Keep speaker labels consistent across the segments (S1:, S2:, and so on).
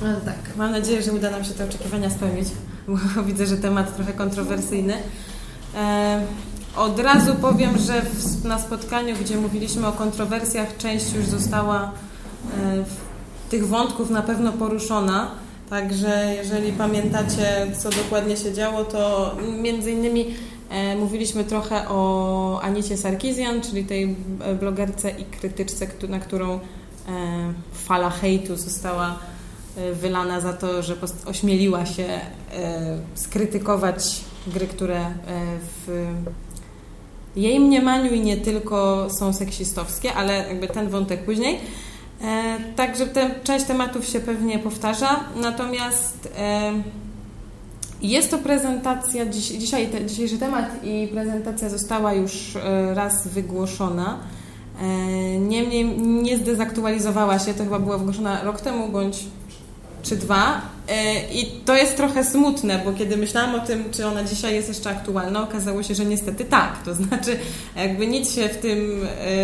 S1: Tak, mam nadzieję, że uda nam się te oczekiwania spełnić, bo widzę, że temat trochę kontrowersyjny. E, od razu powiem, że na spotkaniu, gdzie mówiliśmy o kontrowersjach, część już została e, tych wątków na pewno poruszona. Także jeżeli pamiętacie, co dokładnie się działo, to między innymi e, mówiliśmy trochę o Anicie Sarkisian, czyli tej blogerce i krytyczce, na którą fala hejtu została wylana za to, że ośmieliła się e, skrytykować gry, które e, w jej mniemaniu i nie tylko są seksistowskie, ale jakby ten wątek później. E, także część tematów się pewnie powtarza, natomiast e, jest to prezentacja, dzisiaj, dzisiejszy temat i prezentacja została już e, raz wygłoszona. E, niemniej nie zdezaktualizowała się, to chyba była wygłoszona rok temu bądź czy dwa. E, I to jest trochę smutne, bo kiedy myślałam o tym, czy ona dzisiaj jest jeszcze aktualna, okazało się, że niestety tak. To znaczy, jakby nic się w tym, e,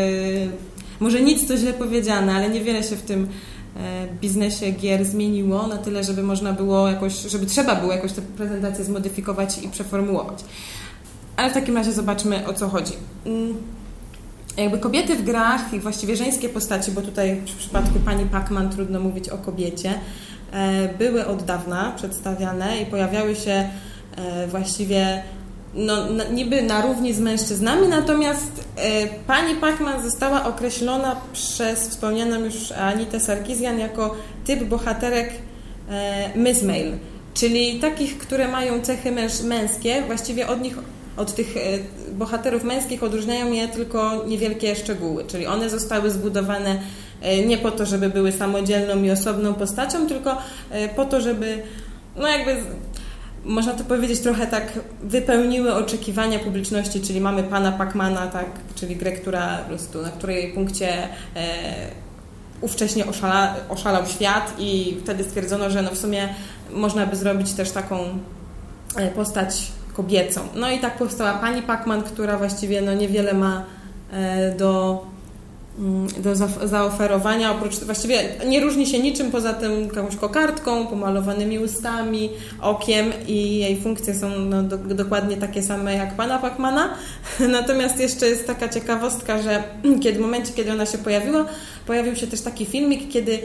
S1: może nic to źle powiedziane, ale niewiele się w tym e, biznesie gier zmieniło na tyle, żeby można było jakoś, żeby trzeba było jakoś tę prezentację zmodyfikować i przeformułować. Ale w takim razie zobaczmy o co chodzi. Mm, jakby kobiety w grach i właściwie żeńskie postaci, bo tutaj w przypadku pani Pacman trudno mówić o kobiecie, były od dawna przedstawiane i pojawiały się e, właściwie no, niby na równi z mężczyznami, natomiast e, pani Pacman została określona przez wspomnianą już Anitę Sarkisian jako typ bohaterek Miss Male, czyli takich, które mają cechy męskie, właściwie od nich od tych bohaterów męskich odróżniają je tylko niewielkie szczegóły, czyli one zostały zbudowane E, nie po to, żeby były samodzielną i osobną postacią, tylko e, po to, żeby no jakby można to powiedzieć trochę tak wypełniły oczekiwania publiczności, czyli mamy pana Pacmana, tak, czyli grę, która po prostu, na której punkcie e, ówcześnie oszala, oszalał świat i wtedy stwierdzono, że no w sumie można by zrobić też taką e, postać kobiecą. No i tak powstała pani Pacman, która właściwie no niewiele ma e, do do zaoferowania, oprócz właściwie nie różni się niczym poza tym jakąś kokardką, pomalowanymi ustami, okiem i jej funkcje są no, do, dokładnie takie same jak pana Pacmana. Natomiast jeszcze jest taka ciekawostka, że kiedy w momencie, kiedy ona się pojawiła, pojawił się też taki filmik, kiedy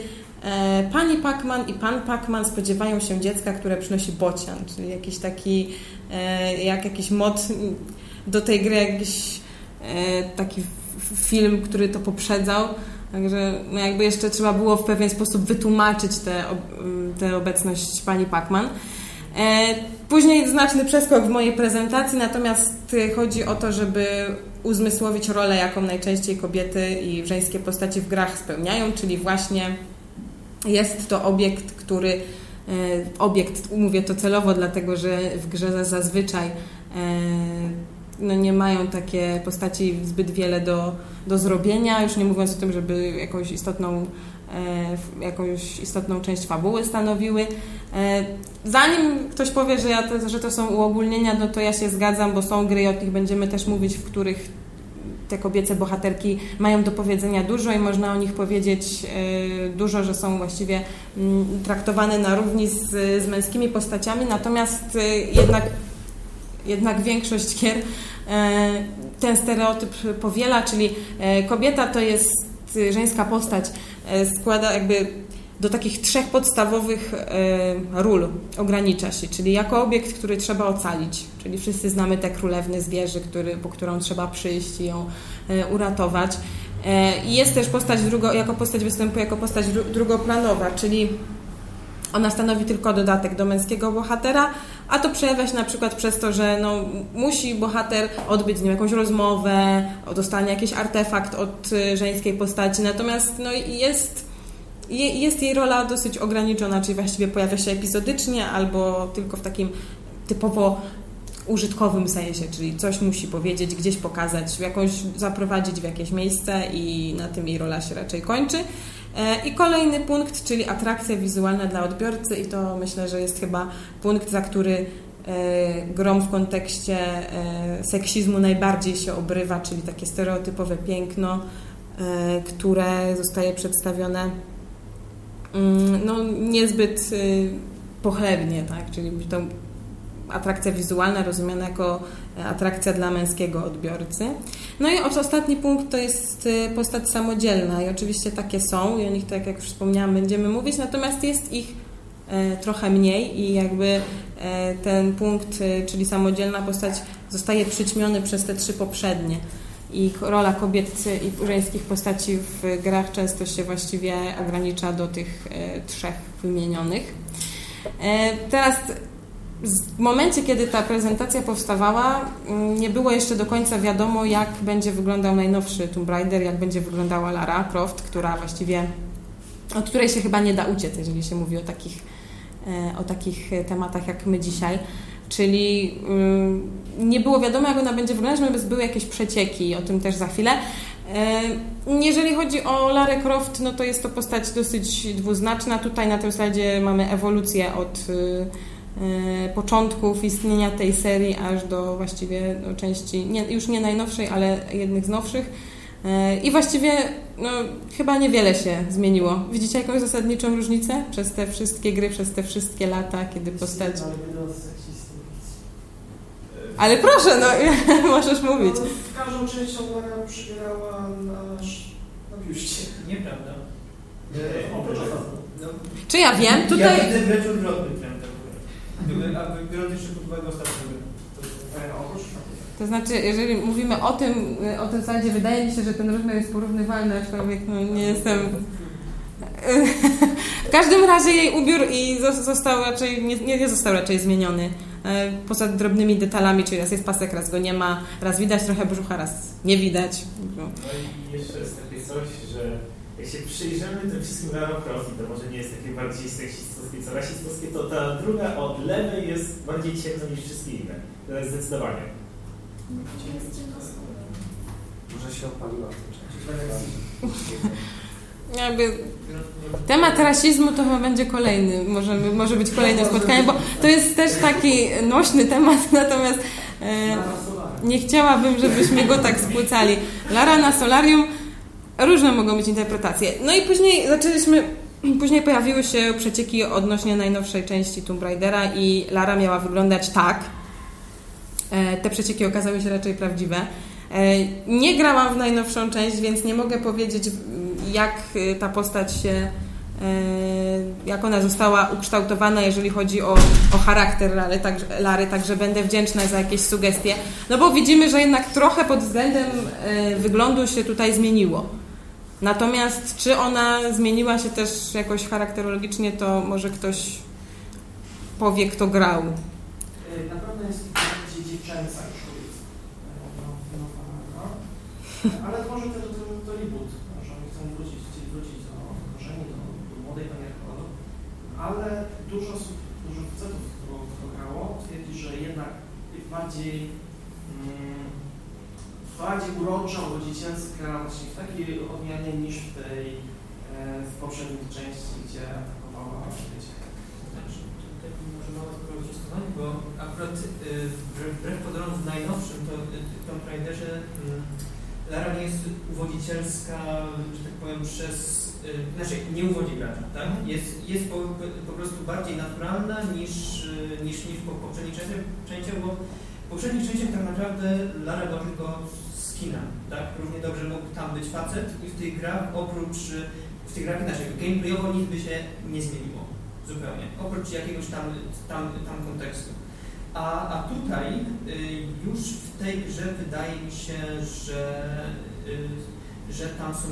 S1: e, pani Pacman i pan Pacman spodziewają się dziecka, które przynosi bocian, czyli jakiś taki, e, jak jakiś mod do tej gry, jakiś e, taki film, który to poprzedzał. Także no jakby jeszcze trzeba było w pewien sposób wytłumaczyć tę obecność pani Pacman. E, później znaczny przeskok w mojej prezentacji, natomiast chodzi o to, żeby uzmysłowić rolę, jaką najczęściej kobiety i żeńskie postaci w grach spełniają, czyli właśnie jest to obiekt, który e, obiekt, mówię to celowo, dlatego że w grze zazwyczaj e, no nie mają takie postaci zbyt wiele do, do zrobienia, już nie mówiąc o tym, żeby jakąś istotną, e, jakąś istotną część fabuły stanowiły. E, zanim ktoś powie, że, ja to, że to są uogólnienia, no to ja się zgadzam, bo są gry, o tych będziemy też mówić, w których te kobiece bohaterki mają do powiedzenia dużo i można o nich powiedzieć e, dużo, że są właściwie mm, traktowane na równi z, z męskimi postaciami, natomiast jednak jednak większość gier e, ten stereotyp powiela, czyli e, kobieta to jest żeńska postać, e, składa jakby do takich trzech podstawowych ról ogranicza się, czyli jako obiekt, który trzeba ocalić, czyli wszyscy znamy tę królewny zwierzy, który, po którą trzeba przyjść i ją uratować. I jest też postać drugo, jako postać występuje jako postać drugoplanowa, czyli ona stanowi tylko dodatek do męskiego bohatera, a to przejawia się na przykład przez to, że no, musi bohater odbyć z nim jakąś rozmowę, dostanie jakiś artefakt od y, żeńskiej postaci, natomiast no, jest, jest jej rola dosyć ograniczona, czyli właściwie pojawia się epizodycznie albo tylko w takim typowo użytkowym sensie, czyli coś musi powiedzieć, gdzieś pokazać, jakąś zaprowadzić w jakieś miejsce i na tym jej rola się raczej kończy. E, I kolejny punkt, czyli atrakcja wizualna dla odbiorcy i to myślę, że jest chyba punkt, za który e, grom w kontekście e, seksizmu najbardziej się obrywa, czyli takie stereotypowe piękno, które zostaje przedstawione mm, no, niezbyt pochlebnie, tak? Czyli to atrakcja wizualna rozumiana jako atrakcja dla męskiego odbiorcy. No i ostatni punkt to jest y, postać samodzielna i oczywiście takie są i o nich, tak jak już wspomniałam, będziemy mówić, natomiast jest ich e, trochę mniej i jakby e, ten punkt, czyli samodzielna postać zostaje przyćmiony przez te trzy poprzednie. I rola kobiet i żeńskich postaci w grach często się właściwie ogranicza do tych e, trzech wymienionych. Teraz w momencie, kiedy ta prezentacja powstawała, mm, nie było jeszcze do końca wiadomo, jak będzie wyglądał najnowszy Tomb Raider, jak będzie wyglądała Lara Croft, która właściwie, od której się chyba nie da uciec, jeżeli się mówi o takich, e, o takich tematach jak my dzisiaj. Czyli mm, nie było wiadomo, jak ona będzie wyglądać, natomiast były jakieś przecieki, o tym też za chwilę. E, jeżeli chodzi o Lara Croft, no to jest to postać dosyć dwuznaczna. Tutaj na tym slajdzie mamy ewolucję od y, E, początków istnienia tej serii aż do właściwie do części, nie, już nie najnowszej, ale jednych z nowszych. E, I właściwie no, chyba niewiele się zmieniło. Widzicie jakąś zasadniczą różnicę przez te wszystkie gry, przez te wszystkie lata, kiedy postać... Ale proszę, no możesz mówić. No,
S2: w każdą część ona przybierała na, na biuście.
S3: Nieprawda.
S1: No. Czy ja wiem? Tutaj... Ja
S3: widzę odwrotny trend. Biorąc jeszcze pod uwagę ostatnie
S1: to znaczy, jeżeli mówimy o tym, o tym slajdzie, wydaje mi się, że ten rozmiar jest porównywalny, aczkolwiek no, nie jestem... w każdym razie jej ubiór i został raczej, nie, nie został raczej zmieniony. E, poza drobnymi detalami, czyli raz jest pasek, raz go nie ma, raz widać trochę brzucha, raz nie widać.
S4: No i jeszcze jest takie coś, że jak się przyjrzymy tym wszystkim Lara Croft, to może nie jest takie bardziej seksistowskie co rasistowskie, to ta druga od lewej jest bardziej ciemna niż wszystkie inne. To jest zdecydowanie.
S2: Może się opaliła w tym
S1: czasie. Jakby temat rasizmu to chyba będzie kolejny, może, może być kolejne spotkanie, bo to jest też taki nośny temat, natomiast e, nie chciałabym, żebyśmy go tak spłycali. Lara na solarium Różne mogą być interpretacje. No i później zaczęliśmy, później pojawiły się przecieki odnośnie najnowszej części Tomb Raidera i Lara miała wyglądać tak. E, te przecieki okazały się raczej prawdziwe. E, nie grałam w najnowszą część, więc nie mogę powiedzieć, jak e, ta postać się, jak ona została ukształtowana, jeżeli chodzi o, o charakter Lary, Lary, także będę wdzięczna za jakieś sugestie. No bo widzimy, że jednak trochę pod względem wyglądu się tutaj zmieniło. Natomiast czy ona zmieniła się też jakoś charakterologicznie, to może ktoś powie, kto grał.
S2: Na pewno jest bardziej dziewczęca już ale może to, to, to reboot, że oni chcą wrócić, chcieli wrócić do korzeni, do, do młodej pani ale dużo osób, dużo facetów, kto, kto grało, twierdzi, że jednak bardziej bardziej urocza, rodzicielska, właśnie w takiej odmianie niż w tej e, w poprzedniej części, gdzie atakowała wiecie.
S3: Znaczy, tutaj może mało sprostowanie, bo akurat y, wbrew pozorom w najnowszym to, Tomb Raiderze mm, Lara nie jest uwodzicielska, że tak powiem, przez, y, znaczy nie uwodzi gracza, tak? Mhm. Jest, jest po, po prostu bardziej naturalna niż, y, niż, niż po poprzedniej części, bo w poprzedniej części tak naprawdę Lara była tylko kina, tak? Równie dobrze mógł tam być facet i w tych grach oprócz, w tych grach inaczej, gameplayowo nic by się nie zmieniło zupełnie, oprócz jakiegoś tam, tam, tam kontekstu. A, a tutaj y, już w tej grze wydaje mi się, że, y, że tam są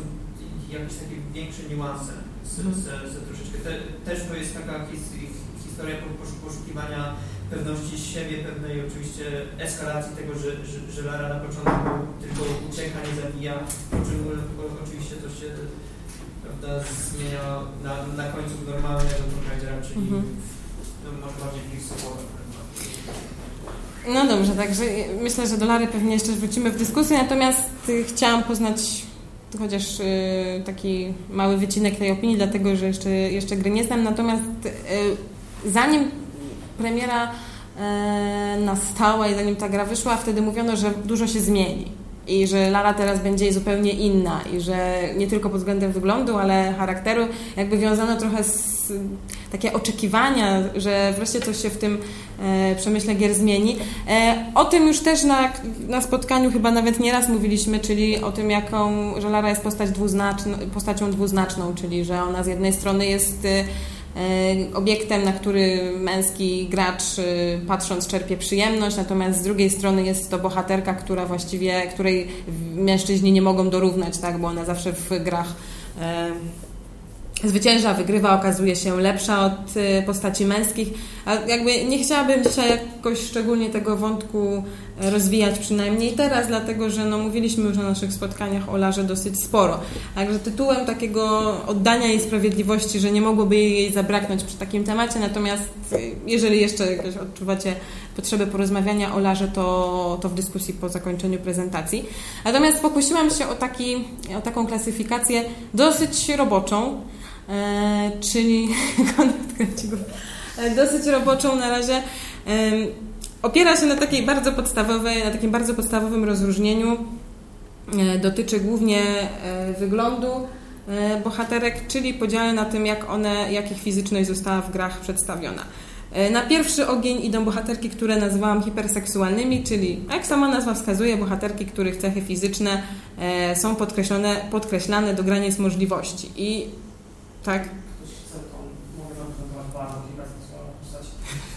S3: jakieś takie większe niuanse z, z, z troszeczkę. Te, też to jest taka his, historia poszukiwania pewności siebie, pewnej oczywiście eskalacji tego, że, że, że Lara na początku tylko ucieka, nie zabija, po czym oczywiście to się prawda, zmienia na, na końcu normalnego Tomb czyli mhm. no, może bardziej fiksowo.
S1: No dobrze, także myślę, że do Lary pewnie jeszcze wrócimy w dyskusji, natomiast chciałam poznać chociaż y, taki mały wycinek tej opinii, dlatego że jeszcze, jeszcze gry nie znam, natomiast y, zanim premiera e, nastała i zanim ta gra wyszła, wtedy mówiono, że dużo się zmieni. i że Lara teraz będzie zupełnie inna i że nie tylko pod względem wyglądu, ale charakteru jakby wiązano trochę z takie oczekiwania, że wreszcie coś się w tym e, przemyśle gier zmieni. E, o tym już też na, na spotkaniu chyba nawet nieraz mówiliśmy, czyli o tym, jaką, że Lara jest postać dwuznaczną, postacią dwuznaczną, czyli że ona z jednej strony jest e, obiektem, na który męski gracz patrząc czerpie przyjemność, natomiast z drugiej strony jest to bohaterka, która właściwie, której mężczyźni nie mogą dorównać, tak, bo ona zawsze w grach zwycięża, wygrywa, okazuje się lepsza od y, postaci męskich. A jakby nie chciałabym dzisiaj jakoś szczególnie tego wątku e, rozwijać, przynajmniej teraz, dlatego że no, mówiliśmy już na naszych spotkaniach o Larze dosyć sporo. Także tytułem takiego oddania jej sprawiedliwości, że nie mogłoby jej zabraknąć przy takim temacie, natomiast y, jeżeli jeszcze jakoś odczuwacie potrzebę porozmawiania o Larze, to, to w dyskusji po zakończeniu prezentacji. Natomiast pokusiłam się o, taki, o taką klasyfikację dosyć roboczą, E, czyli e, dosyć roboczą na razie. Opiera się na takiej bardzo podstawowej, na takim bardzo podstawowym rozróżnieniu. E, dotyczy głównie wyglądu bohaterek, czyli podziale na tym, jak one, jak ich fizyczność została w grach przedstawiona. Na pierwszy ogień idą bohaterki, które nazywałam hiperseksualnymi, czyli jak sama nazwa wskazuje, bohaterki, których cechy fizyczne są podkreślone, podkreślane do granic możliwości. I tak.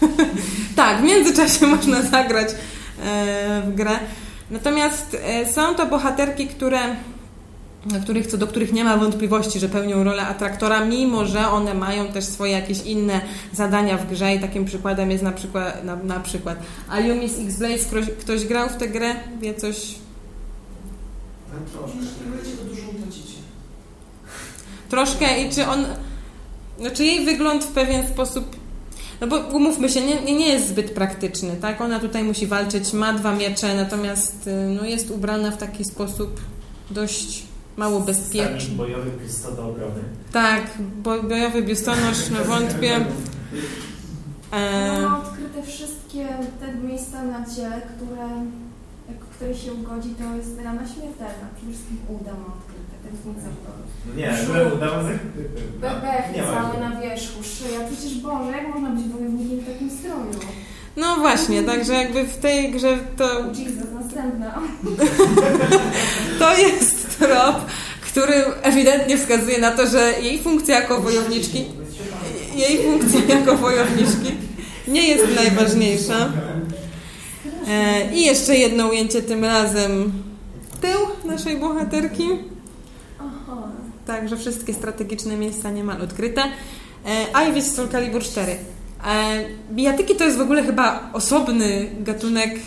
S1: tak, w międzyczasie można zagrać e, w grę. Natomiast e, są to bohaterki, które, których, co do których nie ma wątpliwości, że pełnią rolę atraktora, mimo że one mają też swoje jakieś inne zadania w grze i takim przykładem jest na przykład, na, na przykład Aliumis X-Blaze. Ktoś, ktoś grał w tę grę? Wie coś?
S2: Troszkę.
S1: Troszkę i czy on, znaczy jej wygląd w pewien sposób, no bo umówmy się, nie, nie jest zbyt praktyczny, tak? Ona tutaj musi walczyć, ma dwa miecze, natomiast y, no, jest ubrana w taki sposób dość mało bezpieczny.
S5: Stanik bojowy biustonosz.
S1: Tak, bojowy biustonosz, no wątpię.
S6: E... Ma odkryte wszystkie te miejsca na ciele, które, które się ugodzi, to jest rana śmiertelna. Przede wszystkim uda ma odkryte.
S5: No nie, że udało
S6: Bebechy całe na wierzchu, szyja. Przecież Boże, jak można być wojownikiem w takim stroju?
S1: No właśnie, także jakby w tej grze to...
S6: Jesus, następna.
S1: to jest trop, który ewidentnie wskazuje na to, że jej funkcja jako wojowniczki jej funkcja jako wojowniczki nie jest najważniejsza. E, I jeszcze jedno ujęcie tym razem tył naszej bohaterki. Także wszystkie strategiczne miejsca niemal odkryte. E, Ivy Soul Calibur 4. E, bijatyki to jest w ogóle chyba osobny gatunek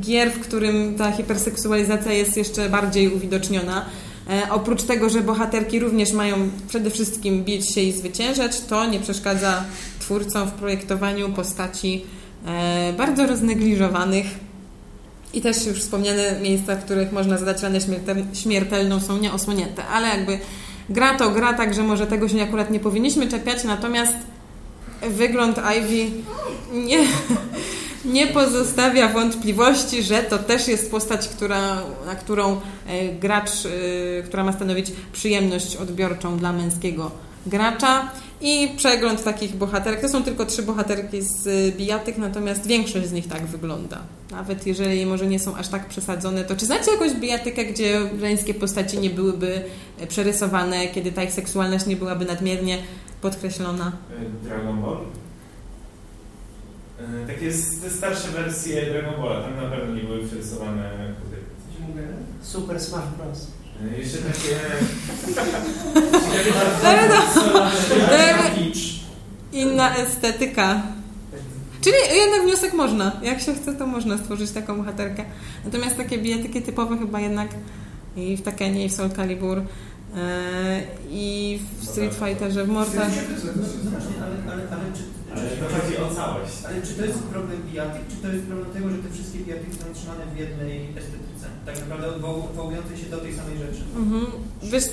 S1: gier, w którym ta hiperseksualizacja jest jeszcze bardziej uwidoczniona. E, oprócz tego, że bohaterki również mają przede wszystkim bić się i zwyciężać, to nie przeszkadza twórcom w projektowaniu postaci bardzo roznegliżowanych i też już wspomniane miejsca, w których można zadać ranę śmiertelną są nieosłonięte, ale jakby gra to gra, także może tego się akurat nie powinniśmy czepiać, natomiast wygląd Ivy nie, nie pozostawia wątpliwości, że to też jest postać, która, na którą e, gracz, e, która ma stanowić przyjemność odbiorczą dla męskiego gracza i przegląd takich bohaterek. To są tylko trzy bohaterki z y, bijatyk, natomiast większość z nich tak wygląda. Nawet jeżeli może nie są aż tak przesadzone, to czy znacie jakąś bijatykę, gdzie żeńskie postaci nie byłyby e, przerysowane, kiedy ta ich seksualność nie byłaby nadmiernie podkreślona?
S5: E, Dragon Ball? E, takie starsze wersje Dragon Balla, tam na pewno nie były przerysowane kobiety.
S2: Super Smash Bros.
S5: Jeszcze takie...
S1: Ale no, inna estetyka. Czyli jednak wniosek można. Jak się chce, to można stworzyć taką bohaterkę. Natomiast takie bijatyki typowe chyba jednak i w Tekenie, i w Soul Calibur yy, i w Street Fighterze, w Mortal.
S2: Ale, ale, ale czy, czy
S5: To chodzi o całość.
S7: Ale czy to jest problem bijatyk, czy to jest problem tego, że te wszystkie bijatyki są trzymane w jednej estetyce? Tak naprawdę się do tej samej rzeczy.
S1: Mhm. Wiesz,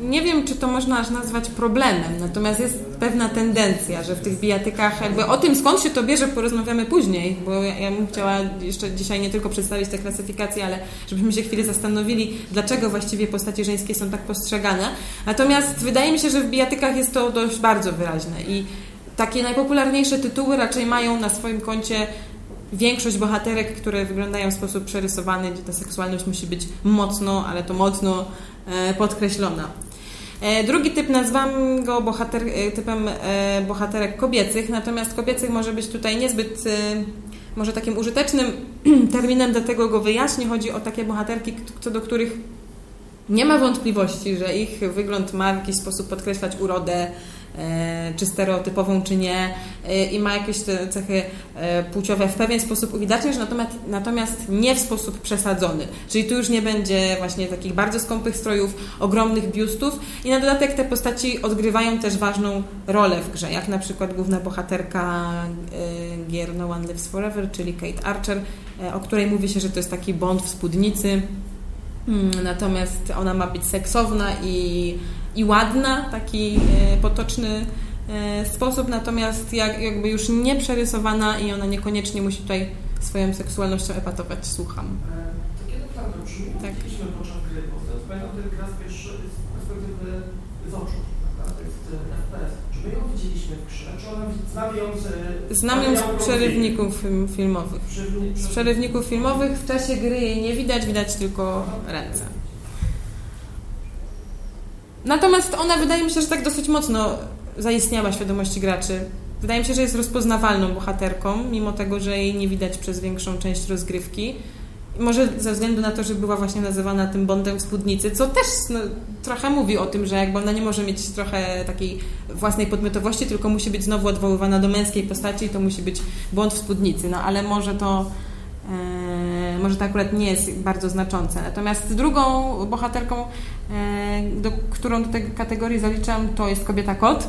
S1: nie wiem, czy to można aż nazwać problemem, natomiast jest pewna tendencja, że w tych bijatykach jakby o tym, skąd się to bierze, porozmawiamy później, bo ja, ja bym chciała jeszcze dzisiaj nie tylko przedstawić te klasyfikacje, ale żebyśmy się chwilę zastanowili, dlaczego właściwie postaci żeńskie są tak postrzegane. Natomiast wydaje mi się, że w bijatykach jest to dość bardzo wyraźne i takie najpopularniejsze tytuły raczej mają na swoim koncie większość bohaterek, które wyglądają w sposób przerysowany, gdzie ta seksualność musi być mocno, ale to mocno e, podkreślona. E, drugi typ nazwam go bohater, e, typem bohaterek kobiecych, natomiast kobiecych może być tutaj niezbyt może takim użytecznym terminem, dlatego go wyjaśnię. Chodzi o takie bohaterki, co do których nie ma wątpliwości, że ich wygląd ma w jakiś sposób podkreślać urodę, czy stereotypową, czy nie, e, i ma jakieś cechy e, płciowe w pewien sposób uwidaczniać, natomiast, natomiast nie w sposób przesadzony. Czyli tu już nie będzie właśnie takich bardzo skąpych strojów, ogromnych biustów i na dodatek te postaci odgrywają też ważną rolę w grze, jak na przykład główna bohaterka gier No One Lives Forever, czyli Kate Archer, o której mówi się, że to jest taki Bond w spódnicy, Hmm, natomiast ona ma być seksowna i, i ładna, taki e, potoczny e, sposób, natomiast jak, jakby już nie przerysowana i ona niekoniecznie musi tutaj swoją seksualnością epatować. Słucham.
S2: E, to kiedy prawda, brzmi, tak. widzieliśmy podczas gry, bo pamiętam, to gra z perspektywy z oczu, prawda? to jest FPS. Czy my ją widzieliśmy w grze, czy ona znamy ją z...
S1: Znamy ją z przerywników filmowych. Z przerywników filmowych w czasie gry jej nie widać, widać tylko ręce. Natomiast ona wydaje mi się, że tak dosyć mocno zaistniała świadomości graczy. Wydaje mi się, że jest rozpoznawalną bohaterką, mimo tego, że jej nie widać przez większą część rozgrywki. Może ze względu na to, że była właśnie nazywana tym Bondem spódnicy, co też no, trochę mówi o tym, że jakby ona nie może mieć trochę takiej własnej podmiotowości, tylko musi być znowu odwoływana do męskiej postaci i to musi być Bond w spódnicy. No ale może to e, może to akurat nie jest bardzo znaczące. Natomiast drugą bohaterką, e, do, którą do tej kategorii zaliczam, to jest kobieta kot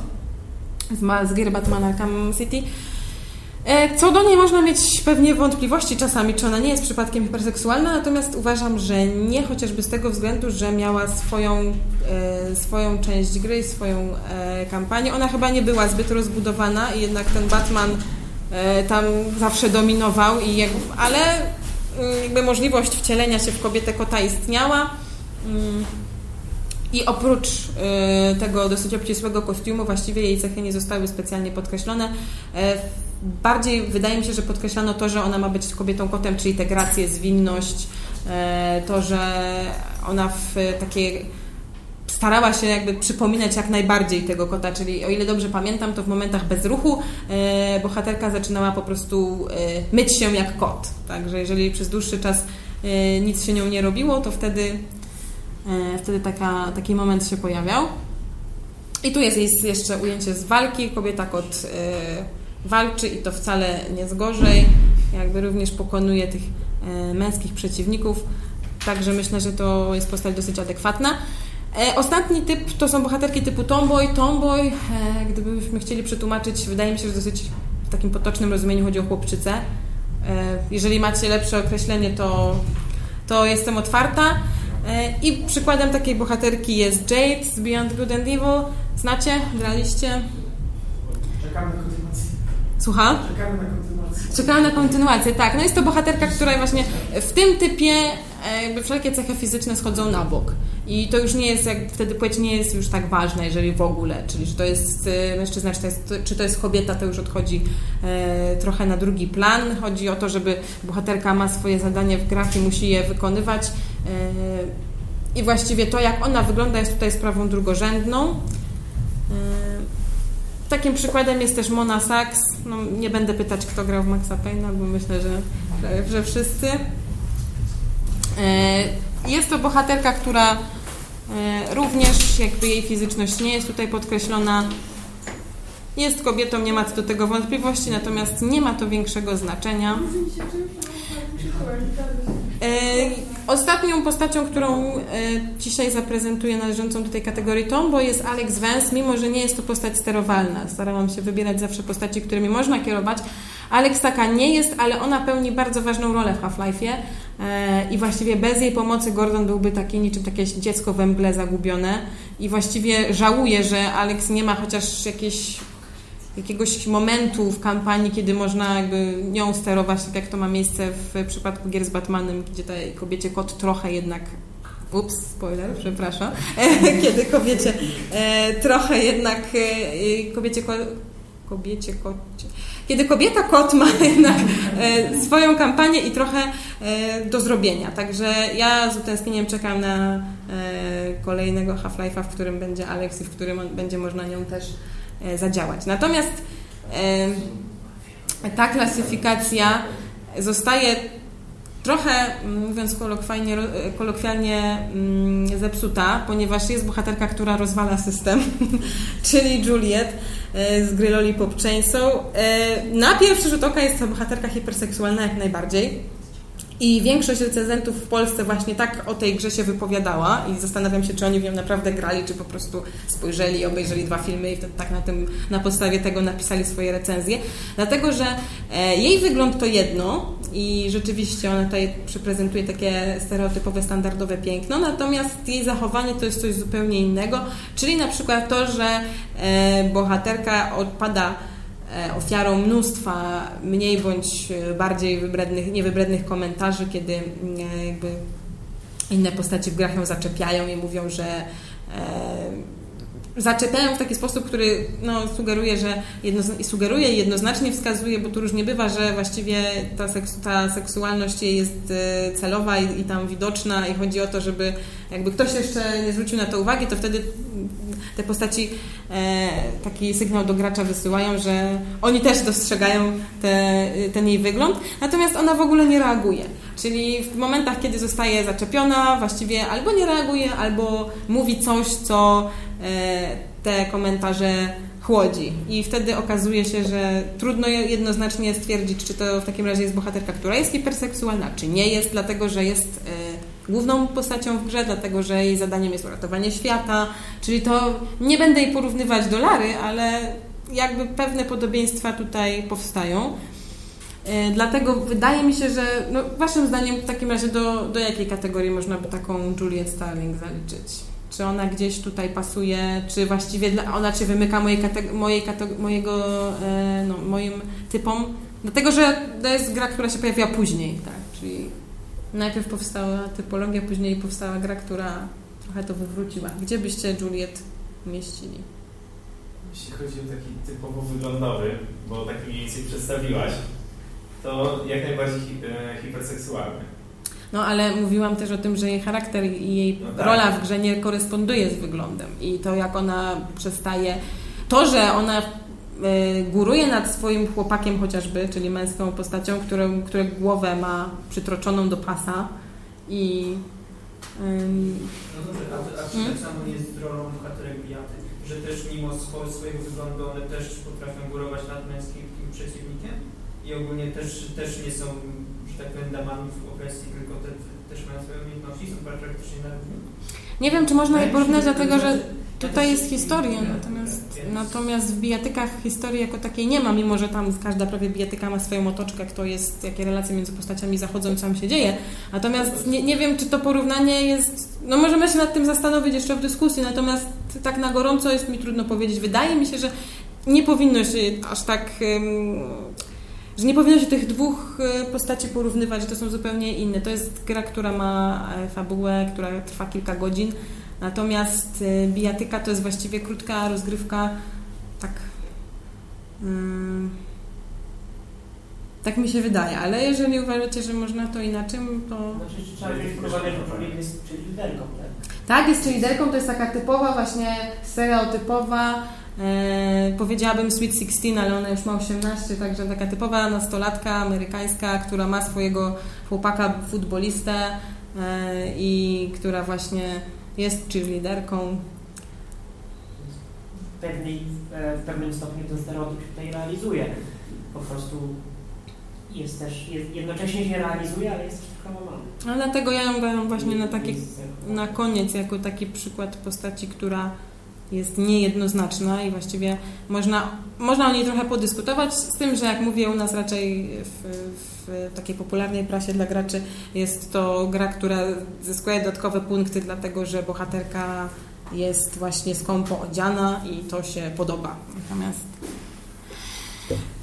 S1: z, z gier Batman Arkham City. E, co do niej można mieć pewnie wątpliwości czasami, czy ona nie jest przypadkiem hiperseksualna, natomiast uważam, że nie, chociażby z tego względu, że miała swoją, e, swoją część gry, swoją e, kampanię. Ona chyba nie była zbyt rozbudowana i jednak ten Batman tam zawsze dominował, i jak, ale jakby możliwość wcielenia się w kobietę kota istniała. Mm. I oprócz y, tego dosyć obcisłego kostiumu, właściwie jej cechy nie zostały specjalnie podkreślone. Bardziej wydaje mi się, że podkreślano to, że ona ma być kobietą kotem, czyli tę grację, zwinność, to, że ona w takiej starała się jakby przypominać jak najbardziej tego kota, czyli o ile dobrze pamiętam, to w momentach bezruchu e, bohaterka zaczynała po prostu myć się jak kot. Także jeżeli przez dłuższy czas nic się nią nie robiło, to wtedy E, wtedy taka, taki moment się pojawiał. I tu jest, jest jeszcze ujęcie z walki. Kobieta kot e, walczy i to wcale nie z gorzej. Jakby również pokonuje tych e, męskich przeciwników. Także myślę, że to jest postać dosyć adekwatna. Ostatni typ to są bohaterki typu tomboy. Tomboy, gdybyśmy chcieli przetłumaczyć, wydaje mi się, że dosyć w takim potocznym rozumieniu chodzi o chłopczycę. Jeżeli macie lepsze określenie, to, to jestem otwarta. E, I przykładem takiej bohaterki jest Jade z Beyond Good and Evil. Znacie? Graliście?
S2: Czekamy na kontynuację.
S1: Słucham?
S2: Czekamy na kontynuację.
S1: Czekamy na kontynuację, tak. No jest to bohaterka, która właśnie w tym typie e, jakby wszelkie cechy fizyczne schodzą na bok. I to już nie jest, jak wtedy płeć nie jest już tak ważna, jeżeli w ogóle. Czyli czy to jest e, mężczyzna, czy to jest, czy to jest kobieta, to już odchodzi e, trochę na drugi plan. Chodzi o to, żeby bohaterka ma swoje zadanie w grach i musi je wykonywać. E, I właściwie to, jak ona wygląda, jest tutaj sprawą drugorzędną. E, takim przykładem jest też Mona Sachs. No, nie będę pytać, kto grał w Maxa Payne'a, bo myślę, że, że wszyscy. Jest to bohaterka, która e, również jakby jej fizyczność nie jest tutaj podkreślona. Jest kobietą, nie ma co do tego wątpliwości, natomiast nie ma to większego znaczenia. E, ostatnią postacią, którą e, dzisiaj zaprezentuję należącą do tej kategorii Tombo jest Alex Vance, mimo że nie jest to postać sterowalna. Starałam się wybierać zawsze postaci, którymi można kierować. Alex taka nie jest, ale ona pełni bardzo ważną rolę w Half-Life'ie e, i właściwie bez jej pomocy Gordon byłby taki niczym takie dziecko we mgle zagubione i właściwie żałuję, że Alex nie ma chociaż jakieś jakiegoś momentu w kampanii, kiedy można jakby nią sterować, tak jak to ma miejsce w przypadku gier z Batmanem, gdzie tej kobiecie kot trochę jednak Ups, spoiler, przepraszam. Kiedy kobiecie e, trochę jednak e, kobiecie ko, kobiecie kocie. Kiedy kobieta kot ma jednak e, swoją kampanię i trochę e, do zrobienia. Także ja z utęsknieniem czekam na e, kolejnego Half-Life'a, w którym będzie Alex i w którym będzie można nią też zadziałać. Natomiast ta klasyfikacja zostaje trochę, mówiąc kolokwialnie, kolokwialnie mm, zepsuta, ponieważ jest bohaterka, która rozwala system, czyli Juliet e, z gry Lollipop Chainsaw. Na pierwszy rzut oka jest to bohaterka hiperseksualna jak najbardziej. I większość recenzentów w Polsce właśnie tak o tej grze się wypowiadała i zastanawiam się, czy oni w nią naprawdę grali, czy po prostu spojrzeli, obejrzeli dwa filmy i tak na, tym, na podstawie tego napisali swoje recenzje. Dlatego, że e, jej wygląd to jedno i rzeczywiście ona tutaj przeprezentuje takie stereotypowe, standardowe piękno, natomiast jej zachowanie to jest coś zupełnie innego, czyli na przykład to, że e, bohaterka odpada ofiarą mnóstwa mniej bądź e, bardziej wybrednych, niewybrednych komentarzy, kiedy e, jakby inne postaci w grach ją zaczepiają i mówią, że zaczepiają w taki sposób, który no, sugeruje, że sugeruje i jednoznacznie wskazuje, bo tu różnie bywa, że właściwie ta, seks, ta seksualność jest celowa i, i, tam widoczna i chodzi o to, żeby jakby ktoś jeszcze nie zwrócił na to uwagi, to wtedy te postaci e, taki sygnał do gracza wysyłają, że oni też dostrzegają te, ten jej wygląd, natomiast ona w ogóle nie reaguje. Czyli w momentach, kiedy zostaje zaczepiona, właściwie albo nie reaguje, albo mówi coś, co e, te komentarze chłodzi. I wtedy okazuje się, że trudno jednoznacznie stwierdzić, czy to w takim razie jest bohaterka, która jest hiperseksualna, czy nie jest, dlatego że jest e, główną postacią w grze, dlatego że jej zadaniem jest uratowanie świata, czyli to nie będę jej porównywać do Lary, ale jakby pewne podobieństwa tutaj powstają. E, dlatego wydaje mi się, że no, waszym zdaniem w takim razie do, do jakiej kategorii można by taką Juliet Starling zaliczyć? Czy ona gdzieś tutaj pasuje, czy właściwie dla, ona czy wymyka mojej, mojej mojego, e, no, moim typom? Dlatego, że to jest gra, która się pojawiła później, tak? Czyli najpierw powstała typologia, później powstała gra, która trochę to wywróciła. Gdzie byście Juliet umieścili?
S5: Jeśli chodzi o taki typowo wyglądowy, bo tak mniej więcej przedstawiłaś, to jak najbardziej e, hiperseksualny.
S1: No ale mówiłam też o tym, że jej charakter i jej no tak. rola w grze nie koresponduje z wyglądem i to jak ona przestaje, to, że ona Y, góruje nad swoim chłopakiem chociażby, czyli męską postacią, którą, które głowę ma przytroczoną do pasa i
S7: no dobrze, a, a czy hmm? tak samo jest z rolą bohaterek bijaty, że też mimo swojego wyglądu one też potrafią górować nad męskim przeciwnikiem i ogólnie też, też nie są, tak powiem, damami w opresji, tylko te, też mają swoje umiejętności, są praktycznie na równi?
S1: Nie wiem, czy można je porównać, dlatego że Tutaj jest historia, natomiast, natomiast w bijatykach historii jako takiej nie ma, mimo że tam każda prawie bijatyka ma swoją otoczkę, kto jest, jakie relacje między postaciami zachodzą co tam się dzieje. Natomiast nie, nie wiem, czy to porównanie jest, no możemy się nad tym zastanowić jeszcze w dyskusji, natomiast tak na gorąco jest mi trudno powiedzieć. Wydaje mi się, że nie powinno się aż tak... że nie powinno się tych dwóch y, postaci porównywać, że to są zupełnie inne. To jest gra, która ma e, fabułę, która trwa kilka godzin, Natomiast y, bijatyka to jest właściwie krótka rozgrywka, tak. Hmm, tak mi się wydaje, ale jeżeli uważacie, że można to inaczej, to.
S8: Znaczy, trzeba wprowadzić, że jest liderką, tak?
S1: Tak, jest liderką, to jest taka typowa, właśnie stereotypowa. E, powiedziałabym Sweet 16, ale ona już ma 18, także taka typowa nastolatka amerykańska, która ma swojego chłopaka futbolistę e, i która właśnie jest cheerleaderką.
S8: W, pewnej, w pewnym stopniu ten stereotyp się tutaj realizuje. Po prostu jest też, jest, jednocześnie się realizuje, ale jest też trochę łamany.
S1: No dlatego ja ją właśnie na taki, na koniec, jako taki przykład postaci, która jest niejednoznaczna i właściwie można, można o niej trochę podyskutować, z tym, że jak mówię u nas raczej w, w takiej popularnej prasie dla graczy jest to gra, która zyskuje dodatkowe punkty, dlatego że bohaterka jest właśnie skąpo odziana i to się podoba. Natomiast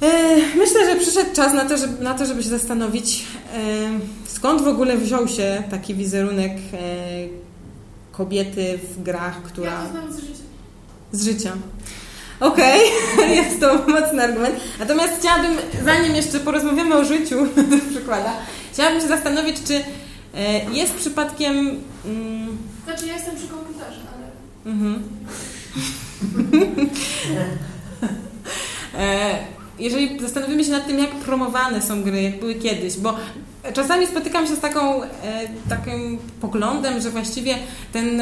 S1: e, Myślę, że przyszedł czas na to, żeby, na to, żeby się zastanowić, e, skąd w ogóle wziął się taki wizerunek e, kobiety w grach, która.
S6: Ja to znam z życia.
S1: Z życia. Okej, okay. jest to mocny argument. Natomiast chciałabym, zanim jeszcze porozmawiamy o życiu, do przykłada, chciałabym się zastanowić, czy jest przypadkiem.
S6: Mm... Znaczy, ja jestem przy komputerze, ale.
S1: Mhm. jeżeli zastanowimy się nad tym, jak promowane są gry, jak były kiedyś, bo czasami spotykam się z taką, e, takim poglądem, że właściwie ten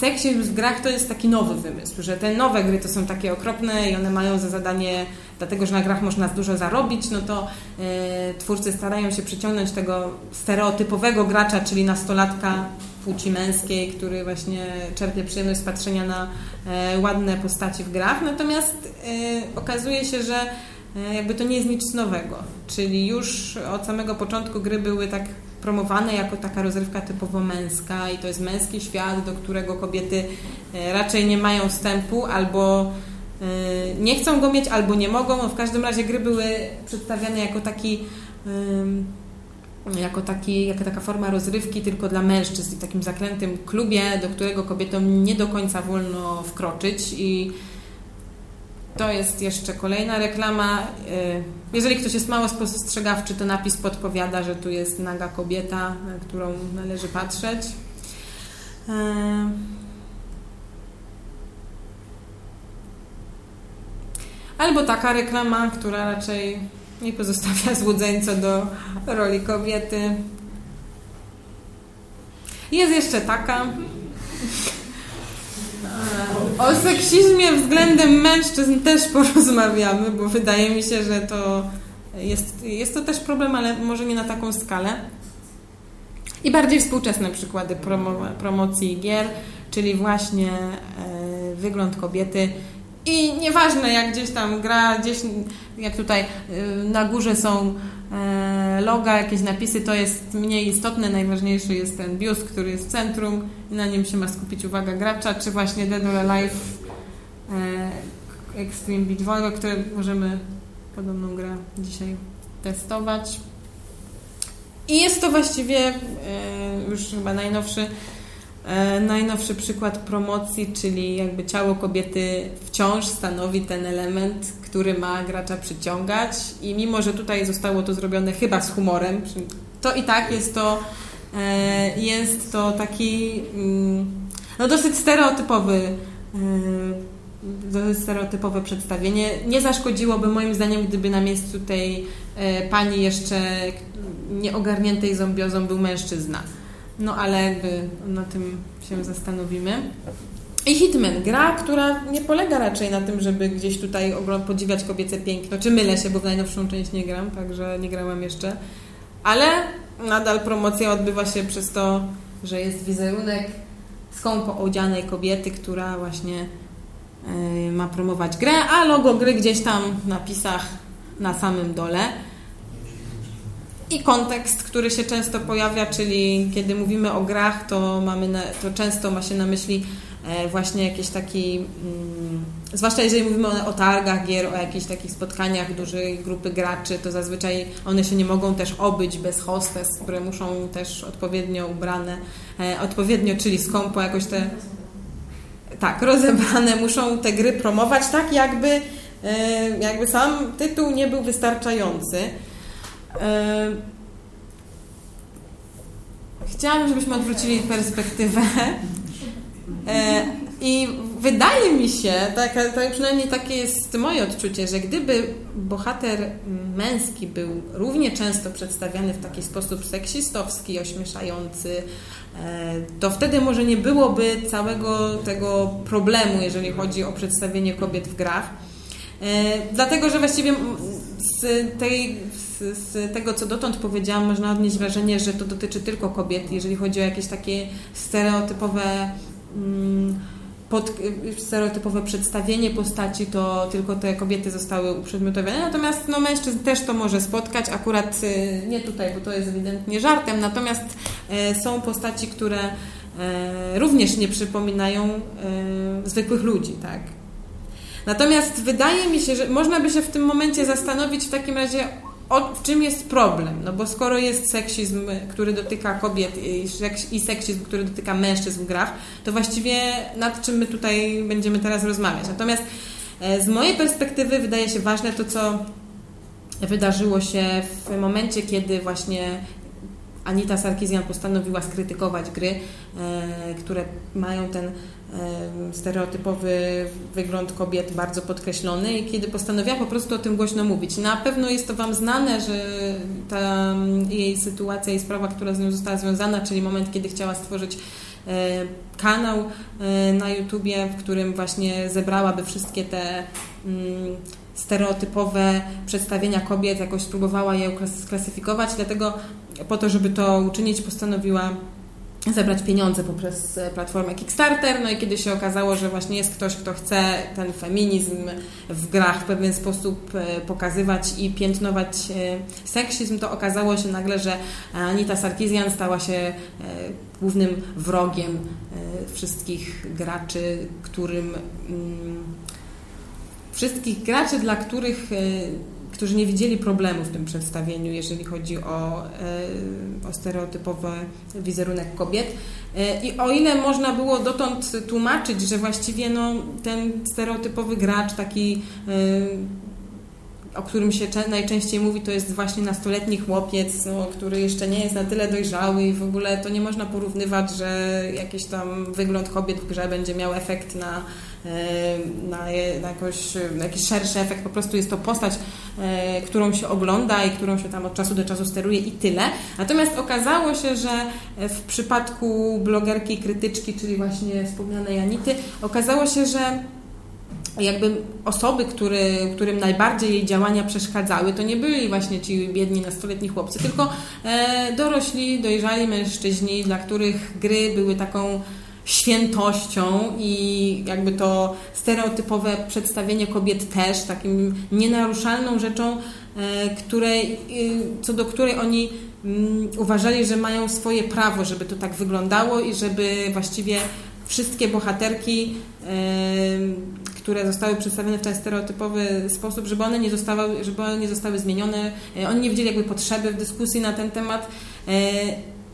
S1: seksizm w grach to jest taki nowy wymysł, że te nowe gry to są takie okropne i one mają za zadanie, dlatego że na grach można dużo zarobić, no to e, twórcy starają się przyciągnąć tego stereotypowego gracza, czyli nastolatka płci męskiej, który właśnie czerpie przyjemność z patrzenia na e, ładne postaci w grach, natomiast okazuje się, że jakby to nie jest nic nowego. Czyli już od samego początku gry były tak promowane jako taka rozrywka typowo męska i to jest męski świat, do którego kobiety e, raczej nie mają wstępu albo e, nie chcą go mieć, albo nie mogą. No w każdym razie gry były przedstawiane jako taki jako, taki, taka forma rozrywki tylko dla mężczyzn w takim zaklętym klubie, do którego kobietom nie do końca wolno wkroczyć i to jest jeszcze kolejna reklama. Y, jeżeli ktoś jest mało spostrzegawczy, to napis podpowiada, że tu jest naga kobieta, na którą należy patrzeć. Y, albo taka reklama, która raczej nie pozostawia złudzeń co do roli kobiety. Jest jeszcze taka. O seksizmie względem mężczyzn też porozmawiamy, bo wydaje mi się, że to jest, jest to też problem, ale może nie na taką skalę. I bardziej współczesne przykłady promo, promocji gier, czyli właśnie e, wygląd kobiety. I nieważne jak gdzieś tam gra, gdzieś jak tutaj e, na górze są e, loga, jakieś napisy, to jest mniej istotne. Najważniejszy jest ten biust, który jest w centrum i na nim się ma skupić uwaga gracza, czy właśnie Dead or Alive e, Extreme Beach Volleyball, które możemy podobną grę dzisiaj testować. I jest to właściwie e, już chyba najnowszy najnowszy przykład promocji, czyli jakby ciało kobiety wciąż stanowi ten element, który ma gracza przyciągać i mimo, że tutaj zostało to zrobione chyba z humorem, to i tak jest to jest to taki mm, no dosyć stereotypowy dosyć stereotypowe przedstawienie. Nie zaszkodziłoby moim zdaniem, gdyby na miejscu tej e, pani jeszcze nieogarniętej zombiozą był mężczyzna. No ale jakby na tym się zastanowimy. I Hitman, gra, która nie polega raczej na tym, żeby gdzieś tutaj podziwiać kobiece piękno. Czy mylę się, bo w najnowszą część nie gram, także nie grałam jeszcze. Ale nadal promocja odbywa się przez to, że jest wizerunek skąpo odzianej kobiety, która właśnie Y, ma promować grę, a logo gry gdzieś tam w napisach na samym dole. I kontekst, który się często pojawia, czyli kiedy mówimy o grach, to, mamy na, to często ma się na myśli e, właśnie jakiś taki, mm, zwłaszcza jeżeli mówimy o, targach gier, o jakichś takich spotkaniach dużej grupy graczy, to zazwyczaj one się nie mogą też obyć bez hostes, które muszą też odpowiednio ubrane, e, odpowiednio, czyli skąpo jakoś te tak, rozebrane, muszą te gry promować tak, jakby, e, jakby sam tytuł nie był wystarczający. E, chciałam, żebyśmy odwrócili perspektywę. E, I wydaje mi się, tak, tak, przynajmniej takie jest moje odczucie, że gdyby bohater męski był równie często przedstawiany w taki sposób seksistowski, ośmieszający, E, to wtedy może nie byłoby całego tego problemu, jeżeli chodzi o przedstawienie kobiet w grach. Dlatego, że właściwie z, tej, z, tego, co dotąd powiedziałam, można odnieść wrażenie, że to dotyczy tylko kobiet, jeżeli chodzi o jakieś takie stereotypowe. Mm, pod, stereotypowe przedstawienie postaci, to tylko te kobiety zostały uprzedmiotowione. Natomiast no, mężczyzn też to może spotkać, akurat y, nie tutaj, bo to jest ewidentnie żartem. Natomiast e, są postaci, które e, również nie przypominają e, zwykłych ludzi, tak. Natomiast wydaje mi się, że można by się w tym momencie zastanowić w takim razie, o czym jest problem? No bo skoro jest seksizm, który dotyka kobiet i seksizm, który dotyka mężczyzn w grach, to właściwie nad czym my tutaj będziemy teraz rozmawiać. Natomiast e, z mojej perspektywy wydaje się ważne to, co wydarzyło się w momencie, kiedy właśnie Anita Sarkisian postanowiła skrytykować gry, e, które mają ten stereotypowy wygląd kobiet bardzo podkreślony i kiedy postanowiła po prostu o tym głośno mówić. Na pewno jest to Wam znane, że ta jej sytuacja i sprawa, która z nią została związana, czyli moment, kiedy chciała stworzyć e, kanał e, na YouTubie, w którym właśnie zebrałaby wszystkie te mm, stereotypowe przedstawienia kobiet, jakoś spróbowała je sklasyfikować, dlatego po to, żeby to uczynić, postanowiła zebrać pieniądze poprzez e, platformę Kickstarter. No i kiedy się okazało, że właśnie jest ktoś, kto chce ten feminizm w grach w pewien sposób e, pokazywać i piętnować e, seksizm, to okazało się nagle, że Anita Sarkisian stała się głównym wrogiem wszystkich graczy, którym mm, wszystkich graczy, dla których którzy nie widzieli problemu w tym przedstawieniu, jeżeli chodzi o, e, o stereotypowy wizerunek kobiet. E, I o ile można było dotąd tłumaczyć, że właściwie no, ten stereotypowy gracz, taki e, o którym się najczęściej mówi, to jest właśnie nastoletni chłopiec, no, który jeszcze nie jest na tyle dojrzały i w ogóle to nie można porównywać, że jakiś tam wygląd kobiet w grze będzie miał efekt na, e, na, jakoś, na jakiś szerszy efekt. Po prostu jest to postać, e, którą się ogląda i którą się tam od czasu do czasu steruje i tyle. Natomiast okazało się, że w przypadku blogerki krytyczki, czyli właśnie wspomnianej Anity, okazało się, że jakby osoby, który, którym najbardziej jej działania przeszkadzały, to nie byli właśnie ci biedni nastoletni chłopcy, tylko e, dorośli, dojrzali mężczyźni, dla których gry były taką świętością i jakby to stereotypowe przedstawienie kobiet też takim nienaruszalną rzeczą, e, której, co do której oni mm, uważali, że mają swoje prawo, żeby to tak wyglądało i żeby właściwie wszystkie bohaterki które zostały przedstawione w ten stereotypowy sposób, żeby one nie zostały, żeby one nie zostały zmienione. E, oni nie widzieli jakby potrzeby w dyskusji na ten temat.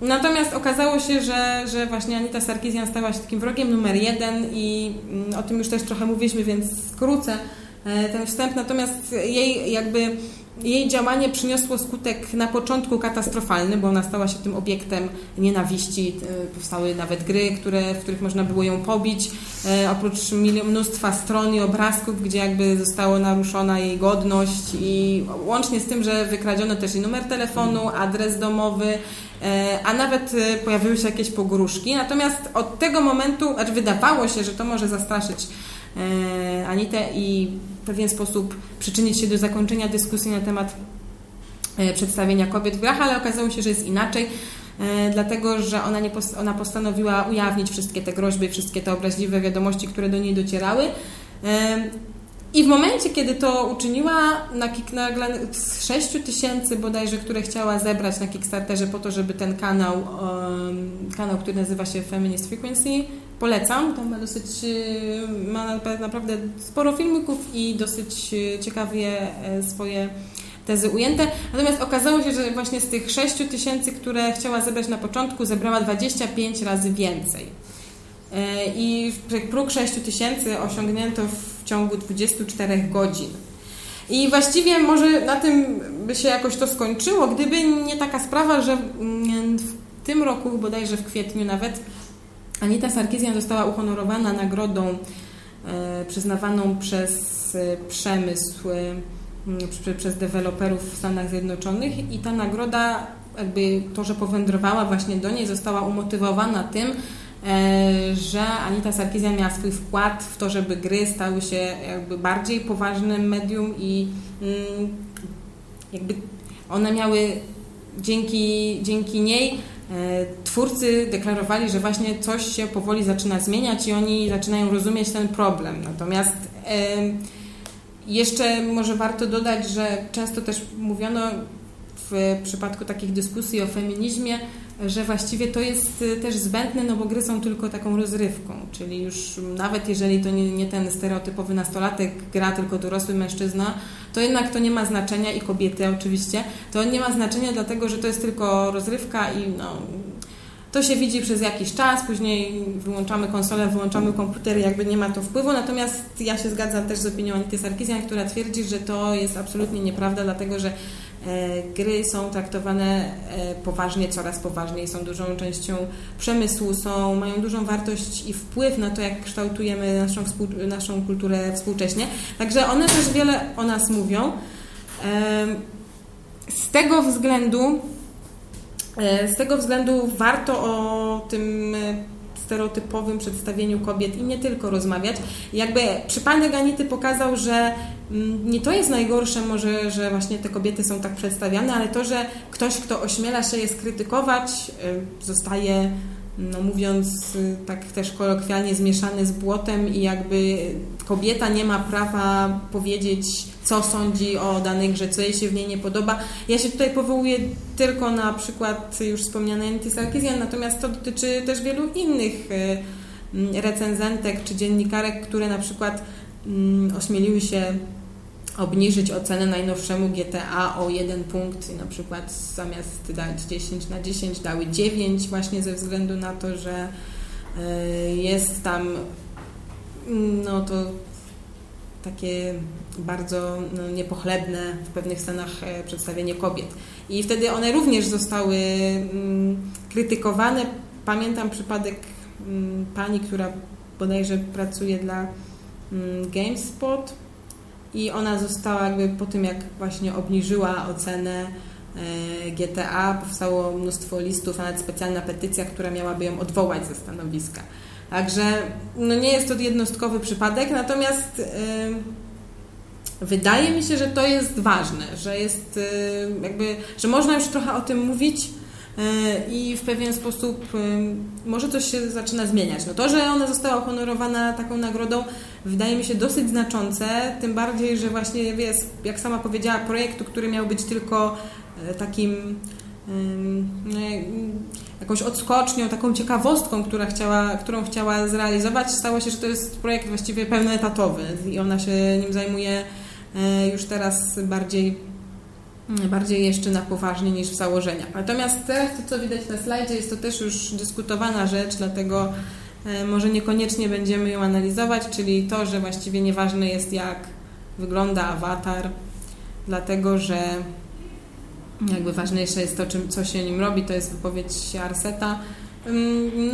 S1: Natomiast okazało się, że, że właśnie Anita Sarkisian stała się takim wrogiem numer jeden i mm, o tym już też trochę mówiliśmy, więc skrócę e, ten wstęp. Natomiast jej jakby jej działanie przyniosło skutek na początku katastrofalny, bo ona stała się tym obiektem nienawiści. E, powstały nawet gry, które, w których można było ją pobić. E, oprócz mnóstwa stron i obrazków, gdzie jakby została naruszona jej godność i łącznie z tym, że wykradziono też i numer telefonu, adres domowy, e, a nawet pojawiły się jakieś pogróżki. Natomiast od tego momentu, aż wydawało się, że to może zastraszyć Anitę i w pewien sposób przyczynić się do zakończenia dyskusji na temat e, przedstawienia kobiet w grach, ale okazało się, że jest inaczej, e, dlatego że ona, nie, ona postanowiła ujawnić wszystkie te groźby, wszystkie te obraźliwe wiadomości, które do niej docierały. E, I w momencie, kiedy to uczyniła, na, na, z 6 tysięcy bodajże, które chciała zebrać na Kickstarterze po to, żeby ten kanał, um, kanał, który nazywa się Feminist Frequency, polecam. To ma dosyć, ma naprawdę sporo filmików i dosyć y, ciekawie e, swoje tezy ujęte. Natomiast okazało się, że właśnie z tych 6 tysięcy, które chciała zebrać na początku, zebrała 25 razy więcej. I próg 6 tysięcy osiągnięto w ciągu 24 godzin. I właściwie może na tym by się jakoś to skończyło, gdyby nie taka sprawa, że mm, w tym roku, bodajże w kwietniu nawet, Anita Sarkisian została uhonorowana nagrodą e, przyznawaną przez e, przemysł, e, przez deweloperów w Stanach Zjednoczonych i ta nagroda, jakby to, że powędrowała właśnie do niej, została umotywowana tym, że Anita Sarkeesian miała swój wkład w to, żeby gry stały się jakby bardziej poważnym medium i mm, jakby one miały dzięki, dzięki niej e, twórcy deklarowali, że właśnie coś się powoli zaczyna zmieniać i oni zaczynają rozumieć ten problem. Natomiast jeszcze może warto dodać, że często też mówiono w przypadku takich dyskusji o feminizmie, że właściwie to jest y, też zbędne, no bo gry są tylko taką rozrywką, czyli już nawet jeżeli to nie, nie, ten stereotypowy nastolatek gra, tylko dorosły mężczyzna, to jednak to nie ma znaczenia i kobiety oczywiście, to nie ma znaczenia dlatego, że to jest tylko rozrywka i no, to się widzi przez jakiś czas, później wyłączamy konsolę, wyłączamy komputer jakby nie ma to wpływu. Natomiast ja się zgadzam też z opinią Anity Sarkisian, która twierdzi, że to jest absolutnie nieprawda, dlatego że gry są traktowane e, poważnie, coraz poważniej, są dużą częścią przemysłu, są, mają dużą wartość i wpływ na to, jak kształtujemy naszą, naszą kulturę współcześnie. Także one też wiele o nas mówią. E, z tego względu E, z tego względu warto o tym e, stereotypowym przedstawieniu kobiet i nie tylko rozmawiać. Jakby przypadek Anity pokazał, że mm, nie to jest najgorsze może, że właśnie te kobiety są tak przedstawiane, ale to, że ktoś, kto ośmiela się je skrytykować, e, zostaje no mówiąc y, tak też kolokwialnie, zmieszany z błotem i jakby kobieta nie ma prawa powiedzieć, co sądzi o danej grze, co jej się w niej nie podoba. Ja się tutaj powołuję tylko na przykład już wspomnianej Anity Sarkeesian, natomiast to dotyczy też wielu innych y, mm, recenzentek czy dziennikarek, które na przykład mm, ośmieliły się obniżyć ocenę najnowszemu GTA o jeden punkt i na przykład zamiast dać 10 na 10 dały 9 właśnie ze względu na to, że e, jest tam no to takie bardzo no, niepochlebne w pewnych scenach e, przedstawienie kobiet. I wtedy one również zostały mm, krytykowane. Pamiętam przypadek mm, pani, która bodajże pracuje dla mm, GameSpot, i ona została jakby po tym, jak właśnie obniżyła ocenę e, GTA, powstało mnóstwo listów, nawet specjalna petycja, która miałaby ją odwołać ze stanowiska. Także no nie jest to jednostkowy przypadek, natomiast yy, wydaje mi się, że to jest ważne, że jest yy, jakby, że można już trochę o tym mówić, E, i w pewien sposób e, może coś się zaczyna zmieniać. No to, że ona została uhonorowana taką nagrodą, wydaje mi się dosyć znaczące, tym bardziej, że właśnie jest, jak sama powiedziała, projektu, który miał być tylko takim no, jakąś odskocznią, taką ciekawostką, która chciała, którą chciała zrealizować, stało się, że to jest projekt właściwie pełnoetatowy i ona się nim zajmuje już teraz bardziej bardziej jeszcze na poważnie niż w założeniach. Natomiast teraz to, co widać na slajdzie, jest to też już dyskutowana rzecz, dlatego e, może niekoniecznie będziemy ją analizować, czyli to, że właściwie nieważne jest jak wygląda awatar, dlatego że jakby ważniejsze jest to, czym, co się nim robi, to jest wypowiedź Arseta.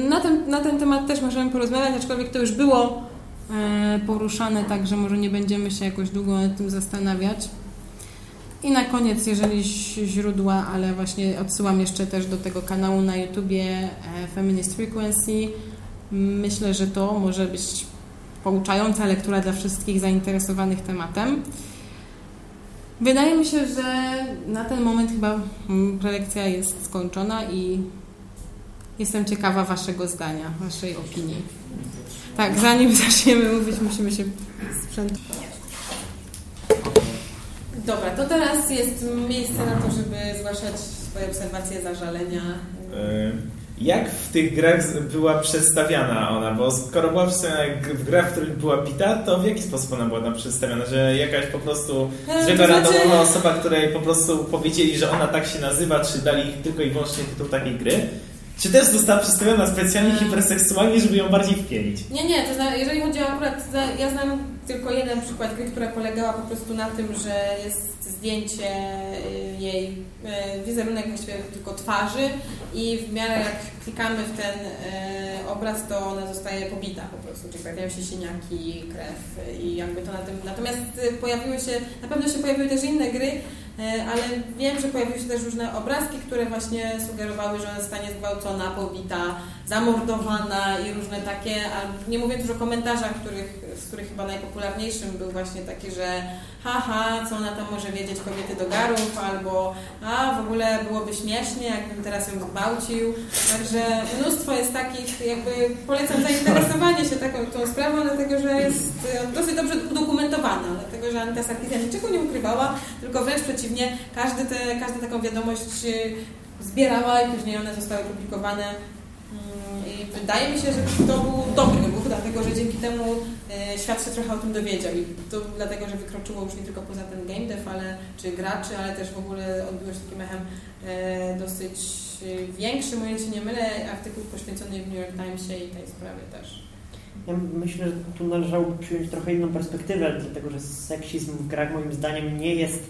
S1: Na ten, na ten temat też możemy porozmawiać, aczkolwiek to już było e, poruszane, także może nie będziemy się jakoś długo nad tym zastanawiać. I na koniec, jeżeli źródła, ale właśnie odsyłam jeszcze też do tego kanału na YouTubie e, Feminist Frequency. Myślę, że to może być pouczająca lektura dla wszystkich zainteresowanych tematem. Wydaje mi się, że na ten moment chyba prelekcja jest skończona i jestem ciekawa Waszego zdania, Waszej opinii. Tak, zanim zaczniemy mówić, musimy się sprzętować. Dobra, to teraz jest miejsce na to, żeby zgłaszać swoje obserwacje, zażalenia.
S5: E, jak w tych grach była przedstawiana ona? Bo skoro była przedstawiona w grach, w których była Pita, to w jaki sposób ona była tam przedstawiona? Że jakaś po prostu e, zwykła to znaczy... randomowa osoba, której po prostu powiedzieli, że ona tak się nazywa, czy dali tylko i wyłącznie tytuł takiej gry? Czy też została przedstawiona specjalnie e. hiperseksualnie, żeby ją bardziej wpielić?
S1: Nie, nie, to zna, jeżeli chodzi o akurat, ja znam tylko jeden przykład gry, która polegała po prostu na tym, że jest zdjęcie y, jej, y, wizerunek właściwie tylko twarzy i w miarę jak klikamy w ten y, obraz, to ona zostaje pobita po prostu, czyli pojawiają się siniaki, krew i jakby to na tym. Natomiast pojawiły się, na pewno się pojawiły też inne gry, ale wiem, że pojawiły się też różne obrazki, które właśnie sugerowały, że ona zostanie zgwałcona, pobita, zamordowana i różne takie, a nie mówię już o komentarzach, których, z których chyba najpopularniejszym był właśnie taki, że haha, co ona tam może wiedzieć kobiety do garów, albo a w ogóle byłoby śmiesznie, jakbym teraz ją zgwałcił. Także mnóstwo jest takich, jakby polecam zainteresowanie się taką tą sprawą, dlatego że jest e, dosyć dobrze udokumentowana, dlatego że Anita Sarkisian niczego nie ukrywała, tylko wręcz przeciwnie, każdy te, każda taką wiadomość zbierała i później one zostały publikowane Mm, I wydaje mi się, że to był dobry ruch, dlatego że dzięki temu e, świat się trochę o tym dowiedział. I to dlatego, że wykroczyło już nie tylko poza ten game dev, ale, czy graczy, ale też w ogóle odbiło się takim echem e, dosyć e, większym, o ile się nie mylę, artykuł poświęcony w New York Timesie i tej sprawie też.
S8: Ja myślę, że tu należałoby przyjąć trochę inną perspektywę, dlatego że seksizm w grach moim zdaniem nie jest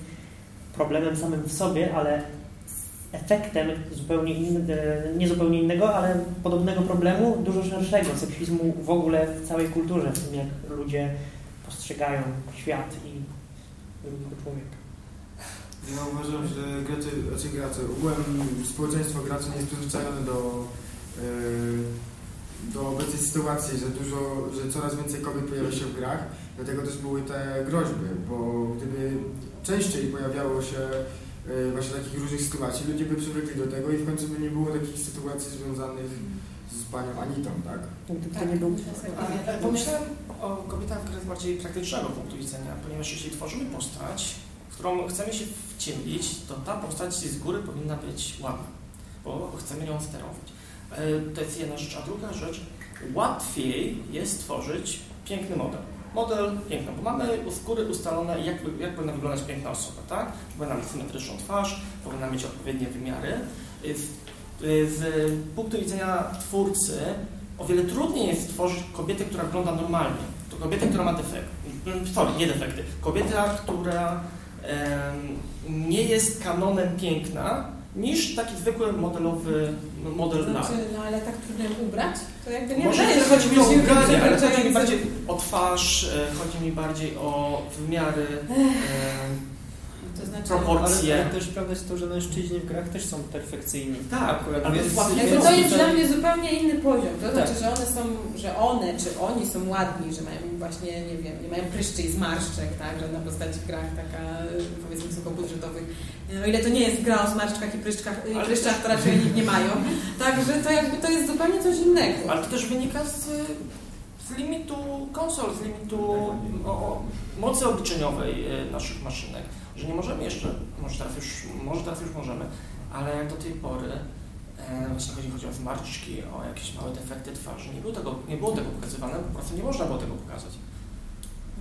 S8: problemem samym w sobie, ale efektem zupełnie inny, nie zupełnie innego, ale podobnego problemu, dużo szerszego, seksizmu w ogóle w całej kulturze, w tym jak ludzie postrzegają świat i drugiego człowieka.
S9: Ja uważam, że gracze, znaczy gracze, ogółem społeczeństwo graczy nie jest przyzwyczajone do, yy, do obecnej sytuacji, że dużo, że coraz więcej kobiet pojawia się w grach, dlatego też były te groźby, bo gdyby częściej pojawiało się E, właśnie takich różnych sytuacji, ludzie by przywykli do tego i w końcu by nie było takich sytuacji związanych z panią Anitą, tak?
S8: To nie był...
S2: Pomyślałem o kobietach z bardziej praktycznego punktu widzenia, ponieważ jeśli tworzymy postać, w którą chcemy się wciemlić, to ta postać z góry powinna być ładna, bo chcemy nią sterować. E, to jest jedna rzecz. A druga rzecz, łatwiej jest tworzyć piękny model model piękny, bo mamy z góry ustalone, jak, jak powinna wyglądać piękna osoba, tak? Powinna mieć symetryczną twarz, powinna mieć odpowiednie wymiary. Z, z punktu widzenia twórcy o wiele trudniej jest stworzyć kobietę, która wygląda normalnie. To kobietę, która ma defekt. Sorry, nie defekty. Kobieta, która nie jest kanonem piękna, niż taki zwykły modelowy model
S1: znaczy, No ale tak trudno ją ubrać? To jakby nie
S2: Może nie chodzi mi o ubranie, ale chodzi mi bardziej o twarz, e, chodzi mi bardziej o wymiary. E,
S3: to znaczy, proporcje. Ale, ale też prawda jest to, że mężczyźni w grach też są perfekcyjni.
S2: Tak,
S3: akurat.
S2: Ale
S1: więc, więc to jest dla mnie zupełnie inny poziom. To tak. znaczy, że one są, że one czy oni są ładni, że mają właśnie, nie wiem, nie mają pryszczy i zmarszczek, tak, na postać w grach taka, powiedzmy, wysokobudżetowych. No ile to nie jest gra o zmarszczkach i pryszczkach, i pryszczach, to raczej nikt nie mają. Także to jakby to jest zupełnie coś innego.
S2: Ale to też wynika z z limitu konsol, z limitu o, o, mocy obliczeniowej e, naszych maszynek że nie możemy jeszcze, może teraz już, może teraz już możemy, ale jak do tej pory e, właśnie chodzi, chodzi o zmarszczki, o jakieś małe defekty twarzy, nie było tego, nie było tego pokazywane, po prostu nie można było tego pokazać.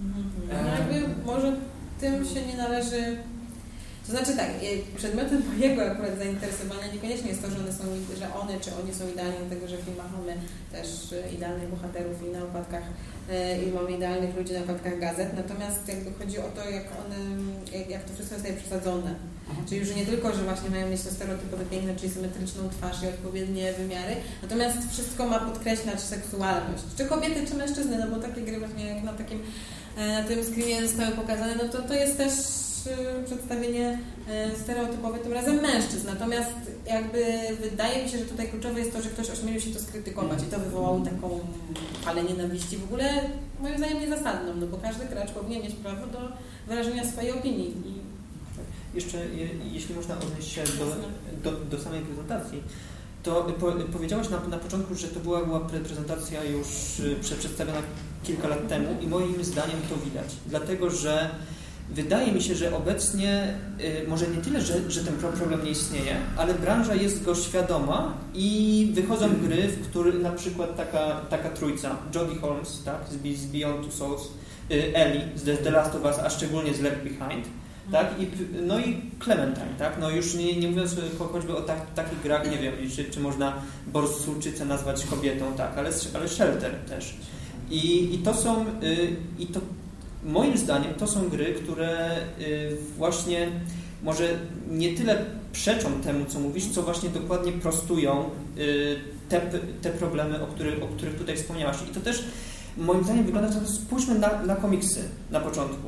S1: Mhm. No jakby może tym się nie należy to znaczy tak, przedmiotem mojego akurat zainteresowania niekoniecznie jest to, że one są, że one czy oni są idealni, dlatego że w filmach mamy też e, idealnych bohaterów i na okładkach e, i mamy idealnych ludzi na okładkach gazet, natomiast jakby chodzi o to, jak one, jak, jak to wszystko jest tutaj przesadzone. Mhm. Czyli już nie tylko, że właśnie mają mieć to stereotypowe piękne, czyli symetryczną twarz i odpowiednie wymiary, natomiast wszystko ma podkreślać seksualność. Czy kobiety, czy mężczyzny, no bo takie gry właśnie jak na takim e, na tym screenie zostały pokazane, no to to jest też przedstawienie e, stereotypowe, tym razem mężczyzn. Natomiast jakby wydaje mi się, że tutaj kluczowe jest to, że ktoś ośmielił się to skrytykować i to wywołało taką falę nienawiści w ogóle moim zdaniem niezasadną, no bo każdy gracz powinien mieć prawo do wyrażenia swojej opinii. I...
S3: Jeszcze, jeśli można odnieść się do, do, do samej prezentacji, to po, powiedziałaś na, na początku, że to była, była prezentacja już y, przedstawiona kilka lat temu i moim zdaniem to widać, dlatego że Wydaje mi się, że obecnie y, może nie tyle, że, że ten problem nie istnieje, ale branża jest go świadoma i wychodzą gry, w których na przykład taka, taka trójca, Jodie Holmes tak, z Beyond Two Souls, y, Ellie z The Last of Us, a szczególnie z Left Behind, tak? I, no i Clementine, tak? No już nie, nie mówiąc choćby o tak, takich grach, nie wiem, czy, czy można Borsuczycę nazwać kobietą, tak, ale, ale Shelter też. I, i to są, y, i to moim zdaniem to są gry, które y, właśnie może nie tyle przeczą temu, co mówisz, co właśnie dokładnie prostują y, te, te problemy, o których, o których tutaj wspomniałaś. I to też moim zdaniem wygląda tak, spójrzmy na, na komiksy na początku.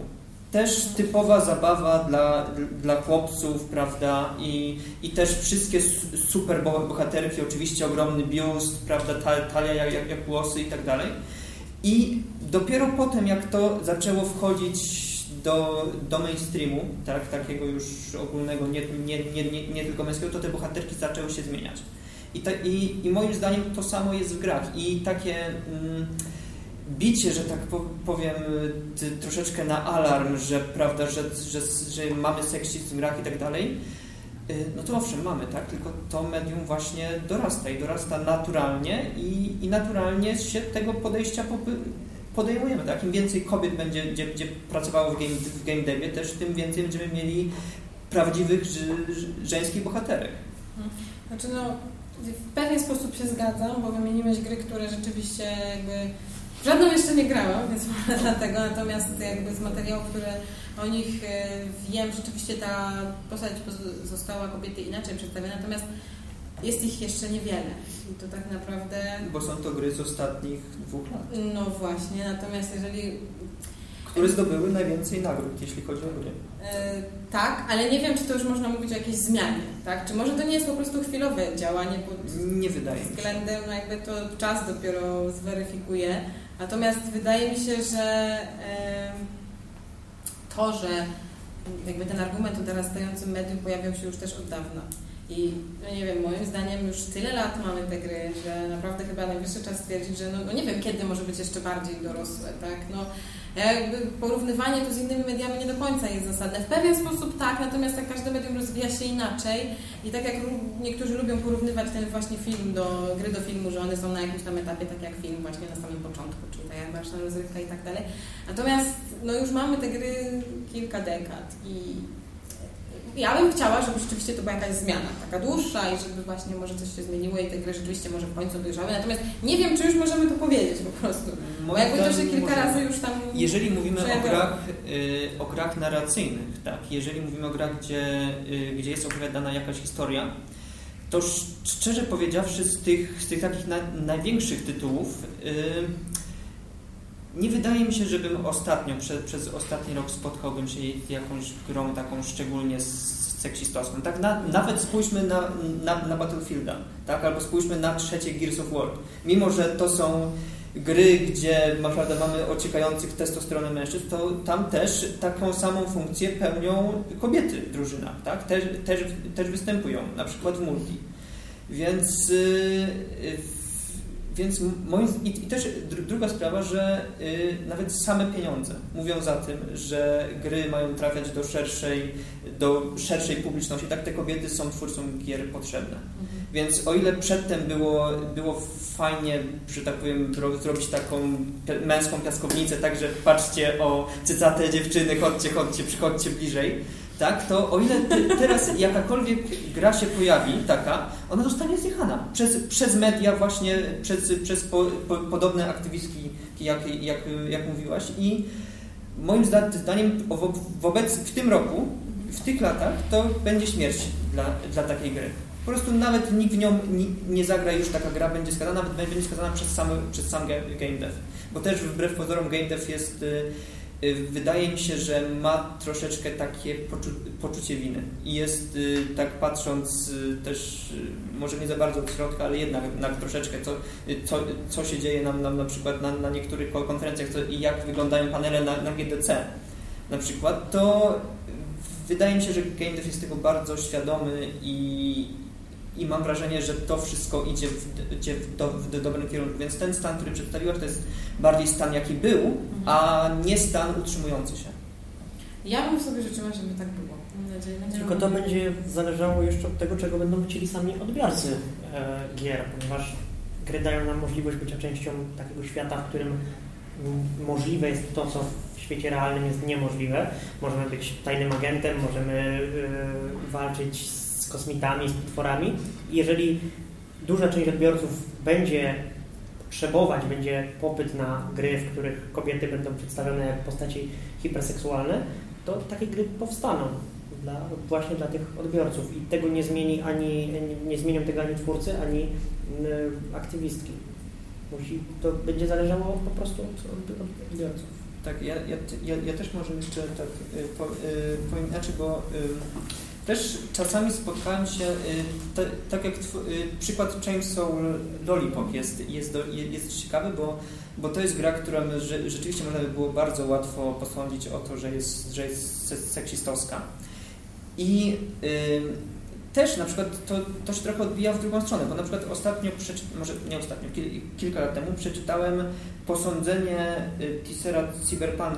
S3: też typowa zabawa dla, dla chłopców, prawda? I, i też wszystkie super bohaterki, oczywiście ogromny biust, prawda? Talia jak, jak włosy i tak dalej. I dopiero potem, jak to zaczęło wchodzić do, do mainstreamu, tak, takiego już ogólnego, nie, nie, nie, nie, nie tylko męskiego, to te bohaterki zaczęły się zmieniać. I, ta, i, i moim zdaniem to samo jest w grach. I takie mm, bicie, że tak powiem, troszeczkę na alarm, że prawda, że, że, że mamy seksizm w grach i tak dalej, y, no to owszem, mamy, tak? Tylko to medium właśnie dorasta i dorasta naturalnie i, i naturalnie się tego podejścia podejmujemy, tak? Im więcej kobiet będzie, będzie, będzie pracowało w game, w game devie, też tym więcej będziemy mieli prawdziwych żeńskich bohaterek.
S1: Znaczy no, w pewien sposób się zgadzam, bo wymieniłeś gry, które rzeczywiście jakby Żadną jeszcze nie grałam, więc może dlatego, natomiast jakby z materiałów, które o nich e, wiem, rzeczywiście ta postać została kobiety inaczej przedstawiona, natomiast jest ich jeszcze niewiele. I to tak naprawdę...
S3: Bo są to gry z ostatnich dwóch lat.
S1: No właśnie, natomiast jeżeli...
S3: Które zdobyły najwięcej nagród, jeśli chodzi o gry.
S1: E, tak, ale nie wiem, czy to już można mówić o jakiejś zmianie, tak? Czy może to nie jest po prostu chwilowe działanie pod
S3: nie wydaje
S1: względem, no jakby to czas dopiero zweryfikuje. Natomiast wydaje mi się, że e, to, że jakby ten argument o dorastającym medium pojawiał się już też od dawna. I no nie wiem, moim zdaniem już tyle lat mamy te gry, że naprawdę chyba najwyższy czas stwierdzić, że no, no nie wiem, kiedy może być jeszcze bardziej dorosłe, tak? No, jakby porównywanie to z innymi mediami nie do końca jest zasadne. W pewien sposób tak, natomiast tak każde medium rozwija się inaczej i tak jak niektórzy lubią porównywać ten właśnie film do gry do filmu, że one są na jakimś tam etapie, tak jak film właśnie na samym początku, czyli tak jak Warszawa rozrywka i tak dalej. Natomiast no już mamy te gry kilka dekad i ja bym chciała, żeby rzeczywiście to była jakaś zmiana, taka dłuższa i żeby właśnie może coś się zmieniło i te gry rzeczywiście może w końcu dojrzały. Natomiast nie wiem, czy już możemy to powiedzieć po prostu. Bo jakby to się kilka razy już tam
S3: Jeżeli mówimy o grach, y, o grach narracyjnych, tak, jeżeli mówimy o grach, gdzie, y, gdzie jest opowiadana jakaś historia, to szczerze powiedziawszy z tych, z tych takich na, największych tytułów y, nie wydaje mi się, żebym ostatnio, przez, przez ostatni rok spotkałbym się jakąś grą taką szczególnie seksistowską. Tak, na, nawet spójrzmy na, na, na Battlefielda, tak, albo spójrzmy na trzecie Gears of War. Mimo, że to są gry, gdzie naprawdę mamy ociekających testosterony mężczyzn, to tam też taką samą funkcję pełnią kobiety w drużynach, tak? Też, też, też występują, na przykład w multi. Więc yy, więc moim, i, i też druga sprawa, że y, nawet same pieniądze mówią za tym, że gry mają trafiać do szerszej, do szerszej publiczności. Tak te kobiety są twórcom gier potrzebne. Mhm. Więc o ile przedtem było, było fajnie, że tak powiem, zrobić taką męską piaskownicę, tak, że patrzcie o cycate dziewczyny, chodźcie, chodźcie, przychodźcie bliżej, tak, to o ile teraz jakakolwiek gra się pojawi, taka, ona zostanie zjechana przez, przez media właśnie, przez, przez po, po, podobne aktywistki, jak, jak, jak mówiłaś i moim zdaniem wobec, w tym roku, w tych latach, to będzie śmierć dla, dla takiej gry. Po prostu nawet nikt w nią nie, zagra już taka gra, będzie skazana, nawet będzie skazana przez, samy, przez sam game dev. Bo też wbrew pozorom game dev jest Y, wydaje mi się, że ma troszeczkę takie poczu poczucie winy. I jest, y, tak patrząc y, też, może nie za bardzo od środka, ale jednak, jednak troszeczkę, co, co, co się dzieje nam, nam na przykład na, na niektórych konferencjach i jak wyglądają panele na, na GDC na przykład, to wydaje mi się, że GameDev jest tego bardzo świadomy i, i mam wrażenie, że to wszystko idzie w, idzie w, do, w dobrym kierunku. Więc ten stan, który przedstawiłaś, to jest bardziej stan, jaki był, mhm. a nie stan utrzymujący się.
S1: Ja bym sobie życzyła, żeby tak było. Nadzieję,
S8: Tylko to będzie zależało jeszcze od tego, czego będą chcieli sami odbiorcy e, gier, ponieważ gry dają nam możliwość bycia częścią takiego świata, w którym możliwe jest to, co w świecie realnym jest niemożliwe. Możemy być tajnym agentem, możemy y, walczyć z z kosmitami, z potworami. I jeżeli duża część odbiorców będzie potrzebować, będzie popyt na gry, w których kobiety będą przedstawione jak postaci hiperseksualne, to takie gry powstaną dla, właśnie dla tych odbiorców i tego nie zmieni ani, nie zmienią tego ani twórcy, ani y, aktywistki. Musi, to będzie zależało po prostu od, od odbiorców.
S3: Tak, ja, ja, ja, ja też może jeszcze tak y, po, y, powiem inaczej, bo y, też czasami spotkałem się, y, te, tak jak tw, y, przykład Chainsaw Lollipop jest, jest, do, jest ciekawy, bo, bo to jest gra, która rzeczywiście można by było bardzo łatwo posądzić o to, że jest, że jest se- seksistowska. I też na przykład to, to się trochę odbija w drugą stronę, bo na przykład ostatnio, może nie ostatnio, kil, kilka lat temu przeczytałem posądzenie y, Tisera Cyberpunk,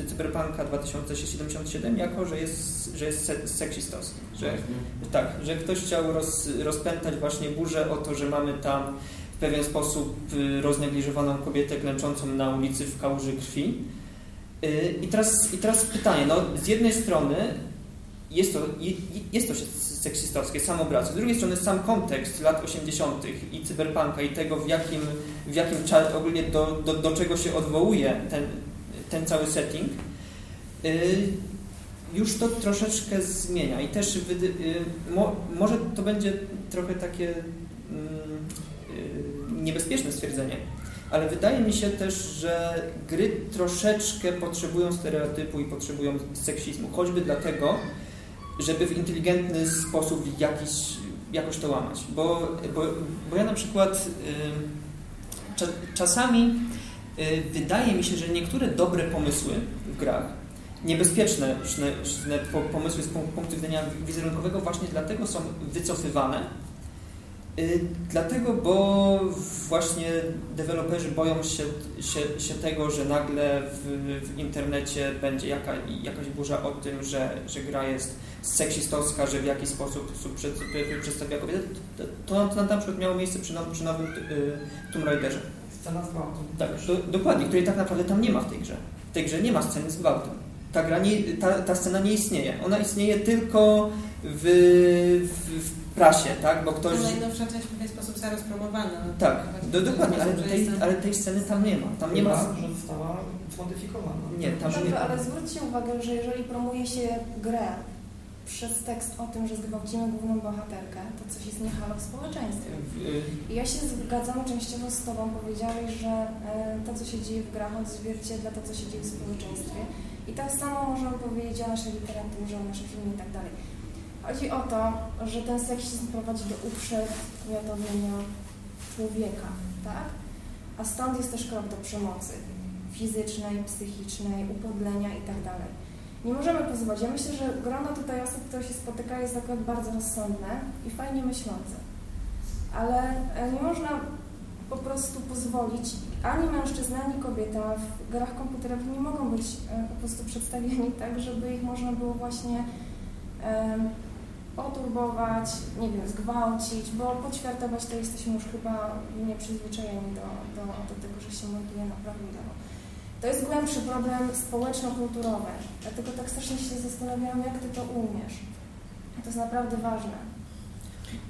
S3: y, Cyberpunka 2077 jako, że jest, że jest se- seksistowski. Że, tak, że ktoś chciał roz, rozpętać właśnie burzę o to, że mamy tam w pewien sposób y, roznegliżowaną kobietę klęczącą na ulicy w kałuży krwi. I teraz, I teraz pytanie, no z jednej strony jest to, je- jest to seksistowskie, sam. Z drugiej strony sam kontekst lat 80. i cyberpunka i tego, w jakim, w jakim ogólnie do, do, do czego się odwołuje ten, ten cały setting, y, już to troszeczkę zmienia i też y, mo, może to będzie trochę takie mm, y, niebezpieczne stwierdzenie, ale wydaje mi się też, że gry troszeczkę potrzebują stereotypu i potrzebują seksizmu, choćby dlatego, żeby w inteligentny sposób jakiś, jakoś to łamać. Bo, bo, bo ja na przykład y, cza, czasami y, wydaje mi się, że niektóre dobre pomysły w grach, niebezpieczne szne, szne po- pomysły z punk- punktu widzenia wizerunkowego właśnie dlatego są wycofywane, y, dlatego, bo właśnie deweloperzy boją się, się, się tego, że nagle w, w internecie będzie jaka, jakaś burza o tym, że, że gra jest seksistowska, że w jakiś sposób sposób przed, przed, przedstawia kobietę. To, to, to na przykład miało miejsce przy, now, przy nowym y, Tomb Raiderze.
S2: Scena z gwałtem.
S3: Tak, do, dokładnie, której tak naprawdę tam nie ma w tej grze. W tej grze nie ma sceny z gwałtem. Ta, gra nie, ta, ta scena nie istnieje. Ona istnieje tylko w, w, w prasie, tak? Bo ktoś...
S1: To najnowsza część w pewien sposób zarozpromowana.
S3: Tak, do, dokładnie, ale tej, ale tej sceny tam nie ma. Tam nie ma...
S2: że została zmodyfikowana.
S3: Nie, tam nie
S6: ale zwróćcie uwagę, że jeżeli promuje się grę przez tekst o tym, że zgwałcimy główną bohaterkę, to coś jest niehalo w społeczeństwie.
S3: Y,
S6: I ja się zgadzam częściowo z Tobą. Powiedziałeś, że e, to, co się dzieje w grach, odzwierciedla to, co się dzieje w społeczeństwie. I tak samo możemy powiedzieć o naszej literaturze, o naszym filmie i tak dalej. Chodzi o to, że ten seksizm prowadzi do uprzedmiotowienia człowieka, tak? A stąd jest też krok do przemocy fizycznej, psychicznej, upodlenia i tak dalej. Nie możemy pozwolić. Ja myślę, że grono tutaj osób, które się spotyka, jest akurat bardzo rozsądne i fajnie myślące. Ale e, nie można po prostu pozwolić, ani mężczyzna, ani kobieta w grach komputerowych nie mogą być e, po prostu przedstawieni tak, żeby ich można było właśnie em, poturbować, nie wiem, zgwałcić, bo poćwiartować to jesteśmy już chyba nieprzyzwyczajeni do, do, do tego, że się morduje naprawdę. To jest głębszy problem społeczno-kulturowy. Dlatego tak strasznie się zastanawiałam, jak Ty to umiesz. To jest naprawdę ważne.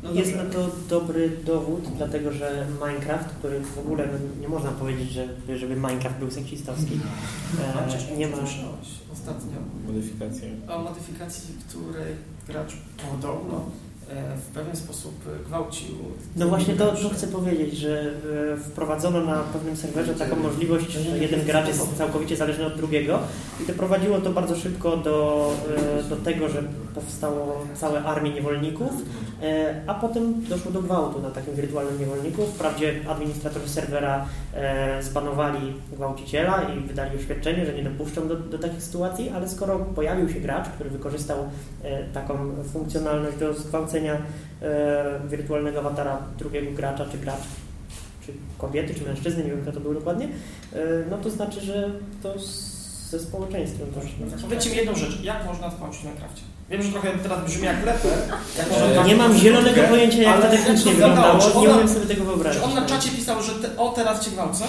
S3: No
S8: Jest na to dobry dowód, dlatego że Minecraft, który w ogóle nie można powiedzieć, że, żeby Minecraft był seksistowski, e, nie ma...
S2: Słyszałeś ostatnio
S5: Modyfikacje.
S2: o modyfikacji, której gracz podobno w pewien sposób e, gwałcił.
S8: No właśnie to, to chcę powiedzieć, że e, wprowadzono na pewnym serwerze taką możliwość, że jeden gracz jest całkowicie zależny od drugiego i doprowadziło to bardzo szybko do, e, do tego, że powstało całe armie niewolników, e, a potem doszło do gwałtu na takim wirtualnym niewolniku. Wprawdzie administratorzy serwera e, zbanowali gwałciciela i wydali oświadczenie, że nie dopuszczą do, do takich sytuacji, ale skoro pojawił się gracz, który wykorzystał e, taką funkcjonalność do zgwałcenia e, wirtualnego awatara drugiego gracza, czy gracz, czy kobiety, czy mężczyzny, nie wiem kto to był dokładnie, e, no to znaczy, że to ze społeczeństwem to
S2: Powiedzcie mi jedną rzecz, jak można zgwałcić na krafcie? Wiem, że trochę teraz brzmi jak tak-
S8: Nie mam zielonego pojęcia, jak to technicznie
S2: to wyglądało? Czy
S8: nie umiem sobie tego wyobrazić.
S2: Czy on na czacie pisał, że te, o teraz cię gwałcę?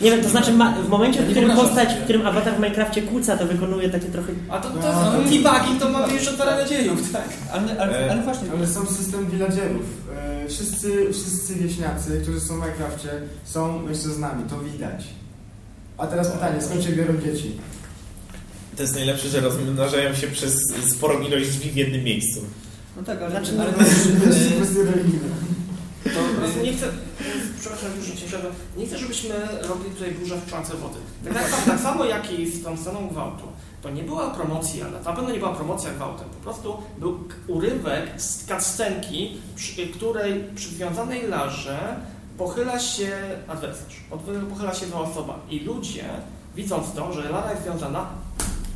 S8: Nie wiem, to znaczy ma, w momencie, w którym postać, w którym awatar w Minecrafcie kłóca, to wykonuje takie trochę...
S2: A to, to
S9: No.
S2: jest debugging, to mamy już od paradziejów, tak?
S3: Ale, ale, ale właśnie,
S9: Ale są system villagerów. E, Wszyscy, wszyscy wieśniacy, którzy są w Minecrafcie, są mężczyznami, to widać. A teraz pytanie, skąd się biorą dzieci?
S5: To jest najlepsze, że rozmnażają się przez sporą ilość drzwi w jednym miejscu.
S3: no tak, ale,
S8: Znaczy,
S3: ale
S9: To jest kwestia religijna.
S3: to,
S2: Po prostu nie chcę przepraszam, już przerwę, nie chcę, żebyśmy robili tutaj burzę w czance wody. Tak, tak, tak samo jak i z tą sceną gwałtu. To nie była promocja, na pewno nie była promocja gwałtem, po prostu był urywek z cutscenki, przy której przy związanej larze pochyla się adwersarz, Od- pochyla się zła osoba i ludzie, widząc to, że lara jest związana,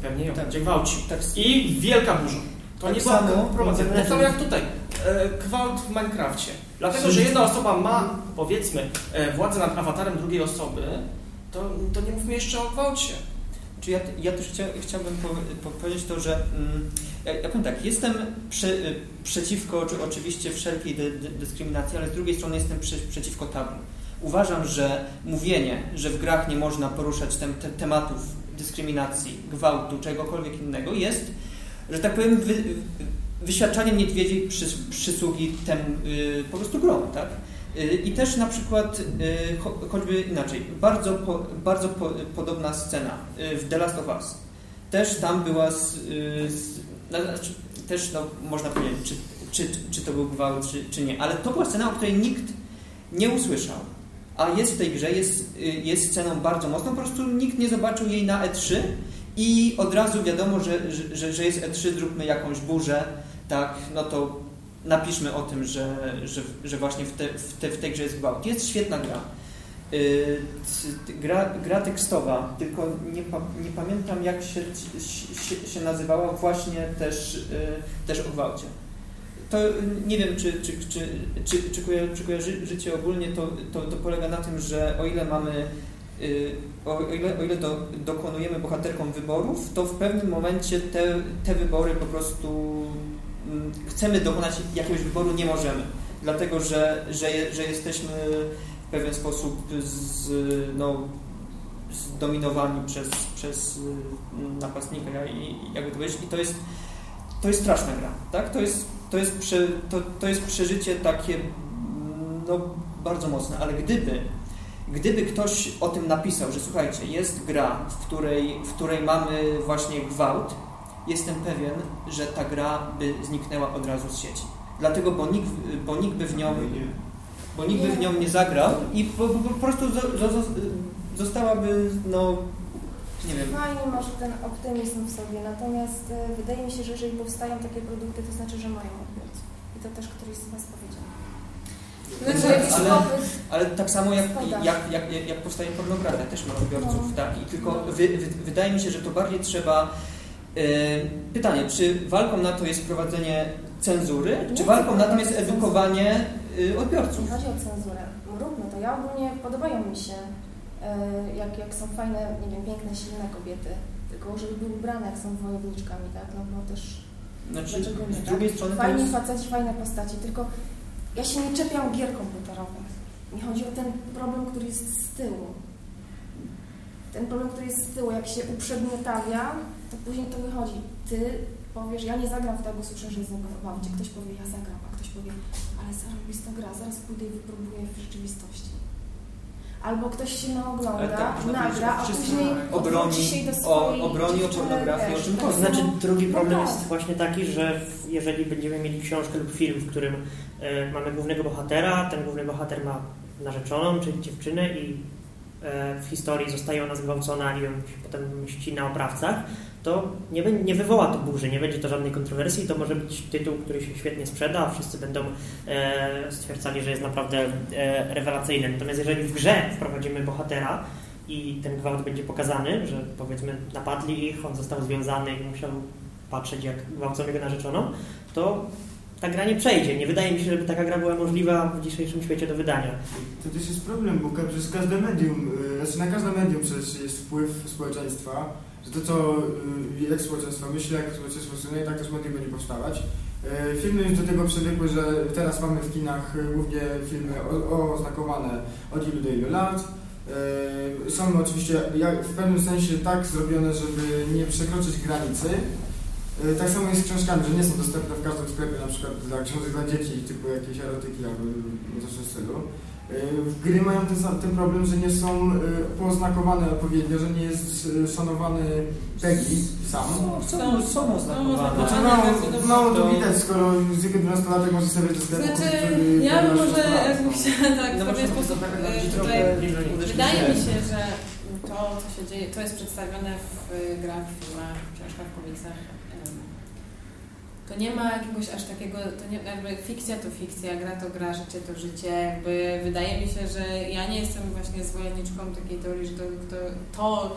S2: pewnie ją
S3: Tak.
S2: będzie gwałcił.
S3: Tak,
S2: I wielka burza. To
S3: Tak
S2: nie była
S3: samo-
S2: promocja. Tak samo jak tutaj. E, gwałt w Minecrafcie. Dlatego, że jedna osoba ma, powiedzmy, e, władzę nad awatarem drugiej osoby, to, to nie mówmy jeszcze o gwałcie.
S3: Czy ja, ja też chcia, chciałbym po, po, powiedzieć to, że mm, ja, ja powiem tak, jestem prze, y, przeciwko czy oczywiście wszelkiej dy, dy, dyskryminacji, ale z drugiej strony jestem prze, przeciwko tabu. Uważam, że mówienie, że w grach nie można poruszać tem, te, tematów dyskryminacji, gwałtu, czegokolwiek innego jest, że tak powiem, wy, wy- wyświadczaniem niedźwiedziej przys, przysługi tem y, po prostu grom, tak? Y, I też na przykład, cho- choćby inaczej, bardzo, bardzo po, podobna scena w The Last of Us. Też tam była, z, no, znaczy, też no, można powiedzieć, czy, czy, czy to był gwałt, czy, czy nie, ale to była scena, o której nikt nie usłyszał. A jest w tej grze, jest, y, jest sceną bardzo mocną, po prostu nikt nie zobaczył jej na E3 i od razu wiadomo, że, że- że, jest E3, zróbmy jakąś burzę, tak, no to napiszmy o tym, że, że, że właśnie w, te, w, te, w tej grze jest gwałt. Jest świetna gra. C- gra, gra tekstowa, tylko nie, nie pamiętam jak się, się, się nazywała, właśnie też, yy, też o gwałcie. To nie wiem, czy, czy, czy, czy, czy, czy kojarzy życie ogólnie, to, to, to polega na tym, że o ile mamy yy, o o ile, o ile do, dokonujemy bohaterkom wyborów, to w pewnym momencie te, te wybory po prostu mm, chcemy dokonać jakiegoś wyboru, nie możemy. Dlatego, że, że, że jesteśmy pewien sposób z, no, zdominowani przez, przez y, napastnika i jakby to powiedzieć. I to jest, to jest straszna gra. Tak? To, jest, to, jest prze, to, to jest przeżycie takie no, bardzo mocne, ale gdyby Gdyby ktoś o tym napisał, że słuchajcie, jest gra, w której, w której mamy właśnie gwałt, jestem pewien, że ta gra by zniknęła od razu z sieci. Dlatego, bo nikt, bo nikt by w nią bo nikt by w nią nie zagrał i po, po, po prostu zo, zo, zo, zostałaby, no, nie wiem,
S6: Fajnie masz ten optymizm w sobie, natomiast e, wydaje mi się, że jeżeli powstają takie produkty, to znaczy, że mają odbiorców. I to też któryś z Was powiedział. Jakiś
S3: ale- Ale tak samo jak, jak, jak, jak, jak powstaje pornografia, też ma odbiorców,
S6: No.
S3: tak? I tylko wy, wy, wydaje mi się, że to bardziej trzeba. e, pytanie, czy walką na to jest wprowadzenie cenzury, czy walką na tym jest edukowanie odbiorców?
S6: nie chodzi o cenzurę. Róbmy to. Ja ogólnie podobają mi się, e, jak, jak są fajne, nie wiem, piękne, silne kobiety. Tylko żeby były ubrane, jak są wojowniczkami, tak? No bo też
S3: Znaczy,
S6: Dlaczego nie,
S3: z
S6: tak?
S3: drugiej strony to
S6: Fajni
S3: jest,
S6: faceci, fajne postacie, tylko ja się nie czepiam gier komputerowych. Mi chodzi o ten problem, który jest z tyłu. Ten problem, który jest z tyłu, jak się uprzedmiotawia, to później to wychodzi. Ty powiesz, ja nie zagram w tego, słyszę, że jest gwałcie. Ktoś powie, ja zagram, a ktoś powie, ale zarobista gra, zaraz pójdę i wypróbuję w rzeczywistości. Albo ktoś się naogląda,
S3: tak
S6: nagra, a później
S3: obroni
S6: się do
S3: o-
S6: swojej
S3: obroni o pornografię, o
S6: wiesz,
S3: czymkolwiek.
S6: tak
S8: To znaczy, drugi
S6: No
S8: problem
S6: tak.
S8: jest właśnie taki, że jeżeli będziemy mieli książkę lub film, w którym e, mamy głównego bohatera, ten główny bohater ma narzeczoną, czyli dziewczynę i e, w historii zostaje ona zgwałcona i on się potem mści na oprawcach, to nie, nie wywoła to burzy, nie będzie to żadnej kontrowersji, to może być tytuł, który się świetnie sprzeda, a wszyscy będą e, stwierdzali, że jest naprawdę e, rewelacyjny. Natomiast jeżeli w grze wprowadzimy bohatera, i ten gwałt będzie pokazany, że powiedzmy napadli ich, on został związany i musiał patrzeć jak gwałcą jego narzeczoną, to ta gra nie przejdzie. Nie wydaje mi się, żeby taka gra była możliwa w dzisiejszym świecie do wydania.
S9: To też jest problem, bo przez każde medium, y, znaczy na każde medium przecież jest wpływ społeczeństwa, że to co, y, jak społeczeństwo myśli, jak społeczeństwo funkcjonuje, tak też medium będzie powstawać. Y, Filmy już do tego przywykły, że teraz mamy w kinach y, głównie filmy oznakowane od ilu do ilu lat. Y, Są oczywiście w pewnym sensie tak zrobione, żeby nie przekroczyć granicy, Y, Tak samo jest z książkami, że nie są dostępne w każdym sklepie, na przykład dla książek dla dzieci, typu jakieś erotyki albo coś w stylu. Y, Gry mają ten, ten problem, że nie są y, pooznakowane odpowiednio, że nie jest y, szanowany PEGI sam.
S3: Są, są oznakowane.
S9: Znaczy
S1: dobrze.
S9: mało to widać, skoro zwykły 12-latek może sobie sklepu
S1: Znaczy, ja bym może jakbym chciała tak
S8: No
S1: w pewien sposób e, tutaj Wydaje mi się, że to, co się dzieje, to jest przedstawione w grach, filmach, książkach, komiksach. em, To nie ma jakiegoś aż takiego, to nie, jakby fikcja to fikcja, gra to gra, życie to życie. Jakby wydaje mi się, że ja nie jestem właśnie zwolenniczką takiej teorii, że to, to, to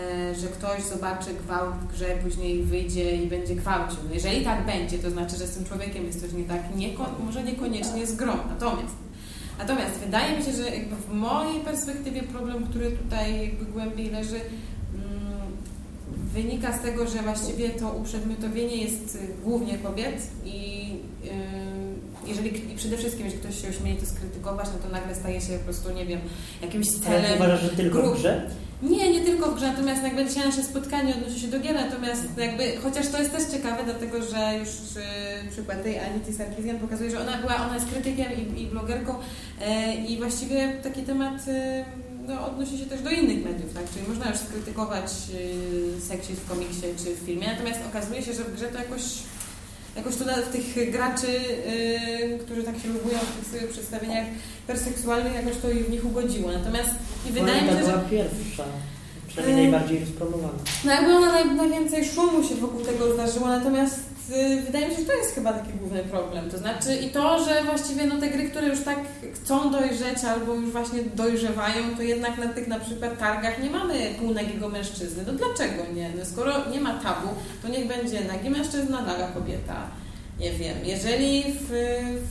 S1: e, że ktoś zobaczy gwałt w grze, później wyjdzie i będzie gwałcił. No jeżeli tak będzie, to znaczy, że z tym człowiekiem jest coś nie tak, nieko- może niekoniecznie z grą. Natomiast Natomiast wydaje mi się, że w mojej perspektywie problem, który tutaj jakby głębiej leży, wynika z tego, że właściwie to uprzedmiotowienie jest y, głównie kobiet i y, jeżeli i przede wszystkim, jeśli ktoś się ośmieli to skrytykować, no to nagle staje się po prostu, nie wiem, jakimś
S8: Ale
S1: celem.
S8: uważasz, że tylko
S1: grup.
S8: w grze?
S1: Nie, nie tylko w grze, natomiast jakby dzisiaj nasze spotkanie odnosi się do gier, natomiast jakby, chociaż to jest też ciekawe, dlatego że już y, przykład tej Anity Sarkisian pokazuje, że ona była, ona jest krytykiem i, i blogerką e, i właściwie taki temat y, no, odnosi się też do innych mediów, tak? Czyli można już skrytykować y, seksizm w komiksie czy w filmie, natomiast okazuje się, że w grze to jakoś jakoś to nawet w tych graczy, y, którzy tak się lubują w tych przedstawieniach perseksualnych, jakoś to w nich ugodziło. Natomiast i wydaje mi się, że
S8: była pierwsza, przynajmniej
S1: Ym.
S8: najbardziej rozpromowana.
S1: no jakby ona naj, najwięcej szumu się wokół tego zdarzyło, natomiast wydaje mi się, że to jest chyba taki główny problem. To znaczy i to, że właściwie no, te gry, które już tak chcą dojrzeć albo już właśnie dojrzewają, to jednak na tych na przykład targach nie mamy półnagiego mężczyzny. No dlaczego nie? No, skoro nie ma tabu, to niech będzie nagi mężczyzna, naga kobieta. Nie wiem, jeżeli w,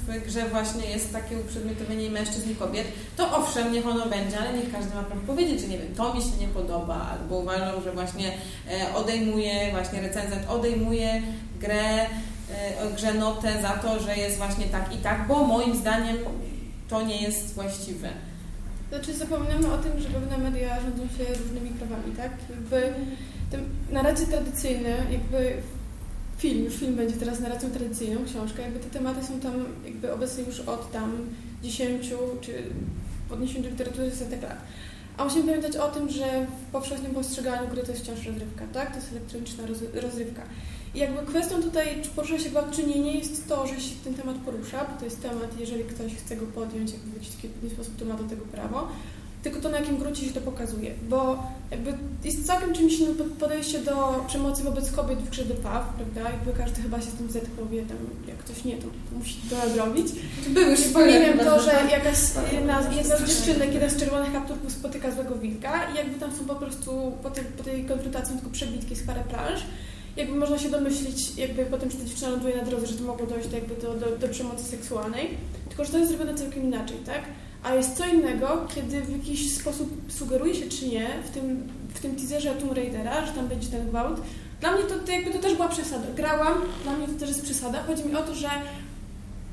S1: w grze właśnie jest takie uprzedmiotowienie mężczyzn i kobiet, to owszem, niech ono będzie, ale niech każdy ma prawo powiedzieć, że nie wiem, to mi się nie podoba, albo uważam, że właśnie e, odejmuje, właśnie recenzent odejmuje grę, e, grze notę za to, że jest właśnie tak i tak, bo moim zdaniem to nie jest właściwe.
S10: Znaczy zapominamy o tym, że pewne media rządzą się różnymi prawami, tak? Jakby te narracje tradycyjne, jakby film, już film będzie teraz narracją tradycyjną, książka, jakby te tematy są tam jakby obecne już od tam 10 czy w odniesieniu do literatury setek lat. A musimy pamiętać o tym, że w powszechnym postrzeganiu gry to jest wciąż rozrywka, tak? To jest elektroniczna roz- rozrywka. I jakby kwestią tutaj, czy porusza się gwałt, czy nie, nie jest to, że się ten temat porusza, bo to jest temat, jeżeli ktoś chce go podjąć jakby w jakiś sposób, to ma do tego prawo, tylko to, na jakim gruncie się to pokazuje. Bo jakby jest całkiem czymś innym pod- podejście do przemocy wobec kobiet w grze Path, prawda? Jakby każdy chyba się z tym zetknął, wie tam, jak ktoś nie, to musi to odrobić.
S1: Czy były chyba
S10: to, że jakaś jedna, jedna z dziewczynek, jeden z czerwonych kapturków spotyka złego wilka i jakby tam są po prostu po tej, po tej konfrontacji tylko przebitki z parę planż. Jakby można się domyślić, jakby potem, że ta dziewczyna ląduje na drodze, że to mogło dojść do, jakby do, do, do przemocy seksualnej. Tylko, że to jest zrobione całkiem inaczej, tak? A jest co innego, kiedy w jakiś sposób sugeruje się, czy nie, w tym, w tym teaserze Tomb Raidera, że tam będzie ten gwałt. Dla mnie to, to jakby to też była przesada. Grałam, dla mnie to też jest przesada. Chodzi mi o to, że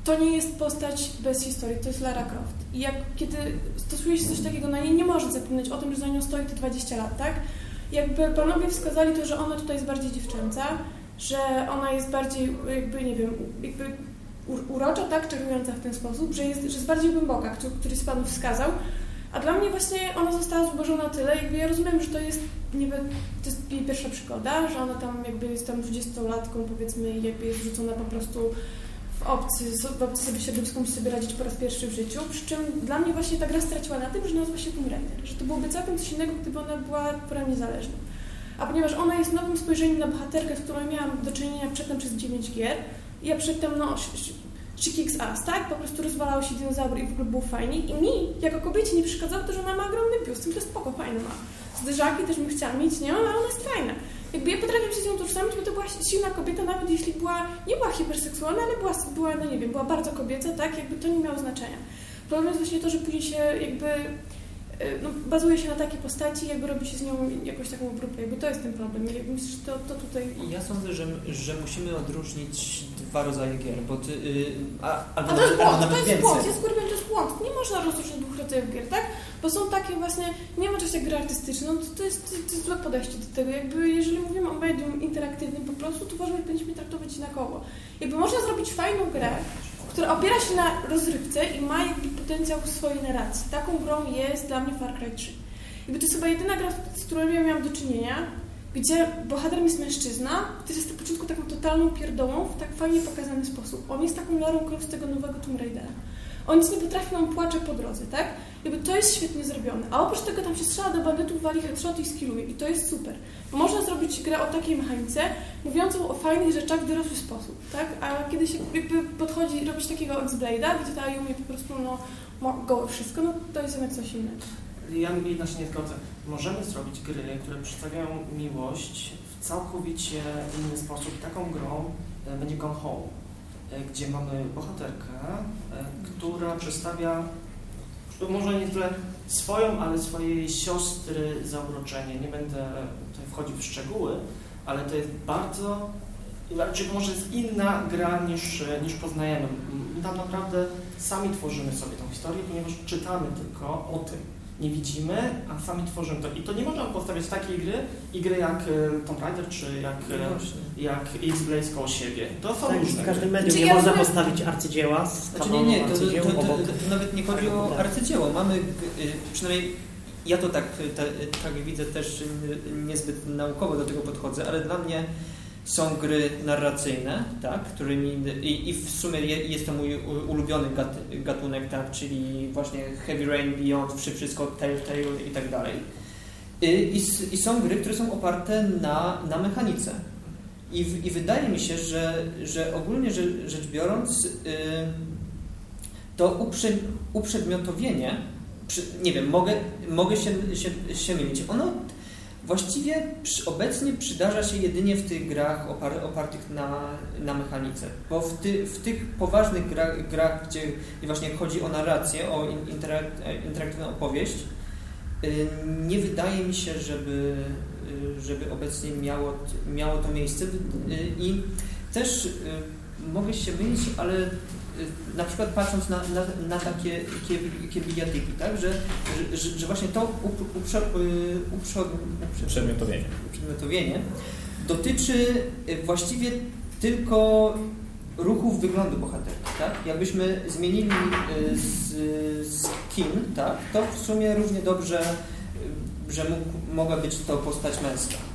S10: to nie jest postać bez historii, to jest Lara Croft. I jak kiedy stosuje się coś takiego na niej, nie może zapominać o tym, że za nią stoi te 20 lat, tak? Jakby panowie wskazali to, że ona tutaj jest bardziej dziewczęca, że ona jest bardziej, jakby, nie wiem, jakby urocza, tak? Czarująca w ten sposób, że jest, że jest bardziej głęboka, który, któryś z panów wskazał. A dla mnie właśnie ona została zubożona na tyle, jakby ja rozumiem, że to jest niby, to jest jej pierwsza przygoda, że ona tam jakby jest tam 20-latką powiedzmy i jakby jest rzucona po prostu w obcy, w obcy sobie środowisku musi sobie radzić po raz pierwszy w życiu, przy czym dla mnie właśnie ta gra straciła na tym, że nazywa się Tomb Raider, że to byłoby całkiem coś innego, gdyby ona była porem niezależną. A ponieważ ona jest nowym spojrzeniem na bohaterkę, z którą miałam do czynienia przedtem przez 9 gier, ja przedtem, no, sh- sh- she kicks ass, tak? Po prostu rozwalały się dinozaury i w ogóle było fajnie. I mi, jako kobiecie, nie przeszkadzało to, że ona ma ogromny biust, to spoko, fajne ma. Zderzaki też bym chciała mieć, nie? Ale ona jest fajna. Jakby ja potrafię się z nią tożsamić, bo to była silna kobieta, nawet jeśli była, nie była hiperseksualna, ale była, była, no nie wiem, była bardzo kobieca, tak? Jakby to nie miało znaczenia. Problem jest właśnie to, że później się jakby no, bazuje się na takiej postaci, jakby robi się z nią jakąś taką grupę. Jakby to jest ten problem. Myślę, że to, to tutaj
S3: Ja sądzę, że, że musimy odróżnić dwa rodzaje gier, bo ty, y, a,
S10: A
S3: albo
S10: to jest błąd, to jest
S3: więcej.
S10: błąd, ja skórpiam, to jest błąd. Nie można rozróżnić dwóch rodzajów gier, tak? Bo są takie właśnie, nie ma czegoś jak gra artystyczna, no to, to, jest, to jest złe podejście do tego. Jakby jeżeli mówimy o medium interaktywnym po prostu, to uważam, że powinniśmy traktować jednakowo. Jakby można zrobić fajną grę, która opiera się na rozrywce i ma jakby potencjał swojej narracji. Taką grą jest dla mnie Far Cry 3. Jakby to jest chyba jedyna gra, z którą ja miałam do czynienia, gdzie bohaterem jest mężczyzna, który jest na początku taką totalną pierdołą w tak fajnie pokazany sposób. On jest taką Larą Croft tego nowego Tomb Raidera. On nic nie potrafi, on płacze po drodze, tak? Jakby to jest świetnie zrobione. A oprócz tego tam się strzela do bandytów, wali headshoty i skilluje. I to jest super. Bo można zrobić grę o takiej mechanice, mówiącą o fajnych rzeczach w dorosły sposób, tak? A kiedy się jakby podchodzi robić takiego X-Blade'a, gdzie ta Yumi po prostu no, gołe wszystko, no to jest jednak coś innego.
S2: Ja jednak się nie zgodzę. Możemy zrobić gry, które przedstawiają miłość w całkowicie inny sposób. Taką grą e, będzie Gone Home, e, gdzie mamy bohaterkę, e, która przedstawia może nie tyle swoją, ale swojej siostry zauroczenie. Nie będę tutaj wchodził w szczegóły, ale to jest bardzo, znaczy może jest inna gra niż, niż poznajemy. My tam naprawdę sami tworzymy sobie tą historię, ponieważ czytamy tylko o tym nie widzimy, a sami tworzymy to. I to nie można postawiać takiej gry i gry jak e, Tomb Raider, czy jak, e, jak X-Blaze koło siebie. To są
S8: Tak,
S2: różne
S8: w każdym
S2: gry.
S8: medium
S10: Czy
S8: nie
S10: ja
S8: można
S10: rozumiem-
S8: postawić arcydzieła z
S3: Znaczy nie, nie, to, to, to, to, nawet nie chodzi o arcydzieło. Mamy, y, przynajmniej ja to tak, te, tak widzę też y, niezbyt naukowo do tego podchodzę, ale dla mnie są gry narracyjne, tak, którymi i, i w sumie je, jest to mój ulubiony gat, gatunek, tak, czyli właśnie Heavy Rain, Beyond, Wszy- wszystko, Telltale i tak dalej. I, s- I są gry, które są oparte na, na mechanice. I, w, I wydaje mi się, że, że ogólnie rzecz, biorąc, y, to uprze, uprzedmiotowienie, przy, nie wiem, mogę, mogę się, się, się mylić. Ono właściwie przy, obecnie przydarza się jedynie w tych grach opar, opartych na, na mechanice. Bo w, ty, w tych poważnych grach, grach gdzie właśnie chodzi o narrację, o in- interak, interaktywną opowieść, y, nie wydaje mi się, żeby, y, żeby obecnie miało, miało to miejsce. Y, I też mogę się mylić, ale na przykład patrząc na, na, na takie, takie, bijatyki, tak, że, że, że, właśnie to uprze, y, uprze, uprze,
S5: Przedmiotowienie.
S3: uprzedmiotowienie dotyczy y, właściwie tylko ruchów wyglądu bohaterki, tak? Jakbyśmy zmienili y, z, skin, tak, to w sumie równie dobrze, y, że mógł, mogła być to postać męska.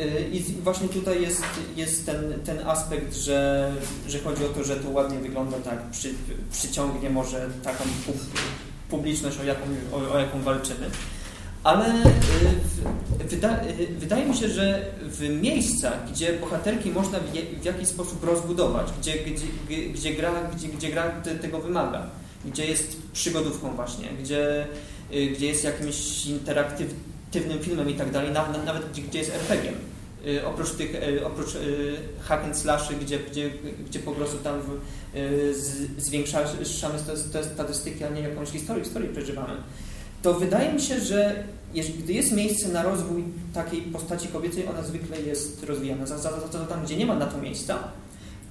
S3: Y, I właśnie tutaj jest, jest ten, ten aspekt, że, że chodzi o to, że to ładnie wygląda, tak, przy, przyciągnie może taką pu- publiczność, o jaką, o, o jaką walczymy. Ale y, wyda, y, wydaje mi się, że w miejscach, gdzie bohaterki można w, jakiś sposób rozbudować, gdzie, gdzie, gdzie, gra, gdzie, gdzie gra te, tego wymaga, gdzie jest przygodówką właśnie, gdzie, gdzie jest jakimś interaktywnym filmem i tak dalej, na- na- nawet gdzie, gdzie jest RPG. Y, Oprócz tych, y, oprócz y, hack and slashy, gdzie, gdzie, gdzie po prostu tam zwiększamy st- st- statystyki, a nie jakąś historię, historię przeżywamy to wydaje mi się, że jeż- gdy jest miejsce na rozwój takiej postaci kobiecej, ona zwykle jest rozwijana. Za, za, za to tam, gdzie nie ma na to miejsca,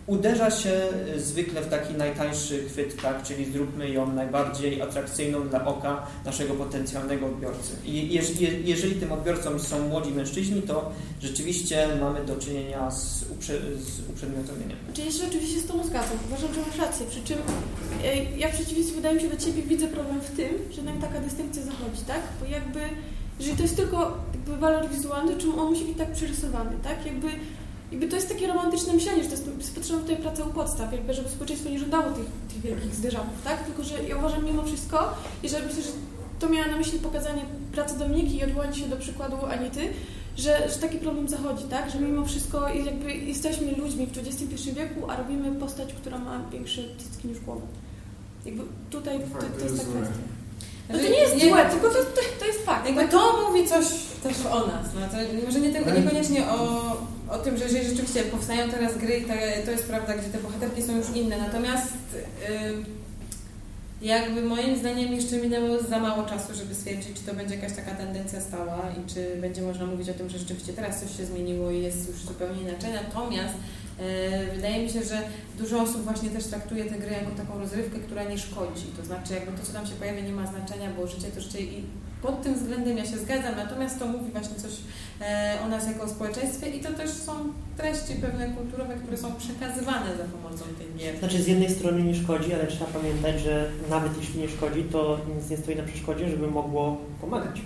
S3: uderza się y, zwykle w taki najtańszy chwyt, tak, czyli zróbmy ją najbardziej atrakcyjną dla oka naszego potencjalnego odbiorcy. I jeż, je, jeżeli tym odbiorcą są młodzi mężczyźni, to rzeczywiście mamy do czynienia z, uprze, z uprzedmiotowieniem.
S10: Czy jeszcze oczywiście z tą zgadzam. Uważam, że masz rację. Przy czym e, ja w przeciwieństwie wydaje mi się do Ciebie widzę problem w tym, że nam taka dystynkcja zachodzi, tak? Bo jakby, jeżeli to jest tylko jakby walor wizualny, czemu on musi być tak przerysowany, tak? Jakby, jakby to jest takie romantyczne myślenie, że to jest, potrzebna tutaj praca u podstaw, jakby, żeby społeczeństwo nie żądało tych, tych wielkich zderzałów, tak? Tylko, że ja uważam mimo wszystko, i że myślę, że to miała na myśli pokazanie pracy Dominiki i odwołanie się do przykładu Anity, że, że taki problem zachodzi, tak? Że mimo wszystko jakby jesteśmy ludźmi w XXI wieku, a robimy postać, która ma większe cycki niż głowę. Jakby tutaj to,
S9: Fakt,
S10: to jest ta kwestia. No to nie jest złe, tylko to, to, to jest fakt.
S1: Jakby
S10: tak?
S1: to mówi coś też o nas. No to może nie tylko, niekoniecznie o, o tym, że jeżeli rzeczywiście powstają teraz gry i te, to jest prawda, gdzie te bohaterki są już inne. Natomiast y, jakby moim zdaniem jeszcze minęło za mało czasu, żeby stwierdzić, czy to będzie jakaś taka tendencja stała i czy będzie można mówić o tym, że rzeczywiście teraz coś się zmieniło i jest już zupełnie inaczej. Natomiast Wydaje mi się, że dużo osób właśnie też traktuje tę grę jako taką rozrywkę, która nie szkodzi. To znaczy jakby to, co tam się pojawia, nie ma znaczenia, bo życie to życie i pod tym względem ja się zgadzam, natomiast to mówi właśnie coś e, o nas jako społeczeństwie i to też są treści pewne kulturowe, które są przekazywane za pomocą tych gier.
S8: Znaczy z jednej strony nie szkodzi, ale trzeba pamiętać, że nawet jeśli nie szkodzi, to nic nie stoi na przeszkodzie, żeby mogło pomagać.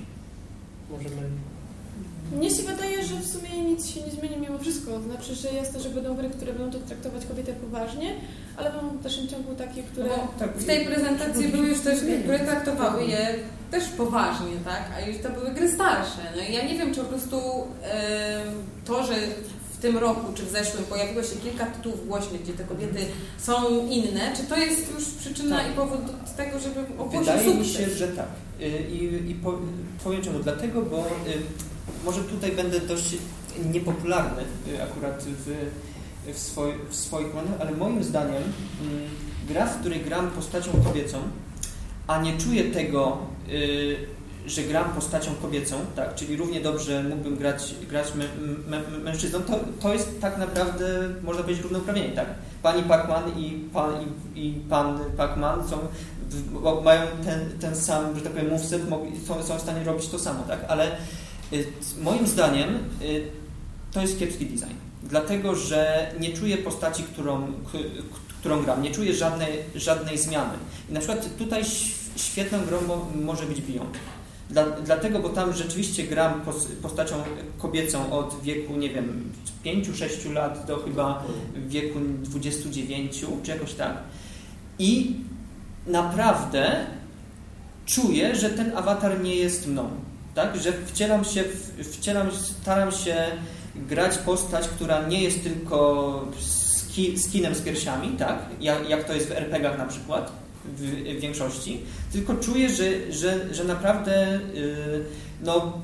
S8: Możemy...
S10: Mnie się wydaje, że w sumie nic się nie zmieni mimo wszystko. To znaczy, że jest to, że będą gry, które będą to traktować kobietę poważnie, ale będą w dalszym ciągu takie, które...
S1: No, tak, w tej prezentacji były już też gry, które traktowały je też poważnie, tak? A już to były gry starsze. No i ja nie wiem, czy po prostu e, to, że w tym roku czy w zeszłym pojawiło się kilka tytułów głośnych, gdzie te kobiety są inne, czy to jest już przyczyna
S3: Tak.
S1: i powód do tego, żeby ogłosić
S3: Wydaje mi
S1: sukces?
S3: się, że tak. Y, I, i po, powiem czemu. Dlatego, bo y, może tutaj będę dość niepopularny y, akurat w, w, swoj, w swoich planach, ale moim zdaniem mm, gra, w której gram postacią kobiecą, a nie czuję tego, y, że gram postacią kobiecą, tak, czyli równie dobrze mógłbym grać, grać mę, mę, mężczyzną, to, to jest tak naprawdę, można powiedzieć, równouprawnienie, tak. Pani Pacman i pan, i, i pan Pacman są, mają ten, ten sam, że tak powiem, moveset, są, są w stanie robić to samo, tak, ale moim zdaniem y, to jest kiepski design. Dlatego, że nie czuję postaci, którą, którą gram, nie czuję żadnej, żadnej zmiany. I na przykład tutaj świetną grą mo, może być Beyond. Dla, dlatego, bo tam rzeczywiście gram pos, postacią kobiecą od wieku, nie wiem, 5-6 lat do chyba wieku 29, czy jakoś tak. I naprawdę czuję, że ten awatar nie jest mną. Tak? Że wcielam się, wcielam, staram się grać postać, która nie jest tylko ski, skinem z piersiami, tak? Jak, jak to jest w RPG-ach na przykład, w, w większości, tylko czuję, że, że, że naprawdę yy, no,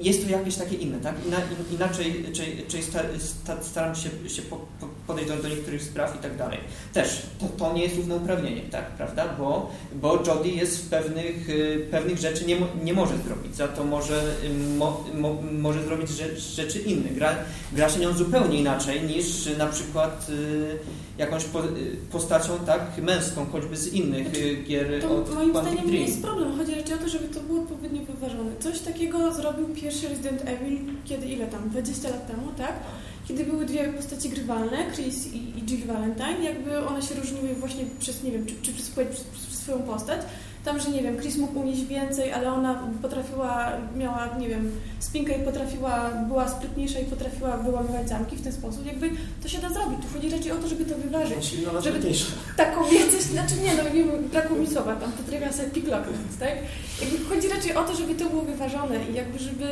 S3: jest to jakieś takie inne, tak? Ina, in, inaczej czyli, czyli sta, sta, staram się, się po, po podejść do, niektórych spraw i tak dalej. Też to, to nie jest równouprawnienie, tak, prawda? Bo, bo Jodie jest w pewnych, y, pewnych rzeczy nie, nie może zrobić, za to może, y, mo, mo, może zrobić rzecz, rzeczy inne. Gra, gra się nią zupełnie inaczej niż na przykład y, jakąś po, postacią tak męską, choćby z innych y, gier
S10: To
S3: od
S10: moim zdaniem nie
S3: Dream.
S10: jest problem. Chodzi raczej o to, żeby to było odpowiednio wyważone. Coś takiego zrobił pierwszy Resident Evil, kiedy ile tam? 20 lat temu, tak? Kiedy były dwie postaci grywalne, Chris i, i Jill Valentine, jakby one się różniły właśnie przez, nie wiem, czy, czy przez, przez, przez swoją postać. Tam, że nie wiem, Chris mógł unieść więcej, ale ona potrafiła, miała, nie wiem, spinkę i potrafiła, była sprytniejsza i potrafiła wyłamywać zamki w ten sposób. Jakby to się da zrobić. Tu chodzi raczej o to, żeby to wyważyć.
S2: Silna
S10: Żeby-
S2: ważniejsza.
S10: ta kobiecość, znaczy nie, no nie wiem, brakło mi słowa, tam potrafiła sobie piklocknąć, tak? Jakby chodzi raczej o to, żeby to było wyważone i jakby żeby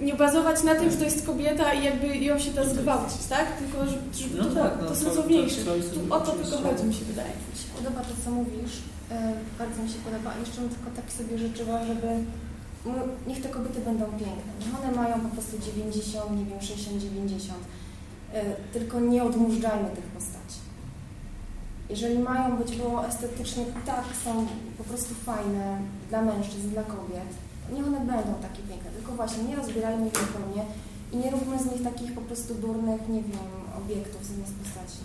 S10: nie bazować na tym, że to jest kobieta i jakby ją się da zgwałcić, tak? Tylko żeby,
S3: No
S10: to
S3: tak, no
S10: to sensowniejsze. Tu o to tylko chodzi, mi się wydaje.
S6: Mi się podoba to, co mówisz. E, Bardzo mi się podoba. Jeszcze bym tylko tak sobie życzyła, żeby niech te kobiety będą piękne. Niech one mają po prostu 90, nie wiem, 60, 90. E, Tylko nie odmurzajmy tych postaci. Jeżeli mają być, bo estetycznie tak są po prostu fajne dla mężczyzn, dla kobiet, niech one będą takie piękne. Tylko właśnie nie rozbierajmy ich zupełnie i nie róbmy z nich takich po prostu durnych, nie wiem, obiektów zamiast postaci.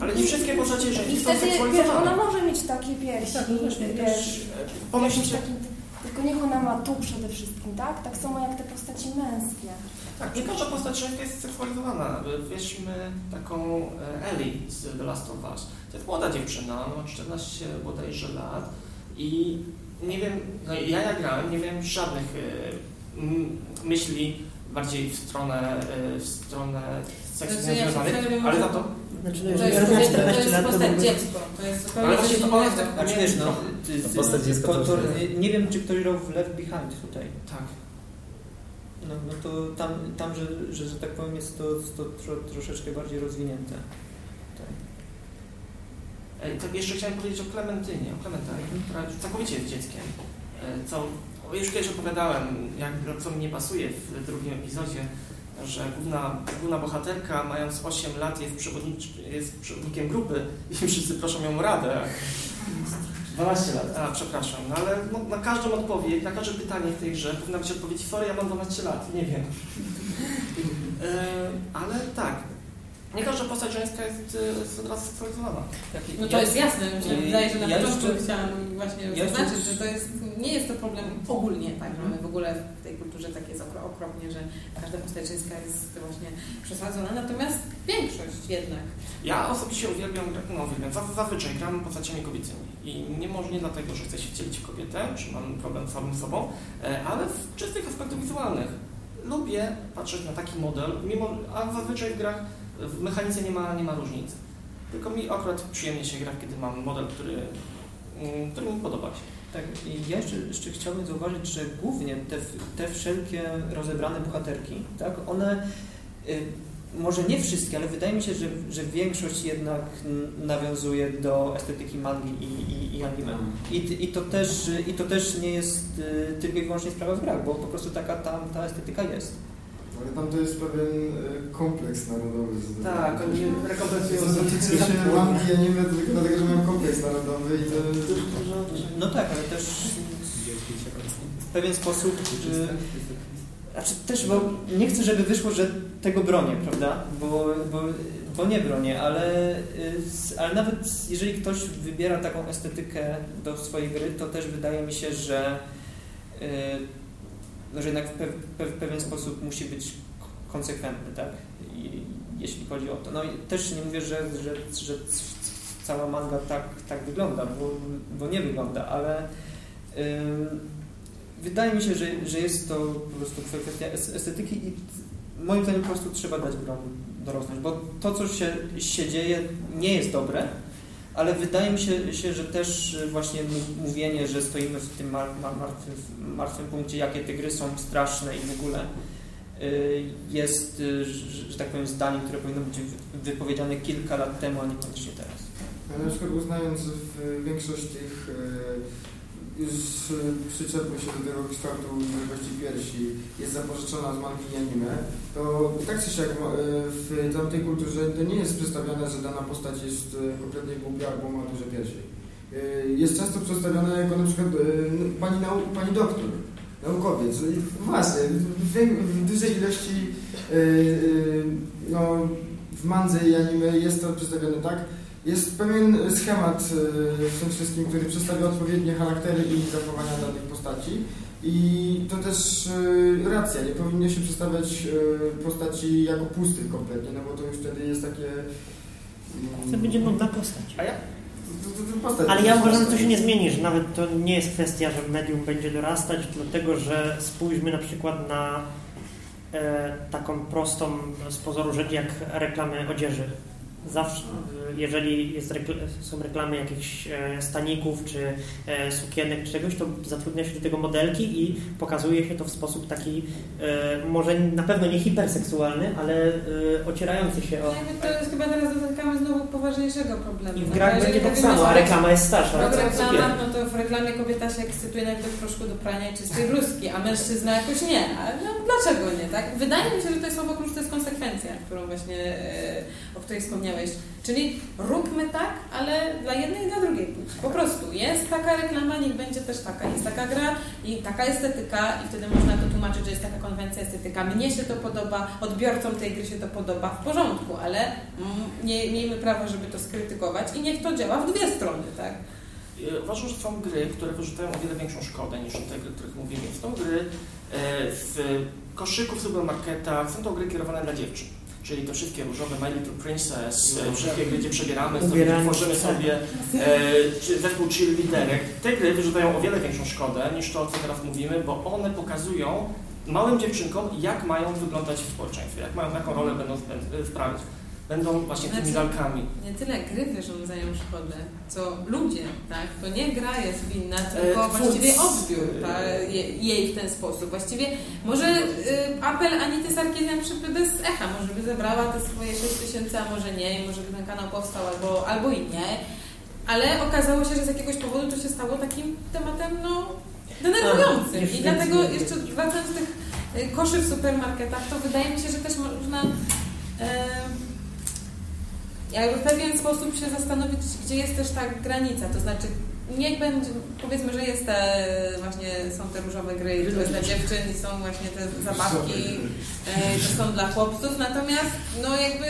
S2: Ale nie wszystkie postacie
S6: I
S2: rzeczy są seksualizowane.
S6: ona może mieć takie piersi,
S2: Tak, no właśnie,
S6: wiesz,
S2: też
S6: jakimś
S2: pomyślcie,
S6: takim, tylko niech ona ma tu przede wszystkim, tak? Tak samo jak te postaci męskie.
S2: tak, nie każda postać jest seksualizowana. Weźmy taką e, Ellie z The Last of Us. To jest młoda dziewczyna, ma 14 bodajże lat i nie wiem, no ja jak grałem, nie wiem żadnych m, myśli bardziej w stronę, e, w stronę seksu
S1: Znaczy, ja
S2: związanych,
S1: nie
S2: ale za to
S8: Znaczy, no,
S1: To jest,
S8: ja
S1: to
S8: 14
S1: jest
S8: lat, to
S1: postać
S8: byłby...
S1: dziecko. To jest zupełnie
S2: Ale właśnie to ona jest tak-
S3: Znaczy wiesz, no,
S11: To postać to już
S3: nie wiem, czy ktoś grał w Left Behind tutaj.
S2: tak.
S3: No, no to tam, tam że, że, że tak powiem, jest to, to tro, troszeczkę bardziej rozwinięte. Tak.
S2: E, jeszcze chciałem powiedzieć o Klementynie, o która całkowicie jest dzieckiem. E, Co, już kiedyś opowiadałem, jak, co mi nie pasuje w drugim epizodzie, że główna, główna bohaterka, mając 8 lat, jest, przewodnicz- jest przewodnikiem grupy i wszyscy proszą ją o radę.
S11: 12 lat.
S2: A, przepraszam, no ale no, na każdą odpowiedź, na każde pytanie w tej grze powinna być odpowiedź, sorry, ja mam 12 lat, nie wiem. ale tak, nie każda postać żeńska jest, jest od razu seksualizowana.
S1: No to
S3: ja-
S1: jest jasne, mi się
S3: Yy,
S1: wydaje, że na
S3: ja
S1: początku
S3: jeszcze-
S1: chciałam właśnie
S3: ja
S1: zaznaczyć, że to jest, nie jest to problem ogólnie, tak,
S3: Mhm.
S1: mamy w ogóle w tej kulturze tak jest okro- okropnie, że każda postać żeńska jest właśnie przesadzona, natomiast większość jednak.
S2: Ja osobiście uwielbiam, no uwielbiam, Zaz- zazwyczaj gram postaciami kobiecymi i nie może nie dlatego, że chcę się wcielić w kobietę, czy mam problem z samym sobą, e, ale w czystych aspektach wizualnych. Lubię patrzeć na taki model, mimo, a zazwyczaj w grach w mechanice nie ma, nie ma różnicy. Tylko mi akurat przyjemnie się gra, kiedy mam model, który, mm, który mi podoba się.
S3: Tak, i ja jeszcze, jeszcze chciałbym zauważyć, że głównie te, te wszelkie rozebrane bohaterki, tak, one y, może nie wszystkie, ale wydaje mi się, że, że większość jednak nawiązuje do estetyki mangi i, i, i anime. I, t- i, to też, I to też nie jest y, tylko i wyłącznie sprawa w grach, bo po prostu taka tam ta estetyka jest.
S9: Ale tam to jest pewien e, kompleks narodowy. z-
S2: Tak, oni rekompensują
S9: dotyczy się mangi anime tylko dlatego, że mają kompleks narodowy i to...
S3: No tak, ale też w pewien sposób. y, Znaczy też, bo nie chcę, żeby wyszło, że tego bronię, prawda? Bo, bo, bo nie bronię, ale, y, ale nawet jeżeli ktoś wybiera taką estetykę do swojej gry, to też wydaje mi się, że, y, no, że jednak w, pe, pe, w pewien sposób musi być konsekwentny, tak? I, jeśli chodzi o to. No i też nie mówię, że, że, że cała manga tak, tak wygląda, bo, bo nie wygląda, ale wydaje mi się, że, że jest to po prostu kwestia es- estetyki i moim zdaniem po prostu trzeba dać grom dorosnąć, bo to, co się, się dzieje, nie jest dobre, ale wydaje mi się, się że też właśnie mu- mówienie, że stoimy w tym mar, mar, martwym, martwym punkcie, jakie te gry są straszne i w ogóle y, jest, y, że, tak powiem, zdaniem, które powinno być wy- wypowiedziane kilka lat temu, a niekoniecznie teraz.
S9: Ja na przykład uznając, większość tych już e, przyczepmy się do tego kształtu wielkości piersi jest zapożyczona z mangi i anime, to tak czy siak e, w tamtej kulturze to nie jest przedstawiane, że dana postać jest e, kompletnie głupia albo ma duże piersi. Jest często przedstawiane jako na przykład pani, nau, pani doktor, naukowiec. I Właśnie, w, w dużej ilości no, w mandze i anime jest to przedstawione tak, jest pewien schemat e, w tym wszystkim, który przedstawia odpowiednie charaktery i zachowania danych postaci. I to też e, racja, nie powinno się przedstawiać e, postaci jako pustych kompletnie, no bo to już wtedy jest takie... mm,
S8: To będzie nudna postać.
S2: A ja? Postać
S8: Ale ja uważam, że to się nie zmieni, że nawet to nie jest kwestia, że medium będzie dorastać, dlatego że spójrzmy na przykład na e, taką prostą z pozoru rzecz jak reklamy odzieży. Zawsze, jeżeli jest rekl są reklamy jakichś e, staników, czy e, sukienek, czy czegoś, to zatrudnia się do tego modelki i pokazuje się to w sposób taki, e, może na pewno nie hiperseksualny, ale ocierający się o...
S1: No to jest chyba teraz dotykamy znowu poważniejszego problemu.
S8: I w
S1: No,
S8: grach będzie tak samo, a reklama jest starsza.
S1: No
S8: tak, cukierek.
S1: no to w reklamie kobieta się ekscytuje najpierw w proszku do prania i czystej bluzki, a mężczyzna jakoś nie. Ale no, dlaczego nie, tak? Wydaje mi się, że to jest słowo klucz, to jest konsekwencja, którą właśnie, o której wspomniałeś. Czyli róbmy tak, ale dla jednej i dla drugiej płci. Po prostu jest taka reklama, niech będzie też taka. Jest taka gra i taka estetyka i wtedy można to tłumaczyć, że jest taka konwencja estetyka. Mnie się to podoba, odbiorcom tej gry się to podoba, w porządku, ale mm, nie miejmy prawa, żeby to skrytykować i niech to działa w dwie strony, tak?
S2: E, Uważam, że są gry, które wyrzucają o wiele większą szkodę niż te gry, o których mówimy. Są gry e, w koszyku w supermarketach, są to gry kierowane dla dziewczyn. Czyli te wszystkie różowe My Little Princess, e, wszystkie gry, gdzie przebieramy sobie, tworzymy sobie e, zespół cheerleaderek. Te gry wyrzucają o wiele większą szkodę niż to, co teraz mówimy, bo one pokazują małym dziewczynkom, jak mają wyglądać w społeczeństwie, jak mają, jaką rolę będą sprawiać. Będą właśnie tymi
S1: Znaczy-
S2: lalkami.
S1: Nie tyle gry wyrządzają szkodę, co ludzie, tak? To nie gra jest winna, tylko
S2: E,
S1: właściwie odbiór ta, je, jej w ten sposób. Właściwie może y, apel Anity Sarkeesian przybył bez echa, może by zebrała te swoje 6 tysięcy, a może nie, i może by ten kanał powstał albo, albo i nie. Ale okazało się, że z jakiegoś powodu to się stało takim tematem, no, denerwującym. I dlatego jeszcze wracając do tych y, koszy w supermarketach, to wydaje mi się, że też można e, jakby w pewien sposób się zastanowić, gdzie jest też ta granica. To znaczy, niech będzie, powiedzmy, że jest te, właśnie są te różowe gry, to jest dla dziewczyn i są właśnie te zabawki, e, to są dla chłopców, natomiast no jakby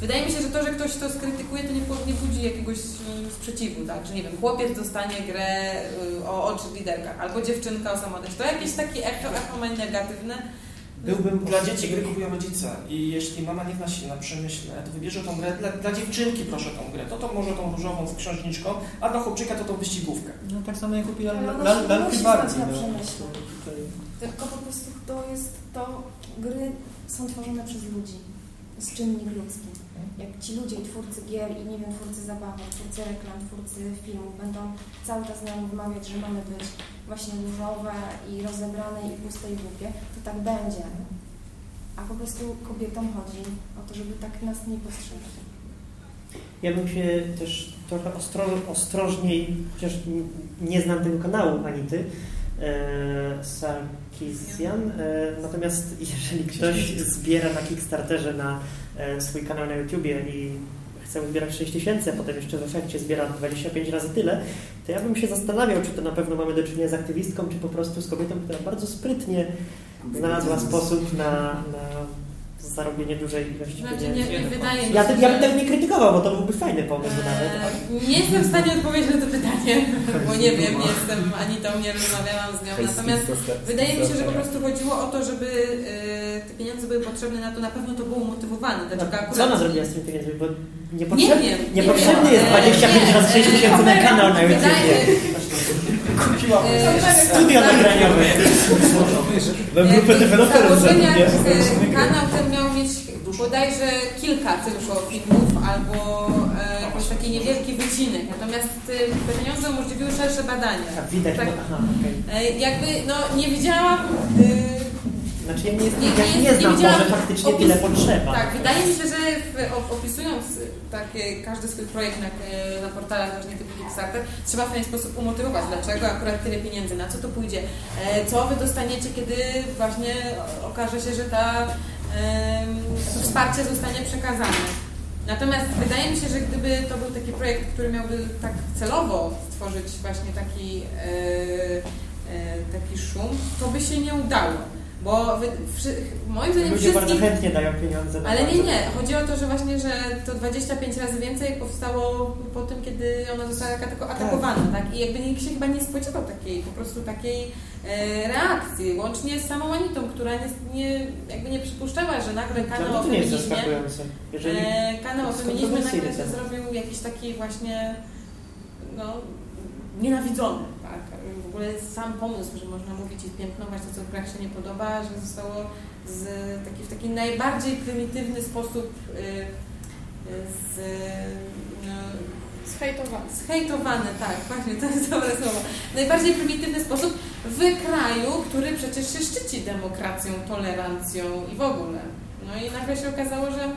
S1: wydaje mi się, że to, że ktoś to skrytykuje, to nie, nie budzi jakiegoś e, sprzeciwu, tak, że nie wiem, chłopiec dostanie grę e, o, o liderkach, albo dziewczynka o samotność, to jakieś takie echo, echo negatywne,
S8: Byłbym
S2: Dla dzieci gry kupują rodzice i jeśli mama nie wnosi na przemyśle, to wybierze tą grę, dla, dla dziewczynki proszę tą grę, to to może tą różową z księżniczką, a dla chłopczyka to tą wyścigówkę.
S3: No tak samo jak kupiła
S6: Ale ona
S3: Lal-
S6: się
S3: Lalki Barbie.
S6: na
S3: No.
S6: przemyśle. Tylko po prostu to jest to, gry są tworzone przez ludzi. Jest czynnik ludzki. Jak ci ludzie i twórcy gier i nie wiem, twórcy zabawek, twórcy reklam, twórcy filmów będą cały czas nam wmawiać, że mamy być właśnie różowe i rozebrane i puste i głupie, to tak będzie. A po prostu kobietom chodzi o to, żeby tak nas nie postrzegać.
S8: Ja bym się też trochę ostro, ostrożniej, chociaż nie znam tego kanału Anity e, Sarkisian, e, natomiast jeżeli ktoś zbiera na Kickstarterze na e, swój kanał na YouTubie i chce uzbierać 6 tysięcy, a potem jeszcze w efekcie zbiera 25 razy tyle, to ja bym się zastanawiał, czy to na pewno mamy do czynienia z aktywistką, czy po prostu z kobietą, która bardzo sprytnie znalazła sposób na, na zarobienie dużej ilości
S1: znaczy
S8: pieniędzy.
S1: nie, nie wydaje mi
S8: Ja,
S1: się,
S8: ja bym tego nie krytykował, bo to byłby fajny pomysł nawet.
S1: Eee, Nie jestem w stanie odpowiedzieć na to pytanie, bo nie wiem, nie jestem Anitą, nie rozmawiałam z nią. Natomiast wydaje mi się, że po prostu chodziło o to, żeby e, te pieniądze były potrzebne na to, na pewno to było umotywowane. Dlaczego
S8: No,
S1: akurat...
S8: co ona zrobiła z tymi pieniędzmi? Bo
S1: Nie
S8: niepotrzebny,
S1: wiem.
S8: niepotrzebny
S1: nie
S8: jest
S1: wiem.
S8: 25
S1: Eee,
S8: razy 6 tysięcy na kanał na
S1: Wydaje,
S8: YouTubie.
S2: Kupiła
S8: Studio
S1: tak.
S8: nagraniowe. Mam grupę
S1: W
S8: deweloperów za
S1: założeniach
S8: nie?
S1: e, kanał ten miał mieć bodajże kilka tylko filmów albo e, jakiś taki niewielki wycinek. Natomiast e, te pieniądze umożliwiły szersze badania.
S8: A widać,
S1: Tak.
S8: no, aha, okej.
S1: E, jakby, no nie widziałam... E,
S8: Znaczy ja nie,
S1: Nie-
S8: ja
S1: nie-
S8: nie
S1: nie
S8: znam,
S1: widziałam
S8: może faktycznie
S1: opis-
S8: tyle potrzeba.
S1: Tak, wydaje mi się, że w, op- opisując takie, każdy swój projekt na, na portalach właśnie typu Kickstarter, trzeba w ten sposób umotywować, dlaczego akurat tyle pieniędzy, na co to pójdzie, e, co wy dostaniecie, kiedy właśnie okaże się, że ta, to wsparcie zostanie przekazane. Natomiast wydaje mi się, że gdyby to był taki projekt, który miałby tak celowo stworzyć właśnie taki, e, e, taki szum, to by się nie udało. Bo wy, wszy, moim zdaniem
S8: Ludzie bardzo chętnie dają pieniądze.
S1: Ale nie, nie. Chodzi o to, że właśnie, że to 25 razy więcej powstało po tym, kiedy ona została atako- atakowana, tak? I jakby nikt się chyba nie spodziewał takiej, po prostu takiej e, reakcji, łącznie z samą Anitą, która nie, nie, jakby nie przypuszczała, że nagle kanał o feminizmie.
S8: Jeżeli
S1: e, kanał o feminizmie nagle się zrobił jakiś taki właśnie, no, nienawidzony, tak? W ogóle sam pomysł, że można mówić i piętnować to, co w grach się nie podoba, że zostało z taki, w taki najbardziej prymitywny sposób y, y, z, no,
S10: Zhejtowany.
S1: zhejtowany, tak, właśnie, to jest dobre słowo. Najbardziej prymitywny sposób w kraju, który przecież się szczyci demokracją, tolerancją i w ogóle. No i nagle się okazało, że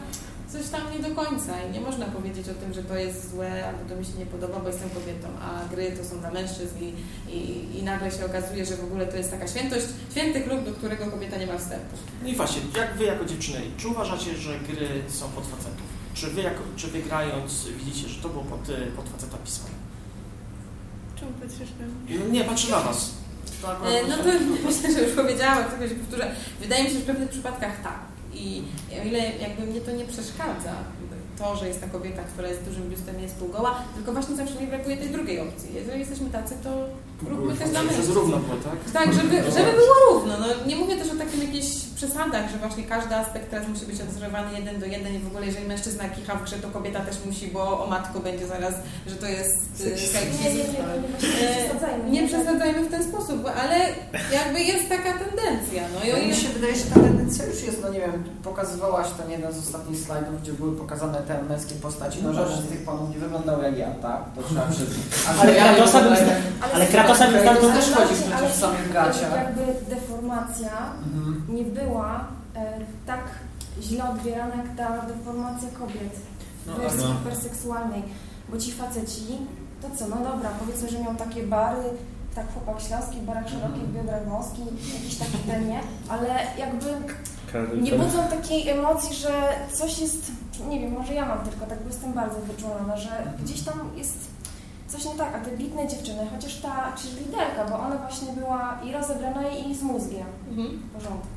S1: coś tam nie do końca i nie można powiedzieć o tym, że to jest złe albo to mi się nie podoba, bo jestem kobietą, a gry to są dla mężczyzn i, i, i nagle się okazuje, że w ogóle to jest taka świętość, święty klub, do którego kobieta nie ma wstępu.
S2: No i właśnie, jak wy jako dziewczyny, czy uważacie, że gry są pod facetów? Czy wy, jako, czy wy grając widzicie, że to było pod, y, pod faceta pisane?
S10: Czemu patrzysz na mnie?
S2: No Nie, patrzę na was.
S1: E, No to myślę, że już powiedziałam, tylko się powtórzę. Wydaje mi się, że w pewnych przypadkach tak. I o ile jakby mnie to nie przeszkadza, to, że jest ta kobieta, która jest dużym biustem, jest półgoła, tylko właśnie zawsze mi brakuje tej drugiej opcji. Jeżeli jesteśmy tacy, to róbmy też dla
S2: Żeby
S1: mężczyzn.
S2: równo było, tak?
S1: Tak, żeby, żeby było równo. No, nie mówię też o takim jakichś przesadach, że właśnie każdy aspekt teraz musi być odwzorowany jeden do jeden i w ogóle jeżeli mężczyzna kicha w grze, to kobieta też musi, bo o matko będzie zaraz, że to jest y,
S6: Nie, nie,
S1: seksizm.
S6: nie, nie,
S1: E,
S6: przesadzajmy.
S1: Nie przesadzajmy w ten sposób, ale jakby jest taka tendencja. No i
S11: No mi się wydaje, że ta tendencja już jest, no nie wiem, pokazywałaś ten jeden z ostatnich slajdów, gdzie były pokazane te męskie postaci. No żaden z tych panów nie wyglądał jak ja, tak? To trzeba przyznać.
S8: Ale Kratosa bym Ale Kratosa bym tam
S11: też chodzi
S6: Ale-
S11: przecież w samych gaciach.
S6: Jakby deformacja
S11: Mhm.
S6: nie była e, tak źle odbierana jak ta deformacja kobiet
S11: No,
S6: w wersji
S5: no.
S6: hiperseksualnej. Bo ci faceci, to co, no dobra, powiedzmy, że miał takie bary, tak chłopak śląski, barak szeroki, biodrach wąski, jakiś taki ten, nie? Ale jakby nie budzą takiej emocji, że coś jest, nie wiem, może ja mam tylko, tak bo jestem bardzo wyczulona, że gdzieś tam jest coś nie tak, a te bitne dziewczyny, chociaż ta liderka, bo ona właśnie była i rozebrana i z mózgiem.
S1: Mhm.
S6: W porządku.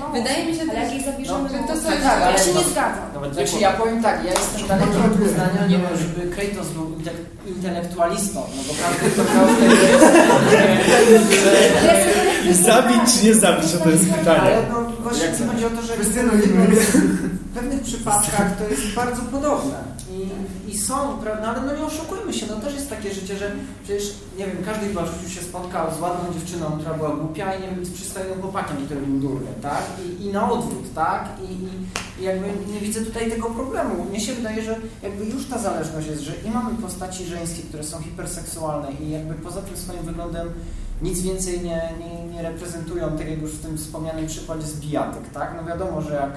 S6: Mało.
S1: Wydaje mi się
S6: ale
S1: też,
S6: jak jej
S1: że to
S6: że
S1: coś-
S11: tak,
S6: ja się
S11: to-
S6: nie zgadzam.
S11: Znaczy ja powiem tak, ja jestem daleki od uznania, nie wiem, żeby Kratos był inte- intelektualistą, no bo każdy tej
S5: I zabić czy nie zabić, to jest pytanie.
S11: Ale no właśnie chodzi o to, że
S9: Krystyno,
S11: w pewnych przypadkach to jest bardzo podobne. I, i są, prawda, ale no nie oszukujmy się, no też jest takie życie, że przecież, nie wiem, każdy chyba w się spotkał z ładną dziewczyną, która była głupia i nie wiem, z przystojnym chłopakiem, który był durny, tak? I, i na odwrót, tak? I, i, I jakby nie widzę tutaj tego problemu. Mnie się wydaje, że jakby już ta zależność jest, że i mamy postaci żeńskie, które są hiperseksualne i jakby poza tym swoim wyglądem nic więcej nie, nie, nie reprezentują, tak jak już w tym wspomnianym przykładzie z bijatyk, tak? No wiadomo, że jak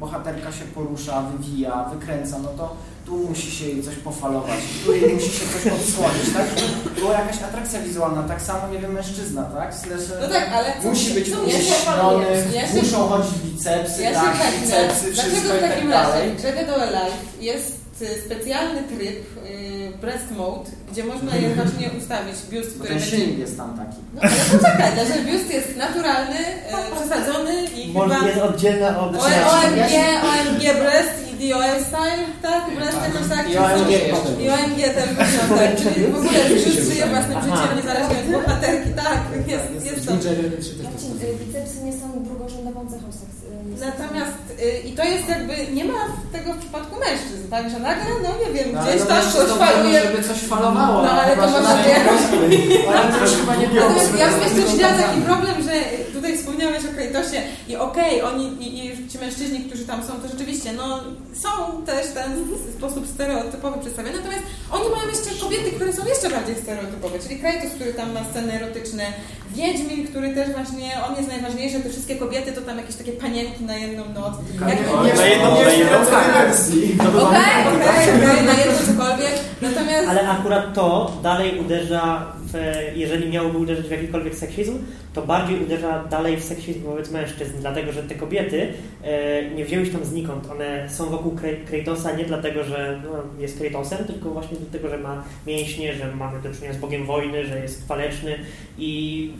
S11: bohaterka się porusza, wywija, wykręca, no to tu musi się jej coś pofalować, tu jej musi się coś odsłonić, tak? Była jakaś atrakcja wizualna, tak samo, nie wiem, mężczyzna, tak? Slasher
S1: No tak, ale co-
S11: musi być uściślony, muszą chodzić bicepsy,
S1: Ja
S11: tak,
S1: chętnie.
S11: bicepsy,
S1: Dlaczego
S11: wszystko i
S1: w takim
S11: tak
S1: razie or Alive jest specjalny tryb y, breast mode, gdzie można je właśnie ustawić biust, który
S11: ten
S1: będzie...
S11: jest tam taki.
S1: No ale poczekaj, że biust jest naturalny, y, przesadzony i
S8: Może
S1: chyba...
S8: jest oddzielna od...
S1: O- OMG, OMG breast i DOS style, tak? Breast
S11: Tak.
S1: jakoś tak?
S11: I OMG jeszcze.
S1: I OMG wygląda, tak. Czyli w ogóle biust żyje własnym życiem, niezależnie od bohaterki, tak, jest, jest to.
S6: Marcin, y, bicepsy nie są drugorzędową cechą seks.
S1: Natomiast y, i to jest jakby, nie ma tego w przypadku mężczyzn, tak, że nagle, no nie wiem,
S11: No,
S1: gdzieś
S11: ale
S1: tam
S11: no,
S1: coś faluje.
S11: żeby coś falowało.
S1: No, ale to
S11: że
S1: może nie.
S11: Ale to już chyba nie było.
S1: Natomiast ja bym jeszcze widziała taki problem, że tutaj wspomniałeś o Kratosie i okej, oni i, i ci mężczyźni, którzy tam są, to rzeczywiście, no są też w ten sposób stereotypowy przedstawieni, natomiast oni mają jeszcze kobiety, które są jeszcze bardziej stereotypowe, czyli Kratos, który tam ma sceny erotyczne, Wiedźmin, który też właśnie, on jest najważniejszy, te wszystkie kobiety to tam jakieś takie panienki na jedną noc. Jak,
S5: Na jedną, na jedną
S1: Okej, okej, okej, na jedno cokolwiek. Natomiast
S8: Ale akurat to dalej uderza, w, jeżeli miałoby uderzyć w jakikolwiek seksizm, to bardziej uderza dalej w seksizm wobec mężczyzn, dlatego że te kobiety e, nie wzięły się tam znikąd. One są wokół Kra- Kratosa nie dlatego, że no, jest Kratosem, tylko właśnie dlatego, że ma mięśnie, że mamy do czynienia z Bogiem wojny, że jest waleczny i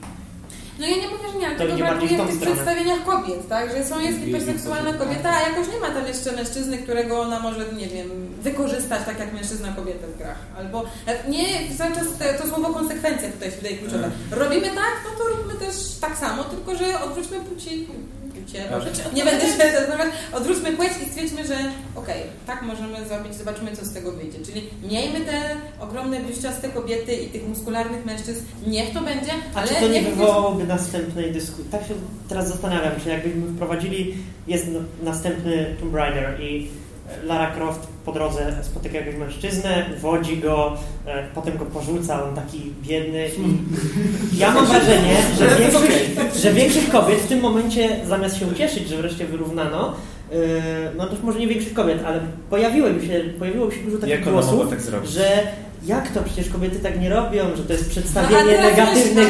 S1: No ja nie mówię, że nie, ale
S8: To
S1: tego brakuje
S8: w
S1: w tych
S8: stronę.
S1: przedstawieniach kobiet, tak? Że są, jest hiperseksualna kobieta, a jakoś nie ma tam jeszcze mężczyzny, którego ona może, nie wiem, wykorzystać tak jak mężczyzna kobietę w grach. Albo jak nie, cały czas te, to słowo konsekwencja tutaj wydaje kluczowe. Robimy tak, no to róbmy też tak samo, tylko że odwróćmy płci. Płcie,
S11: Znaczy,
S1: nie będę się zastanawiać, odwróćmy płeć i stwierdźmy, że okej, tak możemy zrobić, zobaczymy co z tego wyjdzie. Czyli miejmy te ogromne, biuściaste kobiety i tych muskularnych mężczyzn, niech to będzie,
S8: A
S1: ale
S8: czy to nie wywołałoby następnej dyskusji? Tak się teraz zastanawiam, czy jakbyśmy wprowadzili, jest następny Tomb Raider i Lara Croft po drodze spotyka jakiegoś mężczyznę, wodzi go, e, potem go porzuca, on taki biedny i ja mam wrażenie, że większość, że większość kobiet w tym momencie zamiast się cieszyć, że wreszcie wyrównano, e, no to może nie większość kobiet, ale pojawiłoby się, pojawiłoby się dużo takich głosów,
S5: tak
S8: że jak to, przecież kobiety tak nie robią, że to jest
S1: No,
S8: przedstawienie
S1: teraz
S8: negatywne,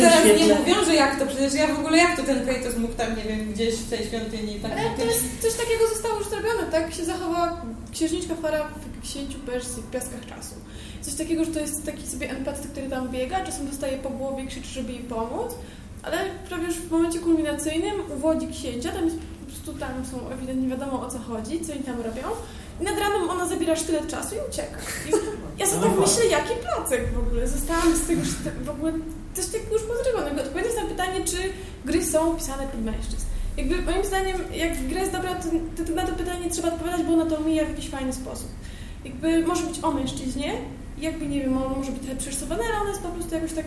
S1: teraz nie
S8: świetle.
S1: mówią, że jak to, przecież ja w ogóle jak to ten Kratos mógł tam, nie wiem, gdzieś w tej świątyni, tak,
S10: Ale to jest coś takiego zostało już zrobione, tak się zachowała księżniczka Fara w księciu Persji w Piaskach Czasu. Coś takiego, że to jest taki sobie NPC, który tam biega, czasem dostaje po głowie, krzyczy, żeby jej pomóc, ale prawie już w momencie kulminacyjnym uwodzi księcia, tam jest po prostu, tam są ewidentnie wiadomo o co chodzi, co oni tam robią i nad ranem ona zabiera sztylet czasu i ucieka. I ja sobie tak myślę, jaki placek w ogóle, zostałam z tego w ogóle coś takiego już podrzewanego. Odpowiedź na pytanie, czy gry są pisane pod mężczyzn. Jakby moim zdaniem, jak gra jest dobra, to, to na to pytanie trzeba odpowiadać, bo ona to omija w jakiś fajny sposób. Jakby może być o mężczyźnie, jakby nie wiem, on może być trochę przerysowany, ale ona jest po prostu jakoś tak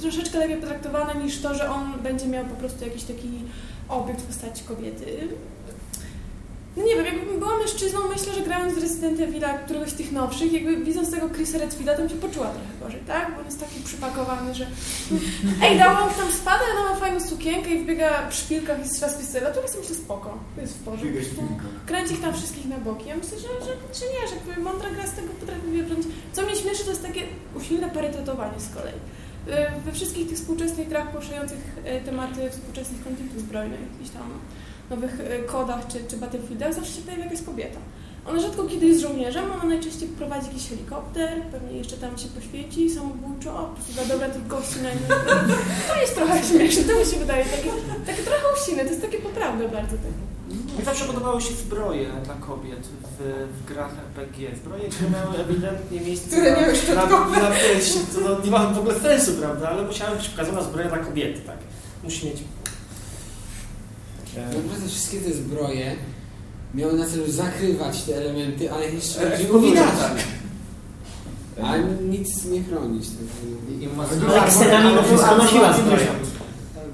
S10: troszeczkę lepiej potraktowana niż to, że on będzie miał po prostu jakiś taki obiekt w postaci kobiety. No nie wiem, jakbym była mężczyzną, myślę, że grając w Resident Evila, któregoś z tych nowszych, jakby widząc tego Chrisa Redfielda, to bym się poczuła trochę gorzej, tak? Bo on jest taki przypakowany, że ej, dałam tam spada, ona ma fajną sukienkę i wbiega przy szpilkach i strzela z pistoletu, to jest myślę spoko, to jest w porządku. Kręci ich tam wszystkich na boki. Ja myślę, że, że, że nie, że jakby mądra gra z tego potrafi wybrnąć. Co mnie śmieszy, to jest takie usilne parytetowanie z kolei. E, We wszystkich tych współczesnych grach poruszających e, tematy współczesnych konfliktów zbrojnych, jakichś tam nowych e, kodach czy, czy Battlefieldach zawsze się pojawia jakaś kobieta. Ona rzadko kiedy jest żołnierzem, ona najczęściej prowadzi jakiś helikopter, pewnie jeszcze tam się poświeci samobójczo, po prostu dla dobra tych gości na innym. To jest trochę śmieszne, to mi się wydaje takie, takie trochę usilne, to jest takie poprawne bardzo takie.
S2: Mi zawsze podobały się zbroje dla kobiet w, w grach RPG. Zbroje, które miały ewidentnie miejsce
S1: Które
S2: na, na, na piersi. To no, nie ma w ogóle sensu, prawda? Ale musiała być pokazana zbroja dla kobiety, tak. Musi mieć.
S12: Naprawdę wszystkie te zbroje miały na celu zakrywać te elementy, ale jeszcze
S2: E,
S12: bardziej uwinąć.
S2: tak.
S12: A nic nie chronić. Tak.
S8: Ksenami prostu nosiła zbroję.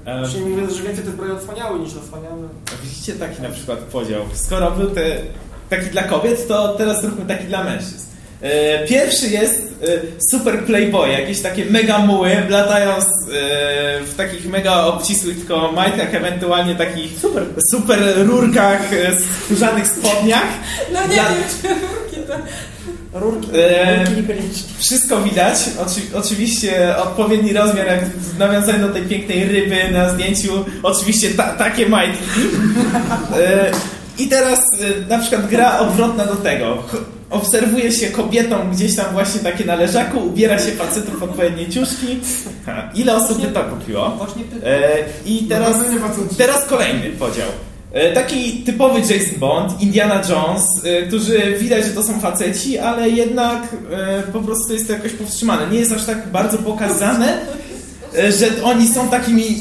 S4: E,
S2: Czyli mówię, że więcej te zbroje odsłaniały niż zasłaniały.
S4: Widzicie taki na przykład podział. Skoro był te, taki dla kobiet, to teraz zróbmy taki dla mężczyzn. E, Pierwszy jest e, super playboy, jakieś takie mega muły, latają z, e, w takich mega obcisłych tylko majtkach, ewentualnie takich super, super rurkach, e, skórzanych spodniach.
S1: No nie
S4: Dla-
S1: wiem, czy rurki to...
S2: Rurki.
S4: E,
S8: Rurki niekoniecznie.
S4: Wszystko widać. Oczy, oczywiście odpowiedni rozmiar, jak w nawiązaniu do tej pięknej ryby na zdjęciu. Oczywiście ta, takie majtki. E, I teraz e, na przykład gra odwrotna do tego. Obserwuje się kobietom gdzieś tam właśnie takie na leżaku, ubiera się facetów odpowiednie ciuszki. Ha, ile osób by to kupiło? E, I teraz, teraz kolejny podział. E, Taki typowy Jason Bond, Indiana Jones, e, którzy widać, że to są faceci, ale jednak po prostu jest to jakoś powstrzymane. Nie jest aż tak bardzo pokazane, że oni są takimi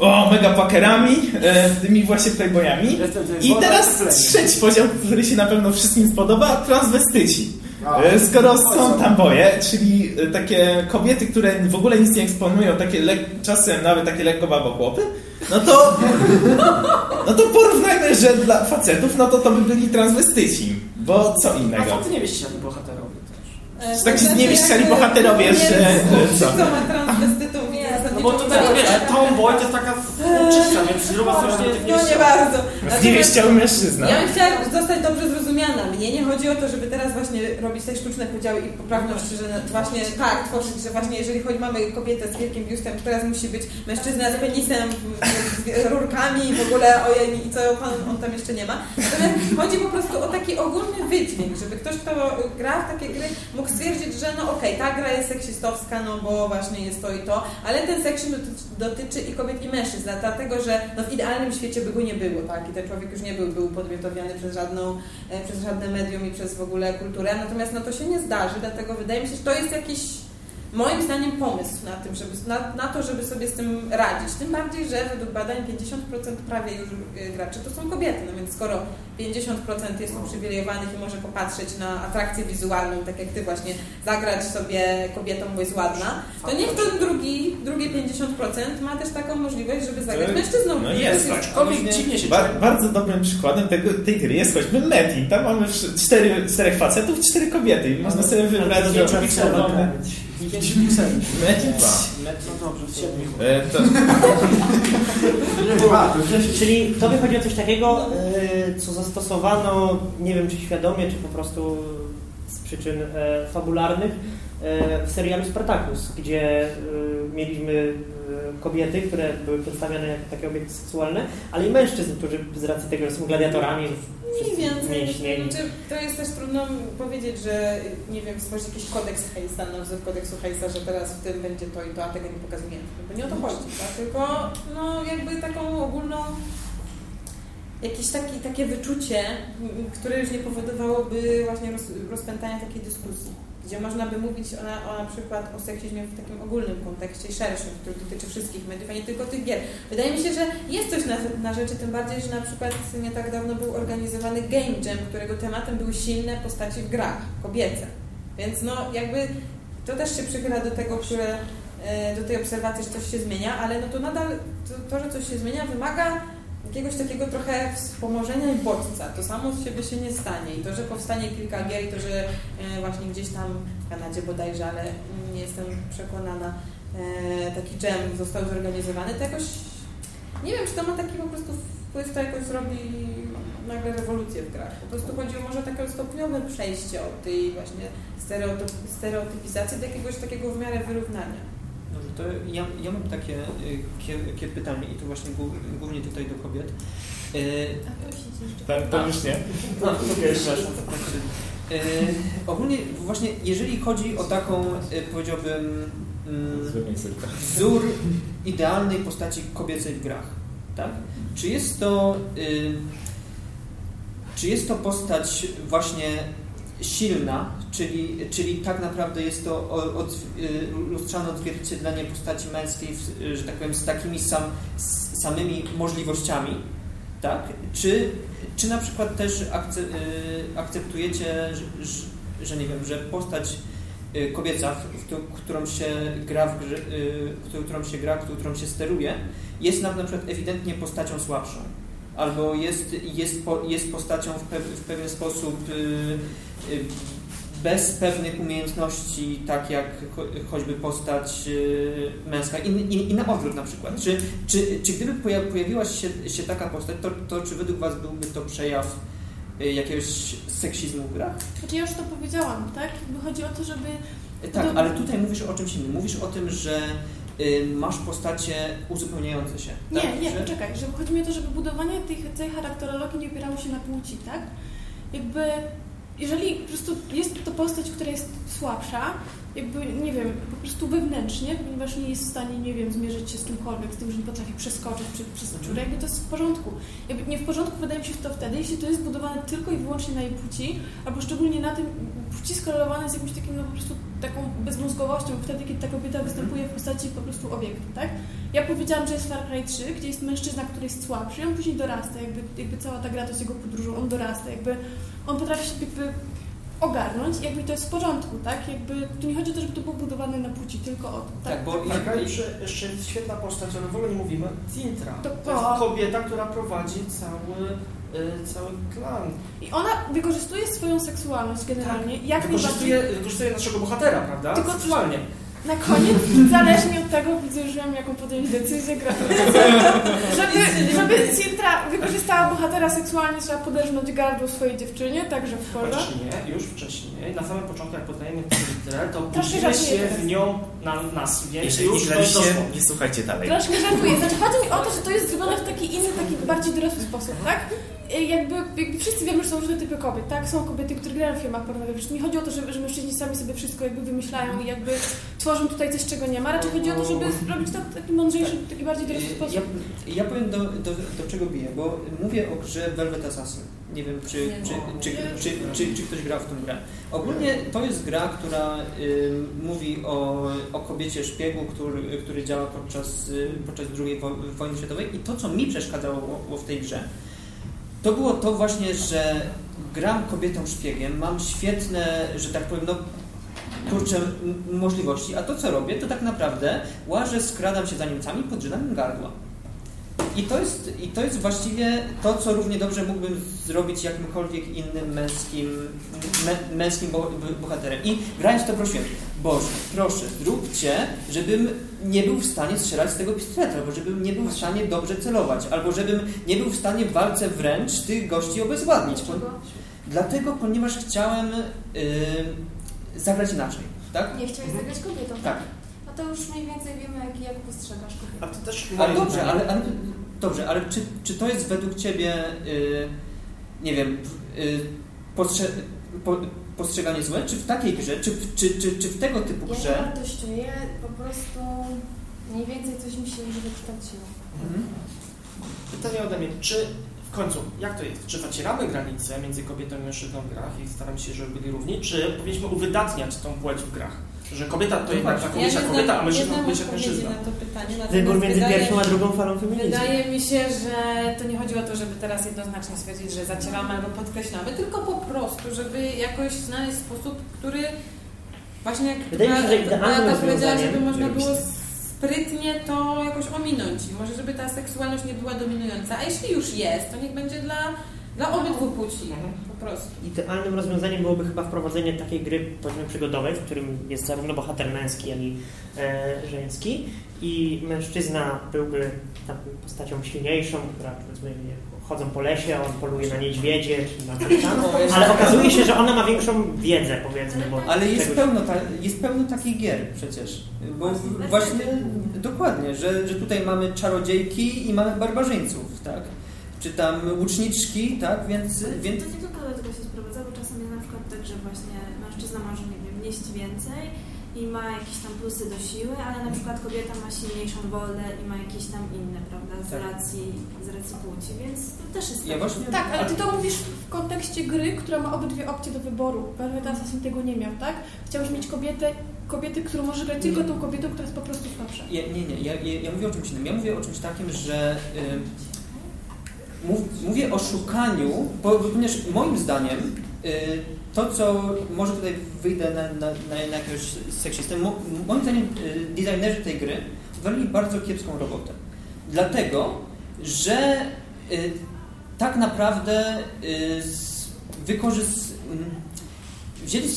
S4: o, mega pakerami, e, tymi właśnie playboyami. I teraz trzeci podział, który się na pewno wszystkim spodoba, transwestyci.
S9: A.
S4: E, Skoro są tam boje, czyli e, takie kobiety, które w ogóle nic nie eksponują, takie czasem nawet takie lekko babochłopy, no to, no to porównajmy, że dla facetów, no to to by byli transwestyci, bo co
S2: A
S4: innego.
S2: facet nie wieści się bohaterowie też.
S1: E,
S4: Taki
S1: znaczy
S4: zniewieściali
S1: jakby
S4: bohaterowie,
S1: nie
S4: że- co?
S6: Nie,
S2: No bo tutaj, wiesz, tomboy to jest taka czysta, więc zrobiła coś nie
S1: No nie bardzo.
S4: Zniewieściały mężczyzna.
S1: Ja bym chciała zostać dobrze zrozumiana. Mnie nie chodzi o to, żeby teraz właśnie robić te sztuczne podziały i poprawność, że właśnie tak, tworzyć, że właśnie jeżeli choć mamy kobietę z wielkim biustem, to teraz musi być mężczyzna z penisem, z rurkami i w ogóle ojej i co pan, on tam jeszcze nie ma. Natomiast chodzi po prostu o taki ogólny wydźwięk, żeby ktoś, kto gra w takie gry, mógł stwierdzić, że no okej, ta gra jest seksistowska, no bo właśnie jest to i to, ale ten seksizm dotyczy, dotyczy i kobiet i mężczyzn, dlatego że no w idealnym świecie by go nie było, tak? I ten człowiek już nie był, był podmiotowiany przez żadną, e, przez żadne medium i przez w ogóle kulturę, natomiast no to się nie zdarzy, dlatego wydaje mi się, że to jest jakiś moim zdaniem pomysł na, tym, żeby, na, na, to, żeby sobie z tym radzić. Tym bardziej, że według badań 50% prawie już y, graczy to są kobiety, no więc skoro 50% jest uprzywilejowanych i może popatrzeć na atrakcję wizualną, tak jak Ty właśnie, zagrać sobie kobietą, bo jest ładna, to niech ten drugi, drugie 50% ma też taką możliwość, żeby zagrać
S4: to,
S1: mężczyzną.
S4: No jest,
S1: jest
S4: tak.
S2: dziwnie się
S4: Bardzo dobrym przykładem tego, tej gry jest choćby Meti. Tam mamy cztery, czterech facetów, cztery kobiety i można sobie wybrać.
S2: No, 57.
S4: 7. To...
S9: Dwa.
S8: Czyli o coś takiego, y, co zastosowano, nie wiem czy świadomie, czy po prostu z przyczyn e, fabularnych, e, w serialu Spartacus, gdzie y, mieliśmy kobiety, które były przedstawiane jako takie obiekty seksualne, ale i mężczyzn, którzy z racji tego, że są gladiatorami,
S1: Mniej więcej. Znaczy, to jest też trudno powiedzieć, że nie wiem, stworzyć jakiś kodeks Hayesa, na wzór kodeksu Hayesa, że teraz w tym będzie to i to, a tego nie pokazujemy. Bo nie o to chodzi, tak? Tylko no, jakby taką ogólną jakieś taki, takie wyczucie, które już nie powodowałoby właśnie roz, rozpętania takiej dyskusji. Gdzie można by mówić o o na przykład o seksizmie w takim ogólnym kontekście szerszym, który dotyczy wszystkich mediów, a nie tylko tych gier. Wydaje mi się, że jest coś na, na rzeczy, tym bardziej, że na przykład nie tak dawno był organizowany Game Jam, którego tematem były silne postaci w grach, kobiece. Więc no jakby to też się przychyla do tego, które, e, do tej obserwacji, że coś się zmienia, ale no to nadal to, to, że coś się zmienia wymaga jakiegoś takiego trochę wspomożenia i bodźca. To samo z siebie się nie stanie. I to, że powstanie kilka gier i to, że e, właśnie gdzieś tam w Kanadzie bodajże, ale nie jestem przekonana, e, taki jam został zorganizowany, to jakoś nie wiem, czy to ma taki po prostu wpływ, to jakoś zrobi nagle rewolucję w grach. Po prostu chodzi o może takie stopniowe przejście od tej właśnie stereotyp, stereotypizacji do jakiegoś takiego w miarę wyrównania.
S3: To ja, ja mam takie y, kie- kie pytanie i to właśnie głó- głównie tutaj do kobiet. Y.
S4: Tak, to już nie.
S3: No, to. E, ogólnie właśnie, jeżeli chodzi o taką, powiedziałbym, mm,
S4: tak.
S3: wzór idealnej postaci kobiecej w grach, tak? Czy jest to, y, czy jest to postać właśnie silna, czyli, czyli tak naprawdę jest to od, y, lustrzane odzwierciedlenie postaci męskiej, że tak powiem, z takimi sam, z samymi możliwościami, tak? Czy, czy na przykład też akce, y, akceptujecie, że, że, nie wiem, że postać y, kobieca, w któ- którą się gra, w którą się gra, którą się steruje, jest nam na przykład ewidentnie postacią słabszą. Albo jest, jest, jest postacią w, pew, w pewien sposób y, y, bez pewnych umiejętności, tak jak cho, choćby postać y, męska. I, i, I na odwrót na przykład. Czy, czy, czy gdyby poja- pojawiła się, się taka postać, to, to czy według Was byłby to przejaw jakiegoś seksizmu w grach?
S10: Znaczy ja już to powiedziałam, tak? Jakby chodzi o to, żeby
S3: Tak,
S10: Do-
S3: ale tutaj mówisz o czymś innym. Mówisz o tym, że masz postacie uzupełniające się.
S10: Nie,
S3: tak?
S10: nie,
S3: że...
S10: poczekaj, że chodzi mi o to, żeby budowanie tej cech charakterologii nie opierało się na płci, tak? Jakby, jeżeli po prostu jest to postać, która jest słabsza, jakby, nie wiem, po prostu wewnętrznie, ponieważ nie jest w stanie, nie wiem, zmierzyć się z kimkolwiek, z tym, że nie potrafi przeskoczyć przez dziurę, jakby to jest w porządku. Jakby nie w porządku wydaje mi się to wtedy, jeśli to jest budowane tylko i wyłącznie na jej płci, albo szczególnie na tym płci skorelowane z jakimś takim, no po prostu taką bezmózgowością, wtedy, kiedy ta kobieta występuje w postaci po prostu obiektu, tak? Ja powiedziałam, że jest Far Cry 3, gdzie jest mężczyzna, który jest słabszy, on później dorasta, jakby, jakby cała ta gra to jest jego podróżą, on dorasta, jakby on potrafi się jakby ogarnąć, jakby to jest w porządku, tak? Jakby tu nie chodzi o to, żeby to było budowane na płci, tylko o to, tak?
S3: Tak, bo
S2: Tak, ale jeszcze, świetna postać, ale w ogóle nie mówimy, Tintra.
S10: To-
S2: To jest kobieta, która prowadzi cały, y, cały klan.
S10: I ona wykorzystuje swoją seksualność generalnie, jak najbardziej.
S2: Wykorzystuje, wykorzystuje naszego bohatera, prawda?
S10: Tylko-
S2: Seksualnie.
S10: Na koniec, zależnie od tego, widzę, że wiem, jaką podjąć decyzję, gratuluję. Żeby, żeby Sintra wykorzystała bohatera seksualnie, trzeba poderżnąć gardło swojej dziewczynie, także w porze.
S2: Wcześniej, już wcześniej, na samym początku, jak poznajemy Tintrę, to budzimy się w nią na nas, więc
S4: Jeżeli
S2: już
S4: nie graliście, nie słuchajcie dalej.
S10: Troszkę żartuję. Znaczy chodzi mi o to, że to jest zrobione w taki inny, taki bardziej dorosły sposób, tak? I Jakby, jakby wszyscy wiemy, że są różne typy kobiet, tak? Są kobiety, które grają w filmach pornograficznych. Nie chodzi o to, że, że mężczyźni sami sobie wszystko jakby wymyślają i jakby tworzą tutaj coś, czego nie ma. Raczej chodzi o to, żeby zrobić to w taki mądrzejszy, taki bardziej dorosły
S3: Ja,
S10: sposób.
S3: ja powiem do, do, do czego biję, bo mówię o grze Velvet Assassin. Nie wiem, czy,
S1: Nie
S3: czy, czy, czy, czy, czy ktoś grał w tą grę. Ogólnie to jest gra, która y, mówi o, o kobiecie szpiegu, który, który działa podczas, y, podczas II wo- wojny światowej i to, co mi przeszkadzało w tej grze, to było to właśnie, że gram kobietą szpiegiem, mam świetne, że tak powiem, no kurczę, możliwości, a to co robię, to tak naprawdę łażę, skradam się za Niemcami, podrzynam im gardła. I to, jest, I to jest właściwie to, co równie dobrze mógłbym zrobić jakimkolwiek innym męskim, mę, męskim bo, bohaterem. I grając to prosiłem, Boże, proszę, zróbcie, żebym nie był w stanie strzelać z tego pistoletu, albo żebym nie był w stanie dobrze celować, albo żebym nie był w stanie w walce wręcz tych gości obezwładnić. Po, dlatego, ponieważ chciałem yy, zagrać inaczej. Tak?
S6: Nie chciałeś zagrać kobietą.
S3: Tak.
S6: No to już mniej więcej wiemy, jak, jak postrzegasz kobietę.
S2: A to też
S3: Ale dobrze, ale, ale, dobrze, ale czy, czy to jest według Ciebie, y, nie wiem, y, postrze, po, postrzeganie złe, czy w takiej grze, czy, w- czy, czy, czy w tego typu
S6: Ja nie
S3: grze?
S6: wartościuję, po prostu mniej więcej coś mi się już wykształciło.
S3: Mhm.
S2: Pytanie ode mnie, czy w końcu, jak to jest? Czy zacieramy granice między kobietą i mężczyzną w grach i staramy się, żeby byli równi, czy powinniśmy uwydatniać tą płeć w grach? Że kobieta to jednak ta
S1: Ja
S2: kobieta,
S1: nie
S2: kobieta, a mężczyzna jak
S1: odpowiedzi
S2: mężczyzna.
S1: na to.
S8: Wybór między
S1: wydaje-
S8: pierwszą a drugą falą feminizmu.
S1: Wydaje mi się, że to nie chodzi o to, żeby teraz jednoznacznie stwierdzić, że zacieramy albo podkreślamy, tylko po prostu, żeby jakoś znaleźć sposób, który właśnie jak
S8: Wydaje mi się, że idealnym
S1: powiedziała, żeby można było sprytnie to jakoś ominąć. I Może żeby ta seksualność nie była dominująca, a jeśli już jest, to niech będzie dla, dla obydwu płci
S2: Mhm.
S1: po prostu.
S8: Idealnym rozwiązaniem byłoby chyba wprowadzenie takiej gry, powiedzmy, przygodowej, w którym jest zarówno bohater męski, jak i e, żeński i mężczyzna byłby taką postacią silniejszą, która powiedzmy nie, chodzą po lesie, on poluje na niedźwiedzie czy na coś tam, ale okazuje się, że ona ma większą wiedzę, powiedzmy. Bo
S3: Ale jest
S8: czegoś-
S3: pełno, ta, jest pełno takich gier przecież. Bo właśnie, dokładnie, że, że tutaj mamy czarodziejki i mamy barbarzyńców, tak? Czy tam łuczniczki, tak? Więc,
S13: Ale
S3: więc
S13: To nie tylko do tego się sprowadza, bo czasem jest na przykład tak, że właśnie mężczyzna może, nie wiem, nieść więcej i ma jakieś tam plusy do siły, ale na przykład kobieta ma silniejszą wolę i ma jakieś tam inne, prawda, z
S3: Tak.
S13: racji, z racji płci, więc to też jest
S3: Ja
S13: tak.
S3: właśnie-
S10: Tak, ale ty to mówisz w kontekście gry, która ma obydwie opcje do wyboru. Velvet Assassin tego nie miał, tak? Chciałeś mieć kobietę, kobiety, którą możesz grać tylko tą kobietą, która jest po prostu słabsza.
S3: Ja, nie, nie, ja, ja, ja mówię o czymś innym. Ja mówię o czymś takim, że y, mówię o szukaniu, ponieważ moim zdaniem y, to, co może tutaj wyjdę na, na, na, jakiegoś seksistę, mo, moim zdaniem y, designerzy tej gry wykonali bardzo kiepską robotę. Dlatego, że y, tak naprawdę y, z, wykorzys, mm, wzięli,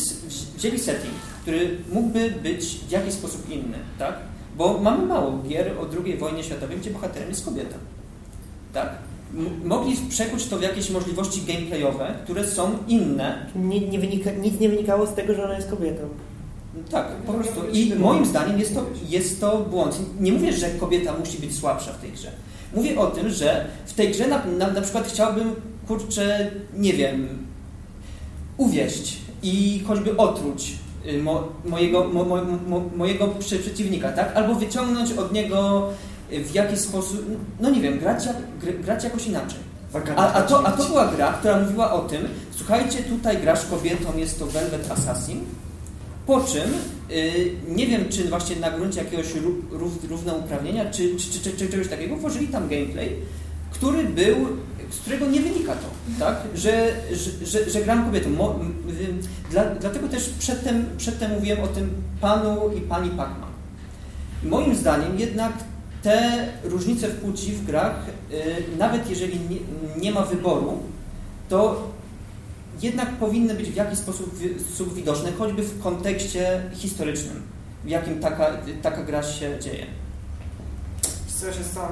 S3: wzięli setting, który mógłby być w jakiś sposób inny, tak? Bo mamy mało gier o II wojnie światowej, gdzie bohaterem jest kobieta. Tak? Mogli przekuć to w jakieś możliwości gameplayowe, które są inne.
S8: Nie, nie wynika, nic nie wynikało z tego, że ona jest kobietą.
S3: Tak, po prostu. I moim zdaniem jest to, jest to błąd. Nie mówię, że kobieta musi być słabsza w tej grze. Mówię o tym, że w tej grze na, na, na przykład chciałbym, kurczę, nie wiem, uwieść i choćby otruć y, mo, mojego, mo, mo, mo, mojego prze- przeciwnika, tak? Albo wyciągnąć od niego w jakiś sposób, no nie wiem, grać, grać jakoś inaczej. A, a, to, a to była gra, która mówiła o tym, słuchajcie, tutaj grasz kobietą, jest to Velvet Assassin, po czym, y, nie wiem, czy właśnie na gruncie jakiegoś ró- rów, równouprawnienia, czy, czy, czy, czy czegoś takiego, włożyli tam gameplay, który był, z którego nie wynika to, tak? że, że, że, że gram kobietą. Mo, dla, dlatego też przedtem, przedtem mówiłem o tym panu i pani Pacman. Moim zdaniem jednak te różnice w płci w grach, y, nawet jeżeli nie, nie ma wyboru, to jednak powinny być w jakiś sposób, wi- sposób widoczne, choćby w kontekście historycznym, w jakim taka, taka gra się dzieje.
S11: Co, ja tobą,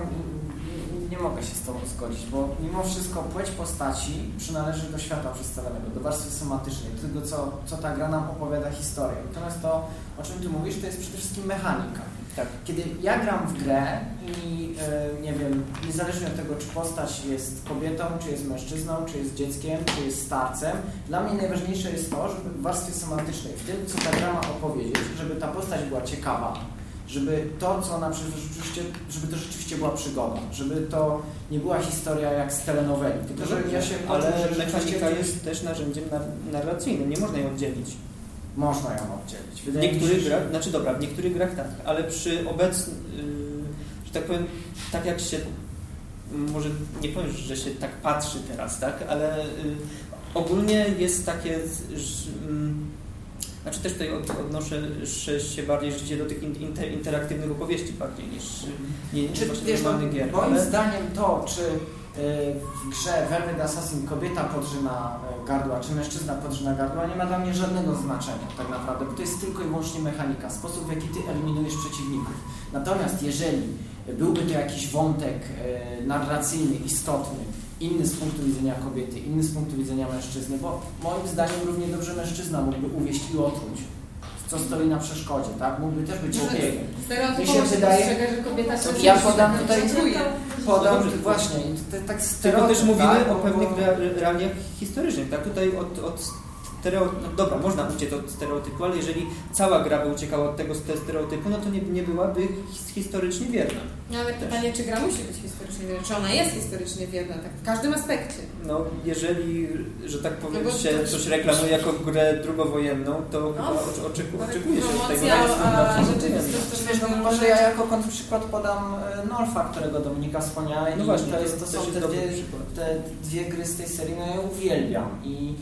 S11: nie, mogę się z Tobą zgodzić, bo mimo wszystko płeć postaci przynależy do świata przedstawionego, do warstwy semantycznej, do tego, co, co ta gra nam opowiada historię. Natomiast to, o czym Ty mówisz, to jest przede wszystkim mechanika.
S3: Tak.
S11: Kiedy ja gram w grę i e, nie wiem, niezależnie od tego, czy postać jest kobietą, czy jest mężczyzną, czy jest dzieckiem, czy jest starcem, dla mnie najważniejsze jest to, żeby w warstwie semantycznej, w tym, co ta gra ma opowiedzieć, żeby ta postać była ciekawa, żeby to, co ona rzeczywiście, żeby to rzeczywiście była przygoda, żeby to nie była historia jak z telenoweli, tylko że ja się
S3: Ale
S11: że
S3: mechanika jest też narzędziem nar- narracyjnym, nie można jej oddzielić.
S11: Można ją oddzielić.
S3: W
S11: się,
S3: niektórych
S11: że-
S3: grach, znaczy dobra, w niektórych grach tak, ale przy obecnym, że tak powiem, tak jak się, może nie powiem, że się tak patrzy teraz, tak, ale y, ogólnie jest takie, z- ż- mm, znaczy też tutaj od, odnoszę się bardziej życie do tych in- inter, interaktywnych opowieści bardziej niż, nie, niż
S11: Czy, wiesz, no,
S3: normalnych gier.
S11: moim
S3: ale-
S11: zdaniem to, czy w grze Velvet Assassin kobieta podrzyna y, gardła, czy mężczyzna podrzyna gardła, nie ma dla mnie żadnego znaczenia tak naprawdę, bo to jest tylko i wyłącznie mechanika, sposób w jaki ty eliminujesz przeciwników. Natomiast jeżeli byłby to jakiś wątek y, narracyjny, istotny, inny z punktu widzenia kobiety, inny z punktu widzenia mężczyzny, bo moim zdaniem równie dobrze mężczyzna mógłby uwieść i otruć, co stoi na przeszkodzie, tak? Mógłby też być szpiegiem. Mi się wydaje,
S14: że kobieta się
S11: ja podam tutaj, podam
S3: Dobrze.
S11: właśnie, te, tak
S3: Tylko
S11: stereotyp,
S3: też mówimy
S11: tak?
S3: o pewnych realiach historycznych, tak? Tutaj od, od stereo... No dobra, można uciec od stereotypu, ale jeżeli cała gra by uciekała od tego ste- stereotypu, no to nie, nie byłaby his- historycznie wierna.
S14: No ale pytanie, czy gra musi być historycznie wierna? Czy ona jest historycznie wierna? Tak, w każdym aspekcie.
S3: No, jeżeli, że tak powiem,
S14: No
S3: się
S14: to-
S3: coś reklamuje jako grę drugowojenną, to
S14: No,
S3: chyba ocz- oczeku, oczekuje się od tego,
S14: promocja,
S3: że jest
S14: a rzeczywistość
S11: no, może ja jako kontrprzykład podam e, Norfa, którego Dominika wspomniała
S3: No
S11: i
S3: właśnie,
S11: to, jest, to
S3: to
S11: są
S3: też jest
S11: te dwie, te dwie gry z tej serii, no ja je uwielbiam i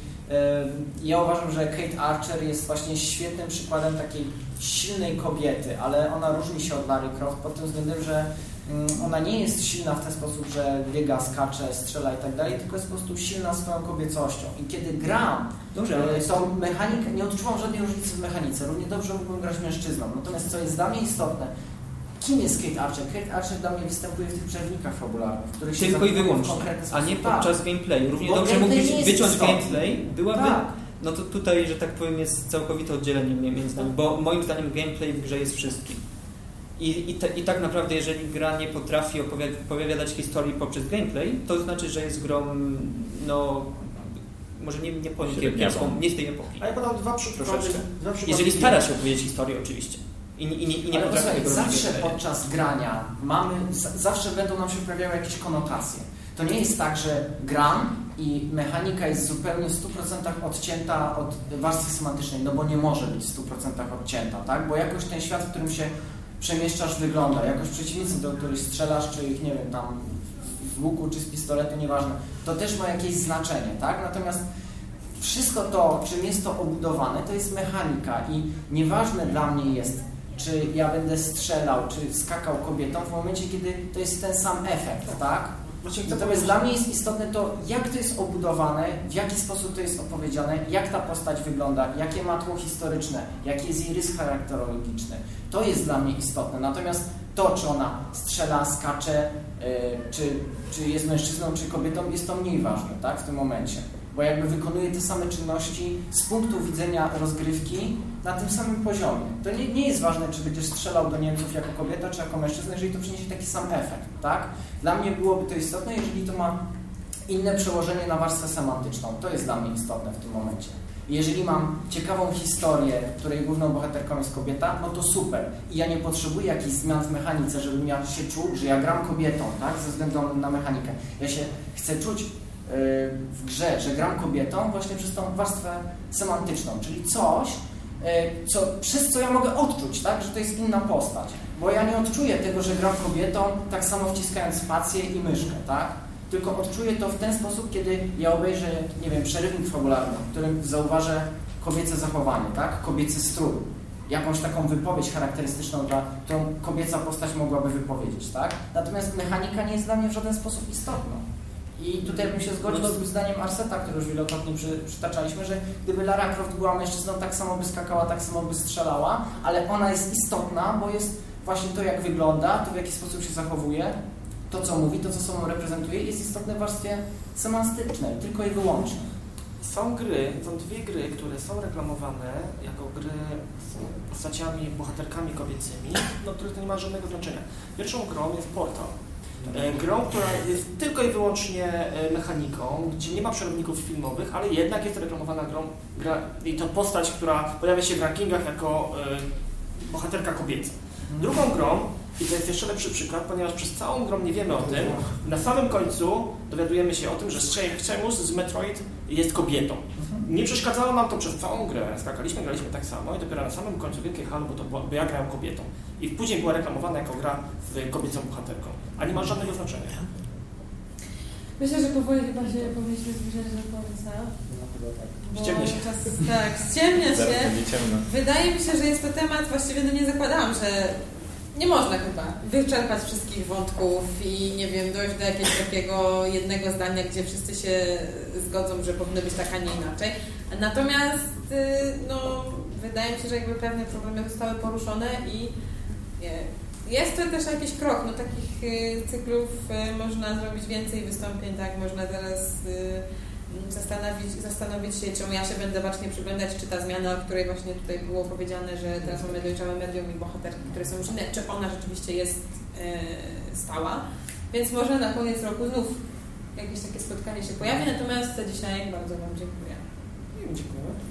S11: ja uważam, że Kate Archer jest właśnie świetnym przykładem takiej silnej kobiety, ale ona różni się od Larry Croft pod tym względem, że mm, ona nie jest silna w ten sposób, że biega, skacze, strzela i tak dalej, tylko jest po prostu silna swoją kobiecością. I kiedy gram
S3: Dobrze,
S11: E,
S3: ale
S11: Tą mechanikę, nie odczuwam żadnej różnicy w mechanice. Równie dobrze mógłbym grać mężczyzną. Natomiast co jest dla mnie istotne, kim jest Kate Archer? Kate Archer dla mnie występuje w tych przerwnikach fabularnych, w których się
S3: Tylko i wyłącznie, a nie
S11: sposób. Tak.
S3: podczas gameplayu. Równie
S11: Bo
S3: dobrze
S11: gameplay
S3: mógłbyś
S11: nie
S3: wyciąć
S11: istotny.
S3: gameplay, byłaby...
S11: Tak.
S3: No to tutaj, że tak powiem, jest całkowite oddzielenie mi- między nami, bo moim zdaniem gameplay w grze jest wszystkim. I, i, te, I tak naprawdę, jeżeli gra nie potrafi opowiadać, opowiadać historii poprzez gameplay, to znaczy, że jest grą, no, może nie, nie powiem
S4: Średniawą.
S3: kiepską, nie z tej epoki.
S2: A ja podam dwa przykłady.
S3: Troszeczkę.
S2: Dwa przykłady
S3: Jeżeli stara się opowiedzieć historię, oczywiście. I, i, i, i nie
S11: Ale posłuchaj, zawsze podczas grania mamy, zawsze będą nam się pojawiały jakieś konotacje. To nie jest tak, że gram i mechanika jest zupełnie w 100% odcięta od warstwy semantycznej, no bo nie może być w 100% odcięta, tak? Bo jakoś ten świat, w którym się przemieszczasz, wygląda, jakoś przeciwnicy, do których strzelasz, czy ich, nie wiem, tam z łuku, czy z pistoletu, nieważne, to też ma jakieś znaczenie, tak? Natomiast wszystko to, czym jest to obudowane, to jest mechanika i nieważne dla mnie jest, czy ja będę strzelał, czy skakał kobietą w momencie, kiedy to jest ten sam efekt, tak?
S2: Chcę
S11: Natomiast dla mnie jest istotne to, jak to jest obudowane, w jaki sposób to jest opowiedziane, jak ta postać wygląda, jakie ma tło historyczne, jaki jest jej rys charakterologiczny. To jest dla mnie istotne. Natomiast to, czy ona strzela, skacze, yy, czy, czy jest mężczyzną, czy kobietą, jest to mniej ważne tak, w tym momencie. Bo jakby wykonuje te same czynności z punktu widzenia rozgrywki na tym samym poziomie. To nie, nie jest ważne, czy będziesz strzelał do Niemców jako kobieta, czy jako mężczyzna, jeżeli to przyniesie taki sam efekt, tak? Dla mnie byłoby to istotne, jeżeli to ma inne przełożenie na warstwę semantyczną. To jest dla mnie istotne w tym momencie. Jeżeli mam ciekawą historię, której główną bohaterką jest kobieta, no to super. I ja nie potrzebuję jakichś zmian w mechanice, żebym ja się czuł, że ja gram kobietą, tak? Ze względu na mechanikę. Ja się chcę czuć w grze, że gram kobietą właśnie przez tą warstwę semantyczną, czyli coś, yy, co, przez co ja mogę odczuć, tak? Że to jest inna postać. Bo ja nie odczuję tego, że gram kobietą, tak samo wciskając spację i myszkę, tak? Tylko odczuję to w ten sposób, kiedy ja obejrzę, nie wiem, przerywnik fabularny, w którym zauważę kobiece zachowanie, tak? Kobiecy strój. Jakąś taką wypowiedź charakterystyczną, dla, którą kobieca postać mogłaby wypowiedzieć, tak? Natomiast mechanika nie jest dla mnie w żaden sposób istotna. I tutaj bym się zgodził z tym zdaniem Arseta, które już wielokrotnie przy, przytaczaliśmy, że gdyby Lara Croft była mężczyzną, tak samo by skakała, tak samo by strzelała, ale ona jest istotna, bo jest właśnie to, jak wygląda, to w jaki sposób się zachowuje, to, co mówi, to, co sobą reprezentuje, jest istotne w warstwie semantycznej, tylko i wyłącznie.
S2: Są gry, są dwie gry, które są reklamowane jako gry z postaciami, bohaterkami kobiecymi, do których to nie ma żadnego znaczenia. Pierwszą grą jest Portal. E, Grą, która jest tylko i wyłącznie e, mechaniką, gdzie nie ma przerywników filmowych, ale jednak jest reklamowana grą, gra, i to postać, która pojawia się w rankingach jako e, bohaterka kobieca. Drugą grą, i to jest jeszcze lepszy przykład, ponieważ przez całą grą nie wiemy o tym, na samym końcu dowiadujemy się o tym, że Sheamus z Metroid jest kobietą. Nie przeszkadzało nam to przez całą grę, skakaliśmy, graliśmy tak samo i dopiero na samym końcu wielkie halo, bo, to bo ja grałem kobietą. I później była reklamowana jako gra z kobiecą bohaterką. A nie ma żadnego znaczenia.
S1: Myślę, że powoli chyba się powinniśmy zbliżać do końca. Bo
S2: Ściemnia się.
S1: Czas, tak, ściemnia się. Wydaje mi się, że jest to temat, właściwie no nie zakładałam, że nie można chyba wyczerpać wszystkich wątków i nie wiem, dojść do jakiegoś takiego jednego zdania, gdzie wszyscy się zgodzą, że powinno być tak, a nie inaczej. Natomiast y, no, wydaje mi się, że jakby pewne problemy zostały poruszone i jest to też jakiś krok. No, takich y, cyklów y, można zrobić więcej wystąpień, tak? Można teraz y, zastanowić, zastanowić się, czemu ja się będę bacznie przyglądać, czy ta zmiana, o której właśnie tutaj było powiedziane, że teraz mamy dojrzałe medium i bohaterki, które są inne, czy ona rzeczywiście jest e, stała. Więc może na koniec roku znów jakieś takie spotkanie się pojawi, natomiast za dzisiaj bardzo Wam dziękuję.
S2: Dziękuję.